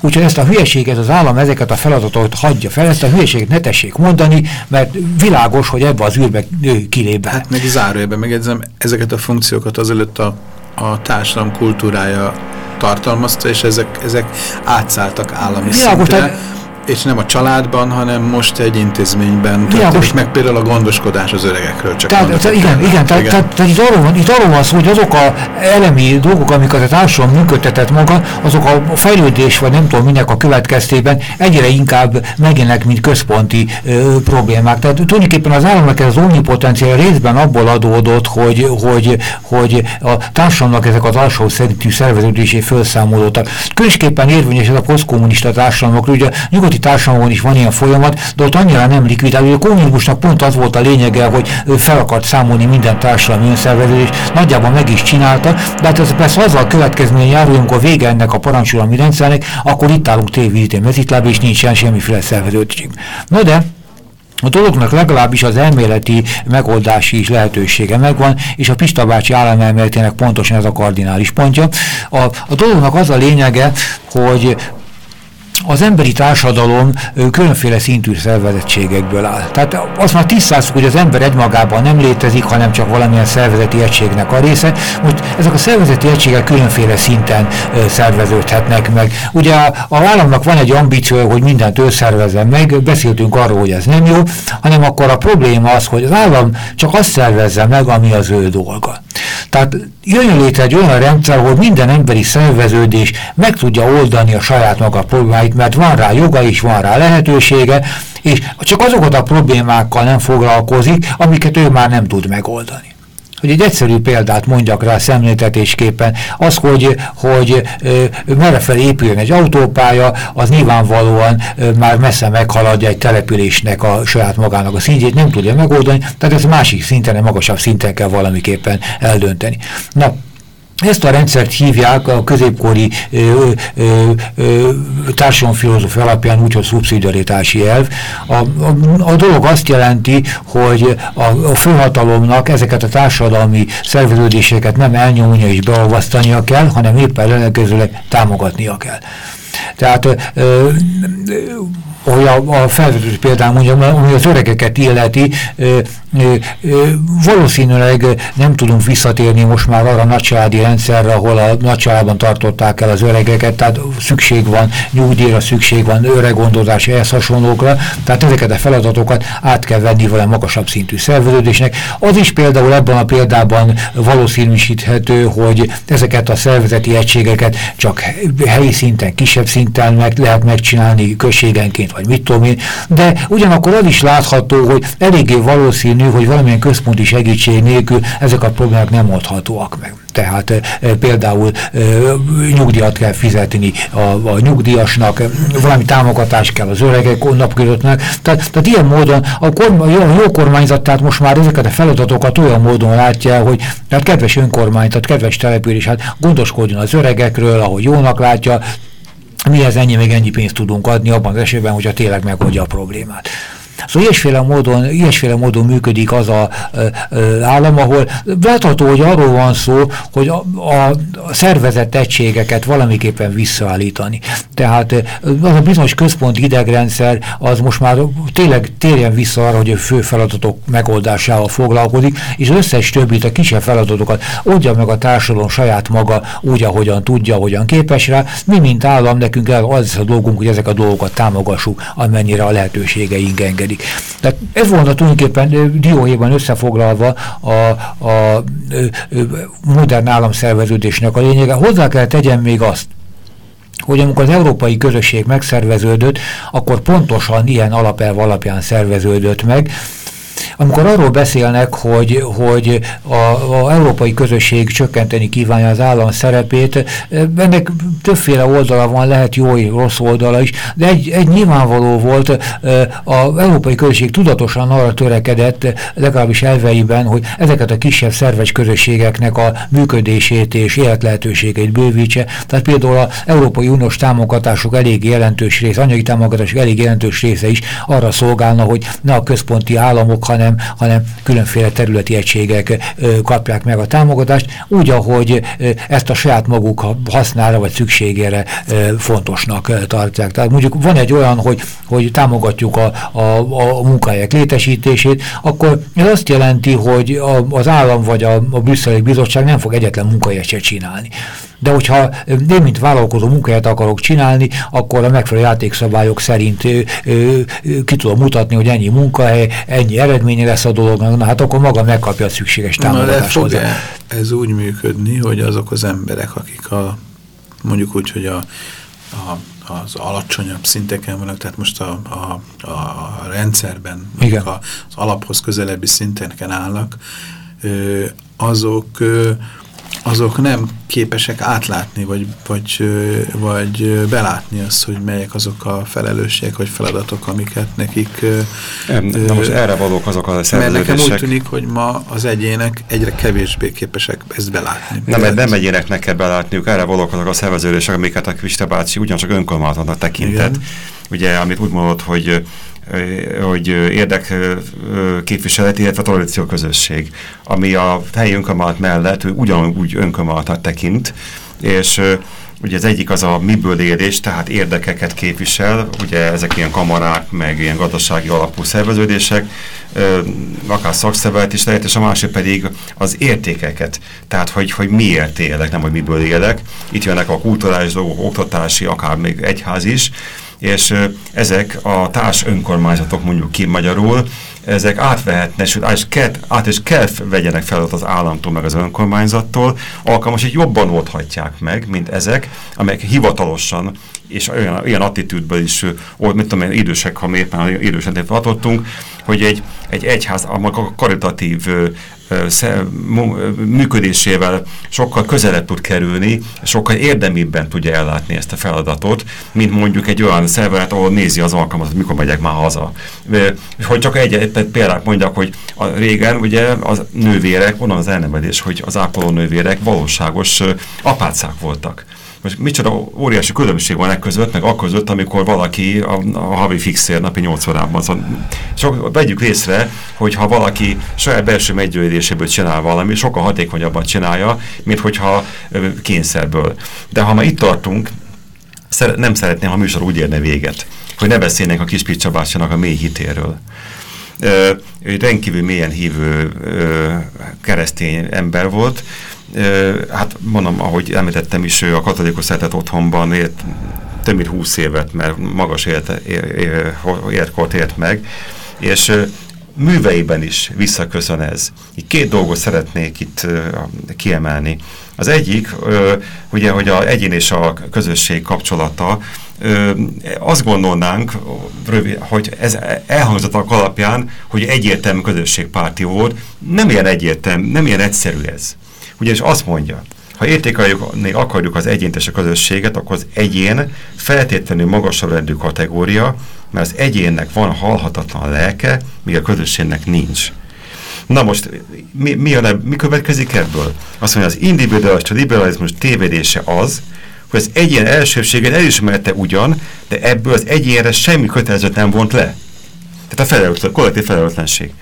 Úgyhogy ezt a hülyeséget az állam ezeket a feladatokat hagyja fel, ezt a hülyeséget ne tessék mondani, mert világos, hogy ebbe az űrbe kilép be. Hát meg zárójelben megjegyzem, ezeket a funkciókat azelőtt a, a társadalom kultúrája tartalmazta, és ezek, ezek átszálltak állami Világos, szintre és nem a családban, hanem most egy intézményben történik most... meg például a gondoskodás az öregekről. Csak tehát, tehát, igen, igen, tehát, tehát, tehát itt, arról van, itt arról van szó, hogy azok a elemi dolgok, amiket a társadalom működtetett maga, azok a fejlődés, vagy nem tudom minek a következtében egyre inkább megjelennek, mint központi ö, problémák. Tehát tulajdonképpen az államnak ez az omnipotenciál részben abból adódott, hogy, hogy, hogy a társadalomnak ezek az alsó szerintű szerveződésé felszámolódtak. Különösképpen érvényes ez a posztkommunista társadalmak, ugye nyugati nyugati társadalomban is van ilyen folyamat, de ott annyira nem likvidál. Ugye a kommunizmusnak pont az volt a lényege, hogy fel akart számolni minden társadalmi önszerveződést, nagyjából meg is csinálta, de hát ez persze azzal a következmény jár, hogy amikor vége ennek a parancsolami rendszernek, akkor itt állunk tévízítén mezitláb, és nincsen semmiféle szerveződtség. No de, a dolognak legalábbis az elméleti megoldási is lehetősége megvan, és a Pista bácsi államelméletének pontosan ez a kardinális pontja. A, a dolognak az a lényege, hogy az emberi társadalom különféle szintű szervezettségekből áll. Tehát azt már tisztáztuk, hogy az ember egymagában nem létezik, hanem csak valamilyen szervezeti egységnek a része. Most ezek a szervezeti egységek különféle szinten szerveződhetnek meg. Ugye a, a államnak van egy ambíció, hogy mindent ő szervezzen meg, beszéltünk arról, hogy ez nem jó, hanem akkor a probléma az, hogy az állam csak azt szervezze meg, ami az ő dolga. Tehát jön létre egy olyan rendszer, hogy minden emberi szerveződés meg tudja oldani a saját maga problémáit, mert van rá joga is, van rá lehetősége, és csak azokat a problémákkal nem foglalkozik, amiket ő már nem tud megoldani. Hogy egy egyszerű példát mondjak rá szemléltetésképpen, az, hogy, hogy merre fel épüljön egy autópálya, az nyilvánvalóan már messze meghaladja egy településnek a saját magának a szintjét, nem tudja megoldani, tehát ez másik szinten, magasabb szinten kell valamiképpen eldönteni. Na, ezt a rendszert hívják a középkori társadalomfilozófia alapján úgy, hogy szubszidiaritási elv. A, a, a dolog azt jelenti, hogy a, a főhatalomnak ezeket a társadalmi szerveződéseket nem elnyomnia és beolvasztania kell, hanem éppen ellenkezőleg támogatnia kell. Tehát ö, ö, hogy a, a felvető példán mondjam, ami az öregeket illeti, ö, ö, ö, valószínűleg nem tudunk visszatérni most már arra a nagycsaládi rendszerre, ahol a nagycsaládban tartották el az öregeket, tehát szükség van nyugdíjra, szükség van öregondozási ehhez hasonlókra, tehát ezeket a feladatokat át kell venni vele magasabb szintű szerveződésnek. Az is például ebben a példában valószínűsíthető, hogy ezeket a szervezeti egységeket csak helyi szinten, kisebb szinten meg lehet megcsinálni községenként, vagy mit tudom én, de ugyanakkor az is látható, hogy eléggé valószínű, hogy valamilyen központi segítség nélkül ezek a problémák nem oldhatóak meg. Tehát e, például e, nyugdíjat kell fizetni a, a nyugdíjasnak, valami támogatást kell az öregek napközöttnek. Tehát, tehát ilyen módon a, korm, a, jó, kormányzat tehát most már ezeket a feladatokat olyan módon látja, hogy tehát kedves önkormányzat, kedves település, hát gondoskodjon az öregekről, ahogy jónak látja, mihez ennyi még ennyi pénzt tudunk adni abban az esetben, hogyha tényleg megoldja a problémát. Szóval ilyesféle módon, ilyesféle módon működik az a állam, ahol látható, hogy arról van szó, hogy a, a, szervezett egységeket valamiképpen visszaállítani. Tehát az a bizonyos központi idegrendszer az most már tényleg térjen vissza arra, hogy a fő feladatok megoldásával foglalkozik, és az összes többit, a kisebb feladatokat oldja meg a társadalom saját maga úgy, ahogyan tudja, ahogyan képes rá. Mi, mint állam, nekünk az a dolgunk, hogy ezek a dolgokat támogassuk, amennyire a lehetőségeink engedik működik. Tehát ez volna tulajdonképpen dióhéjban összefoglalva a, a, modern államszerveződésnek a lényege. Hozzá kell tegyen még azt, hogy amikor az európai közösség megszerveződött, akkor pontosan ilyen alapelv alapján szerveződött meg, amikor arról beszélnek, hogy, hogy a, európai közösség csökkenteni kívánja az állam szerepét, ennek többféle oldala van, lehet jó, rossz oldala is, de egy, egy nyilvánvaló volt, az európai közösség tudatosan arra törekedett, legalábbis elveiben, hogy ezeket a kisebb szerves közösségeknek a működését és életlehetőségeit bővítse. Tehát például az Európai Uniós támogatások elég jelentős része, anyagi támogatások elég jelentős része is arra szolgálna, hogy ne a központi államok, hanem, hanem különféle területi egységek kapják meg a támogatást, úgy, ahogy ezt a saját maguk hasznára vagy szükségére fontosnak tartják. Tehát mondjuk van egy olyan, hogy, hogy támogatjuk a, a, a munkahelyek létesítését, akkor ez azt jelenti, hogy a, az állam vagy a, a brüsszeli bizottság nem fog egyetlen munkahelyet se csinálni. De hogyha én, mint vállalkozó munkahelyet akarok csinálni, akkor a megfelelő játékszabályok szerint ö, ö, ki tudom mutatni, hogy ennyi munkahely, ennyi eredménye lesz a dolognak, na hát akkor maga megkapja a szükséges támogatást hozzá. -e ez úgy működni, hogy azok az emberek, akik a, mondjuk úgy, hogy a, a az alacsonyabb szinteken vannak, tehát most a, a, a rendszerben, Igen. az alaphoz közelebbi szinteken állnak, azok azok nem képesek átlátni, vagy, vagy, vagy belátni azt, hogy melyek azok a felelősségek, vagy feladatok, amiket nekik... Nem, na most erre valók azok a szerveződések. Mert nekem úgy tűnik, hogy ma az egyének egyre kevésbé képesek ezt belátni. Nem, mert nem egyének kell belátniuk, erre valók azok a szerveződések, amiket a Kvista bácsi ugyancsak önkormányzatnak tekintett. Igen. Ugye, amit úgy mondott, hogy hogy érdek képviselet, illetve tolerancia közösség, ami a helyi önkormányzat mellett ugyanúgy önkormányzatot tekint, és ugye az egyik az a miből élés, tehát érdekeket képvisel, ugye ezek ilyen kamarák, meg ilyen gazdasági alapú szerveződések, akár szakszervezet is lehet, és a másik pedig az értékeket, tehát hogy, hogy miért élek, nem hogy miből élek. Itt jönnek a kulturális dolgok, oktatási, akár még egyház is, és ezek a társ önkormányzatok mondjuk ki magyarul, ezek átvehetne, sőt, át is, át is kell vegyenek feladat az államtól, meg az önkormányzattól, alkalmas, hogy jobban oldhatják meg, mint ezek, amelyek hivatalosan és olyan, olyan attitűdből is, ó, mit tudom idősek, ha miért már idősen tartottunk, hogy egy, egy egyház, a karitatív működésével sokkal közelebb tud kerülni, sokkal érdemibben tudja ellátni ezt a feladatot, mint mondjuk egy olyan szervezet, ahol nézi az alkalmat, mikor megyek már haza. Hogy csak egy, egy példát mondjak, hogy a régen ugye az nővérek, onnan az elnevedés, hogy az ápoló nővérek valóságos apácák voltak most micsoda óriási különbség van e meg akkor között, amikor valaki a, a havi fixér napi 8 órában. Szóval sok, vegyük észre, hogy ha valaki saját belső meggyőzéséből csinál valami, sokkal hatékonyabban csinálja, mint hogyha kényszerből. De ha ma itt tartunk, nem szeretném, ha a műsor úgy érne véget, hogy ne beszélnénk a Kispit Csabásának a mély hitéről. Ő rendkívül mélyen hívő ö, keresztény ember volt, hát mondom, ahogy említettem is, ő a katolikus szeretet otthonban élt több mint húsz évet, mert magas életkort élt meg, és műveiben is visszaköszön ez. Két dolgot szeretnék itt kiemelni. Az egyik, ugye, hogy a egyén és a közösség kapcsolata, azt gondolnánk, hogy ez elhangzottak alapján, hogy egyértelmű közösségpárti volt, nem ilyen egyértelmű, nem ilyen egyszerű ez. Ugyanis azt mondja, ha értékeljük, akarjuk az egyént és a közösséget, akkor az egyén feltétlenül magasabb rendű kategória, mert az egyénnek van halhatatlan lelke, míg a közösségnek nincs. Na most, mi, mi, a, mi következik ebből? Azt mondja, az individualista liberalizmus tévedése az, hogy az egyén elsőbséget elismerte ugyan, de ebből az egyénre semmi kötelezőt nem vont le. Tehát a felelőtlen, kollektív felelőtlenség.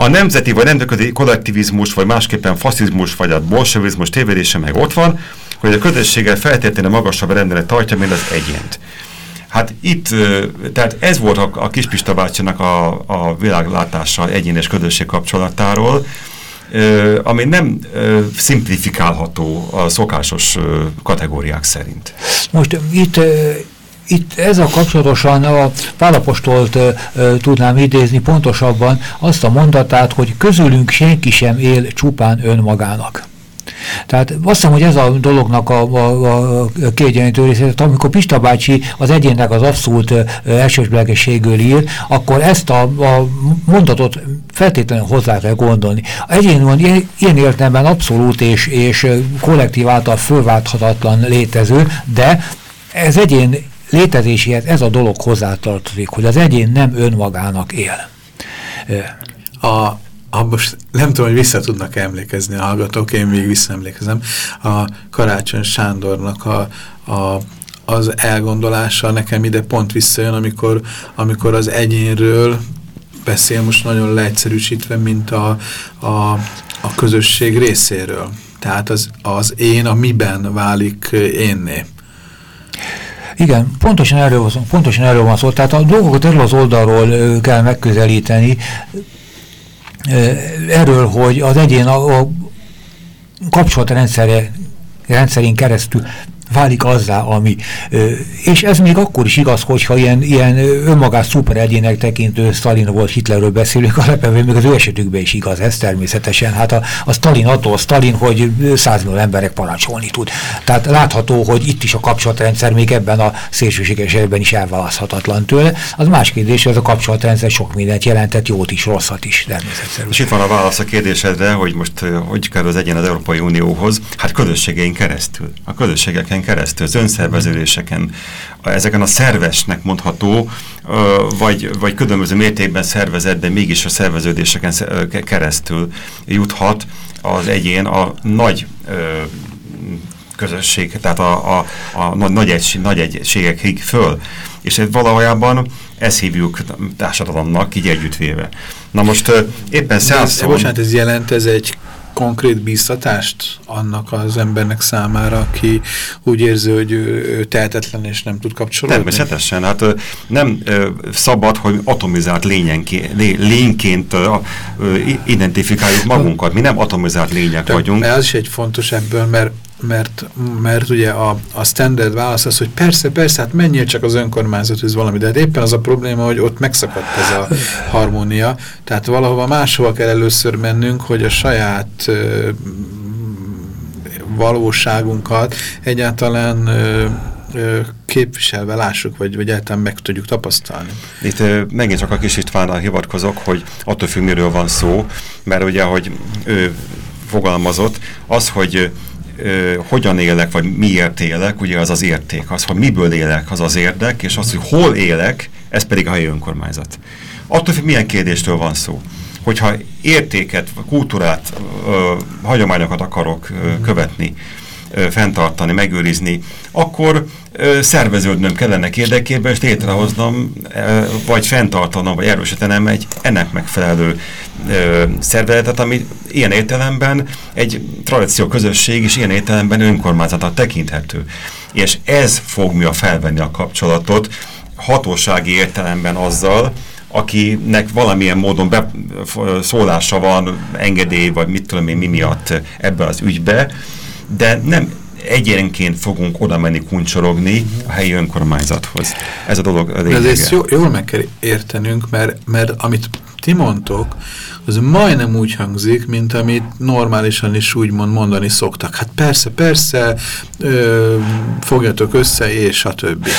A nemzeti vagy nemzetközi kollektivizmus, vagy másképpen faszizmus, vagy a bolsevizmus tévedése meg ott van, hogy a közösséggel feltétlenül magasabb rendelet tartja, mint az egyént. Hát itt, tehát ez volt a, a Kispista bácsinak a, a világlátása egyén közösség kapcsolatáról, ami nem szimplifikálható a szokásos kategóriák szerint. Most itt itt ezzel kapcsolatosan a Pálapostolt e, e, tudnám idézni pontosabban azt a mondatát, hogy közülünk senki sem él csupán önmagának. Tehát azt hiszem, hogy ez a dolognak a, a, a kiegyenlítő része, amikor Pista bácsi az egyénnek az abszolút elsősblegességről ír, akkor ezt a, a mondatot feltétlenül hozzá kell gondolni. A egyén van ilyen, ilyen értelemben abszolút és, és kollektív által fölválthatatlan létező, de ez egyén létezéséhez ez a dolog hozzátartozik, hogy az egyén nem önmagának él. A, a most nem tudom, hogy vissza tudnak emlékezni a hallgatók, én még visszaemlékezem, a Karácsony Sándornak a, a, az elgondolása nekem ide pont visszajön, amikor, amikor az egyénről beszél most nagyon leegyszerűsítve, mint a, a, a közösség részéről. Tehát az, az én a miben válik énné. Igen, pontosan erről, van, pontosan erről van szó. Tehát a dolgokat erről az oldalról kell megközelíteni, erről, hogy az egyén a, a kapcsolatrendszerre rendszerén keresztül válik azzá, ami. És ez még akkor is igaz, hogyha ilyen, ilyen önmagát szuper tekintő Stalin volt, Hitlerről beszélünk, alapvetően még az ő esetükben is igaz ez természetesen. Hát a, a Stalin attól Stalin, hogy százmillió emberek parancsolni tud. Tehát látható, hogy itt is a kapcsolatrendszer még ebben a szélsőséges esetben is elválaszthatatlan tőle. Az más kérdés, hogy ez a kapcsolatrendszer sok mindent jelentett, jót is, rosszat is természetesen. És itt van a válasz a kérdésedre, hogy most hogy kell az egyen az Európai Unióhoz? Hát közösségeink keresztül. A közösségeken éveken keresztül, az önszerveződéseken, ezeken a szervesnek mondható, vagy, vagy különböző mértékben szervezett, de mégis a szerveződéseken keresztül juthat az egyén a nagy közösség, tehát a, a, a nagy, egység, nagy egységekig föl. És ez valahajában ezt hívjuk társadalomnak, így együttvéve. Na most éppen száz Bocsánat, ez jelent, ez egy konkrét bíztatást annak az embernek számára, aki úgy érzi, hogy ő, ő tehetetlen és nem tud kapcsolódni? Természetesen, hát nem szabad, hogy atomizált lényenként, lényként identifikáljuk magunkat. Mi nem atomizált lények De vagyunk. Ez is egy fontos ebből, mert mert, mert ugye a, a standard válasz az, hogy persze, persze, hát menjél csak az önkormányzathoz valami, de hát éppen az a probléma, hogy ott megszakadt ez a harmónia, tehát valahova máshova kell először mennünk, hogy a saját ö, valóságunkat egyáltalán ö, képviselve lássuk, vagy, vagy egyáltalán meg tudjuk tapasztalni. Itt megint csak a kis Istvánnal hivatkozok, hogy attól függ, miről van szó, mert ugye, hogy ő fogalmazott, az, hogy ö, hogyan élek, vagy miért élek, ugye az az érték. Az, hogy miből élek, az az érdek, és az, hogy hol élek, ez pedig a helyi önkormányzat. Attól, hogy milyen kérdéstől van szó. Hogyha értéket, kultúrát, ö, hagyományokat akarok ö, követni, fenntartani, megőrizni, akkor szerveződnöm kellene érdekében, és létrehoznom, vagy fenntartanom, vagy erősítenem egy ennek megfelelő szervezetet, ami ilyen értelemben egy tradíció közösség, és ilyen értelemben önkormányzatot tekinthető. És ez fog mi a felvenni a kapcsolatot hatósági értelemben azzal, akinek valamilyen módon be, szólása van, engedély, vagy mit tudom én mi miatt ebbe az ügybe, de nem egyenként fogunk oda menni kuncsorogni a helyi önkormányzathoz. Ez a dolog a lényege. ezt jól meg kell értenünk, mert, mert amit ti mondtok, az majdnem úgy hangzik, mint amit normálisan is úgymond mondani szoktak. Hát persze, persze, ö, fogjatok össze, és a többi.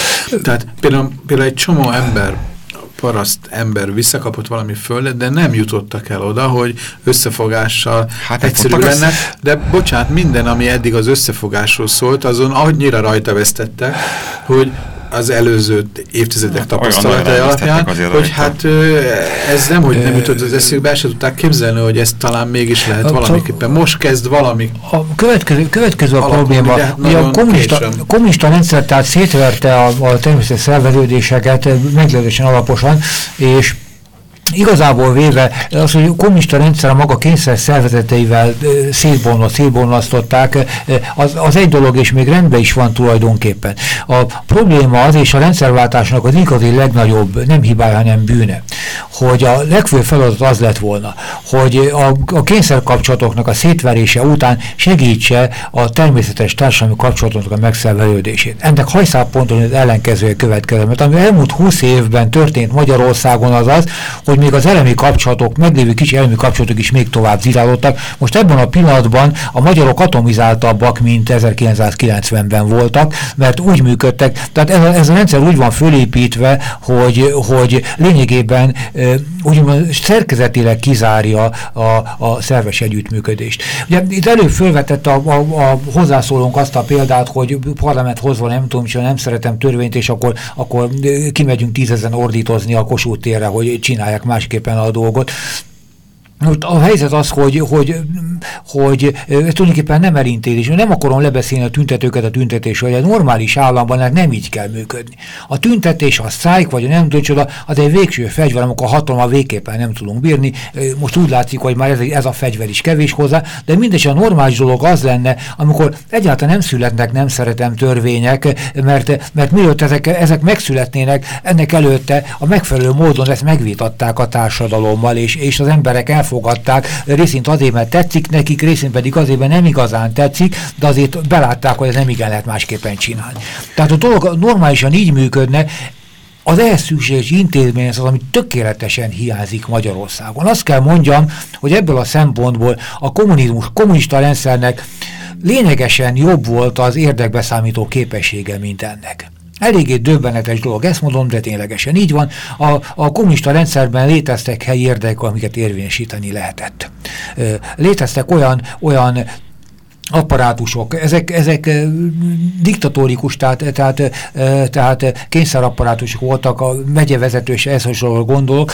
Tehát például, például egy csomó ember paraszt ember visszakapott valami földet, de nem jutottak el oda, hogy összefogással hát egyszerű lenne. De bocsánat, minden, ami eddig az összefogásról szólt, azon annyira rajta vesztette, hogy az előző évtizedek tapasztalatai alapján, hogy hát ez nem, hogy nem jutott az eszükbe, el se tudták képzelni, hogy ez talán mégis lehet a, valamiképpen. Most kezd valami. A következő, következő a probléma, hogy a kommunista, kommunista rendszer tehát szétverte a, a természetes szerveződéseket meglehetősen alaposan, és igazából véve az, hogy a kommunista rendszer a maga kényszer szervezeteivel szétbonlott, szétbonlasztották, az, az egy dolog, és még rendben is van tulajdonképpen. A probléma az, és a rendszerváltásnak az igazi legnagyobb, nem hibája, hanem bűne, hogy a legfőbb feladat az lett volna, hogy a, a kényszerkapcsolatoknak a szétverése után segítse a természetes társadalmi kapcsolatoknak a megszervelődését. Ennek hajszálponton az ellenkezője következő, mert ami elmúlt 20 évben történt Magyarországon az az, hogy még az elemi kapcsolatok, meglévő kicsi elemi kapcsolatok is még tovább zirálódtak. Most ebben a pillanatban a magyarok atomizáltabbak, mint 1990-ben voltak, mert úgy működtek, tehát ez a, ez a rendszer úgy van fölépítve, hogy, hogy lényegében úgymond szerkezetileg kizárja a, a szerves együttműködést. Ugye itt előbb fölvetett a, a, a hozzászólónk azt a példát, hogy parlament hozva nem tudom, és nem szeretem törvényt, és akkor, akkor kimegyünk tízezen ordítozni a Kossuth térre, hogy csinálják másképpen a dolgot. Most a helyzet az, hogy, hogy, hogy ez tulajdonképpen nem elintézés. Nem akarom lebeszélni a tüntetőket a tüntetésről, hogy a normális államban hát nem így kell működni. A tüntetés, a sztrájk, vagy a nem tudom csoda, az egy végső fegyver, amikor a hatalma végképpen nem tudunk bírni. Most úgy látszik, hogy már ez, ez a fegyver is kevés hozzá, de mindegy a normális dolog az lenne, amikor egyáltalán nem születnek nem szeretem törvények, mert, mert mielőtt ezek, ezek megszületnének, ennek előtte a megfelelő módon ezt megvitatták a társadalommal, és, és az emberek el elfogadták, részint azért, mert tetszik nekik, részint pedig azért, mert nem igazán tetszik, de azért belátták, hogy ez nem igen lehet másképpen csinálni. Tehát a dolog normálisan így működne, az ehhez szükséges intézmény az, ami tökéletesen hiányzik Magyarországon. Azt kell mondjam, hogy ebből a szempontból a kommunizmus, kommunista rendszernek lényegesen jobb volt az érdekbeszámító képessége, mint ennek. Eléggé döbbenetes dolog, ezt mondom, de ténylegesen így van. A, a kommunista rendszerben léteztek helyi érdekek, amiket érvényesíteni lehetett. Léteztek olyan, olyan apparátusok, ezek, ezek diktatórikus, tehát, tehát, tehát kényszerapparátusok voltak, a megyevezető és ehhez hasonló gondolok,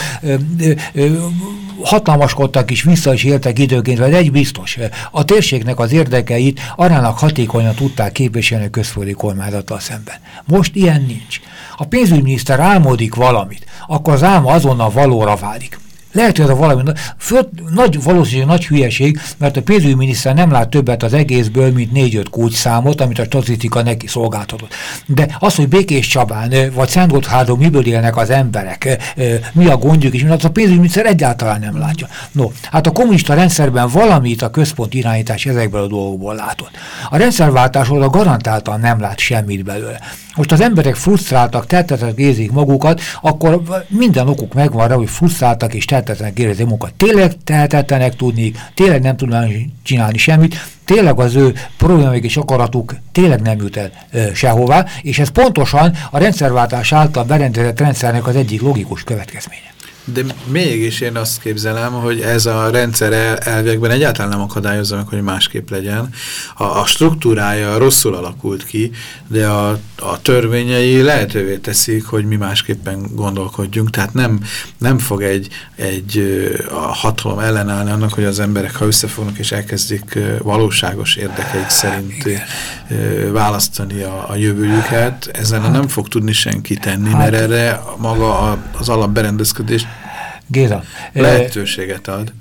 hatalmaskodtak is, vissza is éltek időként, vagy egy biztos, a térségnek az érdekeit arának hatékonyan tudták képviselni a közföldi kormányzattal szemben. Most ilyen nincs. A pénzügyminiszter álmodik valamit, akkor az álma azonnal valóra válik. Lehet, hogy ez valami föl, nagy, valószínűleg nagy hülyeség, mert a pénzügyminiszter nem lát többet az egészből, mint négy-öt számot, amit a statisztika neki szolgáltatott. De az, hogy Békés Csabán vagy Szent Gotthárdon miből élnek az emberek, mi a gondjuk, és az a pénzügyminiszter egyáltalán nem látja. No, hát a kommunista rendszerben valamit a központ irányítás ezekből a dolgokból látott. A rendszerváltásról a garantáltan nem lát semmit belőle most az emberek frusztráltak, tettetek érzik magukat, akkor minden okuk megvan rá, hogy frusztráltak és tettetlenek érzik magukat. Tényleg tehetetlenek tudni, tényleg nem tudnak csinálni semmit, tényleg az ő problémáik és akaratuk tényleg nem jut el e, sehová, és ez pontosan a rendszerváltás által berendezett rendszernek az egyik logikus következménye. De mégis én azt képzelem, hogy ez a rendszer el, elvekben egyáltalán nem akadályozza meg, hogy másképp legyen. A, a struktúrája rosszul alakult ki, de a, a törvényei lehetővé teszik, hogy mi másképpen gondolkodjunk. Tehát nem, nem fog egy, egy a hatalom ellenállni annak, hogy az emberek, ha összefognak és elkezdik valóságos érdekeik szerint Igen. választani a, a jövőjüket, ezen hát, nem fog tudni senki tenni, hát, mert erre maga az alapberendezkedés Géza. Lehetőséget ad.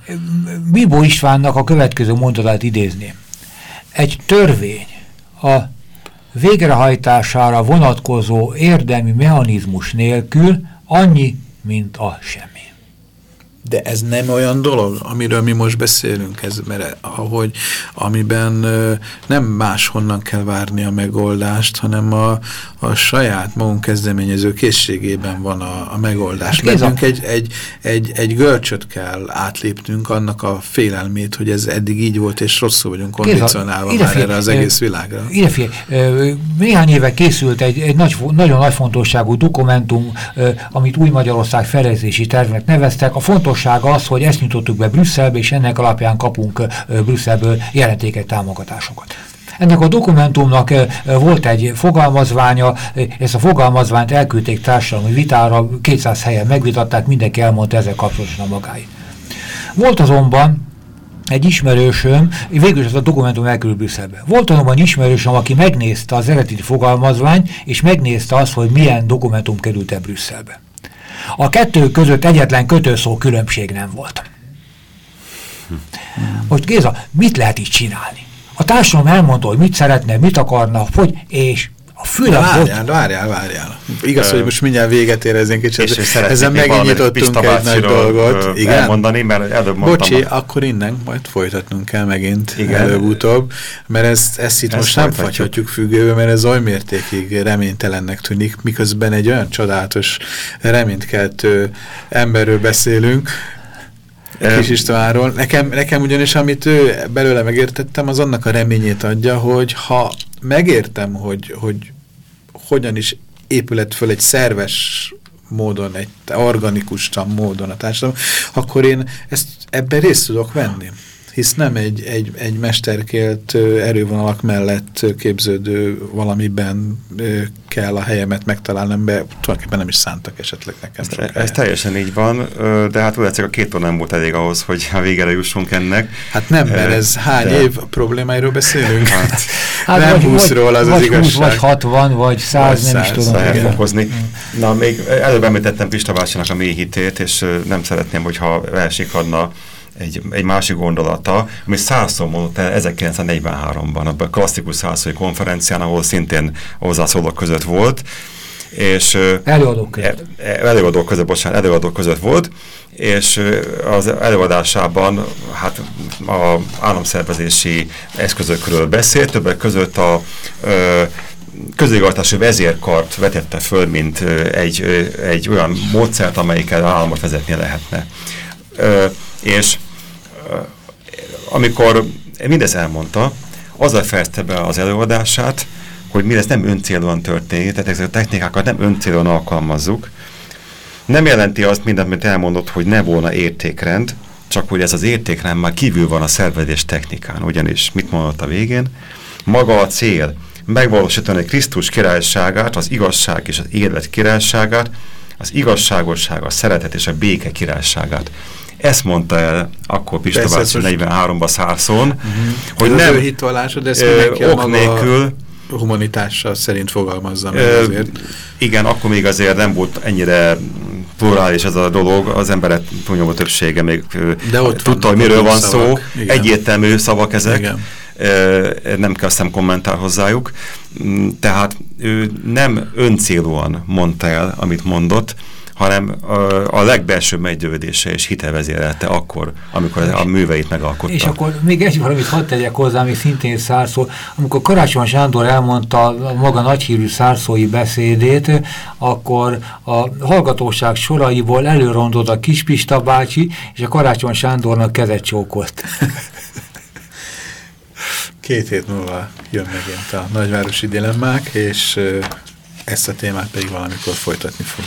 Bibó Istvánnak a következő mondatát idézném. Egy törvény a végrehajtására vonatkozó érdemi mechanizmus nélkül annyi, mint a semmi. De ez nem olyan dolog, amiről mi most beszélünk, ez, mert ahogy, amiben nem máshonnan kell várni a megoldást, hanem a, a saját magunk kezdeményező készségében van a, a megoldás. Hát Nekünk egy, egy, egy, egy görcsöt kell átlépnünk annak a félelmét, hogy ez eddig így volt, és rosszul vagyunk kondicionálva már fél, erre az egész világra. Ide fél, néhány éve készült egy, egy nagy, nagyon nagy fontosságú dokumentum, amit Új Magyarország felezési tervnek neveztek. A fontossága az, hogy ezt nyitottuk be Brüsszelbe, és ennek alapján kapunk Brüsszelből jelentékeny támogatásokat. Ennek a dokumentumnak volt egy fogalmazványa, ezt a fogalmazványt elküldték társadalmi vitára, 200 helyen megvitatták, mindenki elmondta ezzel kapcsolatosan a magáit. Volt azonban egy ismerősöm, végül is ez a dokumentum elküldött Brüsszelbe. Volt azonban ismerősöm, aki megnézte az eredeti fogalmazványt, és megnézte azt, hogy milyen dokumentum került el Brüsszelbe. A kettő között egyetlen kötőszó különbség nem volt. Most Géza, mit lehet így csinálni? A társadalom elmondta, hogy mit szeretne, mit akarna, hogy, és a fülem várjál, ott... várjál, várjál. Igaz, ö, hogy most mindjárt véget éreznénk, és, és ezen megint nyitottunk egy nagy dolgot. Igen? Elmondani, mert előbb mondtam. Bocsi, akkor innen majd folytatnunk kell megint előbb-utóbb, mert ezt, ezt itt ezt most nem fagyhatjuk függőbe, mert ez oly mértékig reménytelennek tűnik, miközben egy olyan csodálatos reménykeltő emberről beszélünk, Kis Istvánról. Nekem, nekem ugyanis, amit ő belőle megértettem, az annak a reményét adja, hogy ha megértem, hogy, hogy hogyan is épület föl egy szerves módon, egy organikus módon a társadalom, akkor én ezt ebben részt tudok venni hisz nem egy, egy, egy mesterkélt erővonalak mellett képződő valamiben kell a helyemet megtalálnom, be tulajdonképpen nem is szántak esetleg nekem. Ez, ez teljesen így van, de hát úgy a két nem volt elég ahhoz, hogy a végére jussunk ennek. Hát nem, mert ez hány de... év problémáiról beszélünk? Hát, *laughs* hát nem 20-ról az vagy az igazság. 20, vagy 60, vagy 100, vagy nem 100, is tudom. Lehet fokozni. Na, még előbb említettem Pista bácsának a mély hitét, és nem szeretném, hogyha elsikadna egy, egy másik gondolata, ami százszor mondott el 1943-ban, abban a klasszikus százszói konferencián, ahol szintén hozzászólók között volt, és előadók között. E, e, előadók között, bocsánat, előadók között volt, és az előadásában hát a államszervezési eszközökről beszélt, többek között a ö, közigazgatási vezérkart vetette föl, mint egy, egy olyan módszert, amelyikkel államot vezetni lehetne. Ö, és amikor mindezt elmondta, azzal fejezte be az előadását, hogy mindez nem öncélúan történik, tehát ezeket a technikákat nem öncélúan alkalmazzuk. Nem jelenti azt mindent, amit elmondott, hogy ne volna értékrend, csak hogy ez az értékrend már kívül van a szervezés technikán. Ugyanis mit mondott a végén? Maga a cél megvalósítani Krisztus királyságát, az igazság és az élet királyságát, az igazságosság, a szeretet és a béke királyságát. Ezt mondta el akkor Pista bácsi 43-ban Szárszón, uh -huh. hogy nem ő hitvallása, de ezt ö, ok nélkül humanitással szerint fogalmazza meg azért. Igen, akkor még azért nem volt ennyire plurális ez a dolog, az emberek túlnyomó többsége még De ott tudta, hogy miről van szavak. szó, Igen. egyértelmű szavak ezek. Igen nem kell aztán kommentál hozzájuk. Mm, tehát ő nem öncélúan mondta el, amit mondott, hanem a, legbelsőbb meggyőződése és hitevezérelte akkor, amikor a műveit megalkotta. És akkor még egy valamit hadd tegyek hozzá, ami szintén szárszó. Amikor Karácsony Sándor elmondta a maga nagyhírű szárszói beszédét, akkor a hallgatóság soraiból előrontott a Kispista bácsi, és a Karácsony Sándornak kezet csókolt. Két hét múlva jön megint a nagyvárosi dilemmák, és ezt a témát pedig valamikor folytatni fog.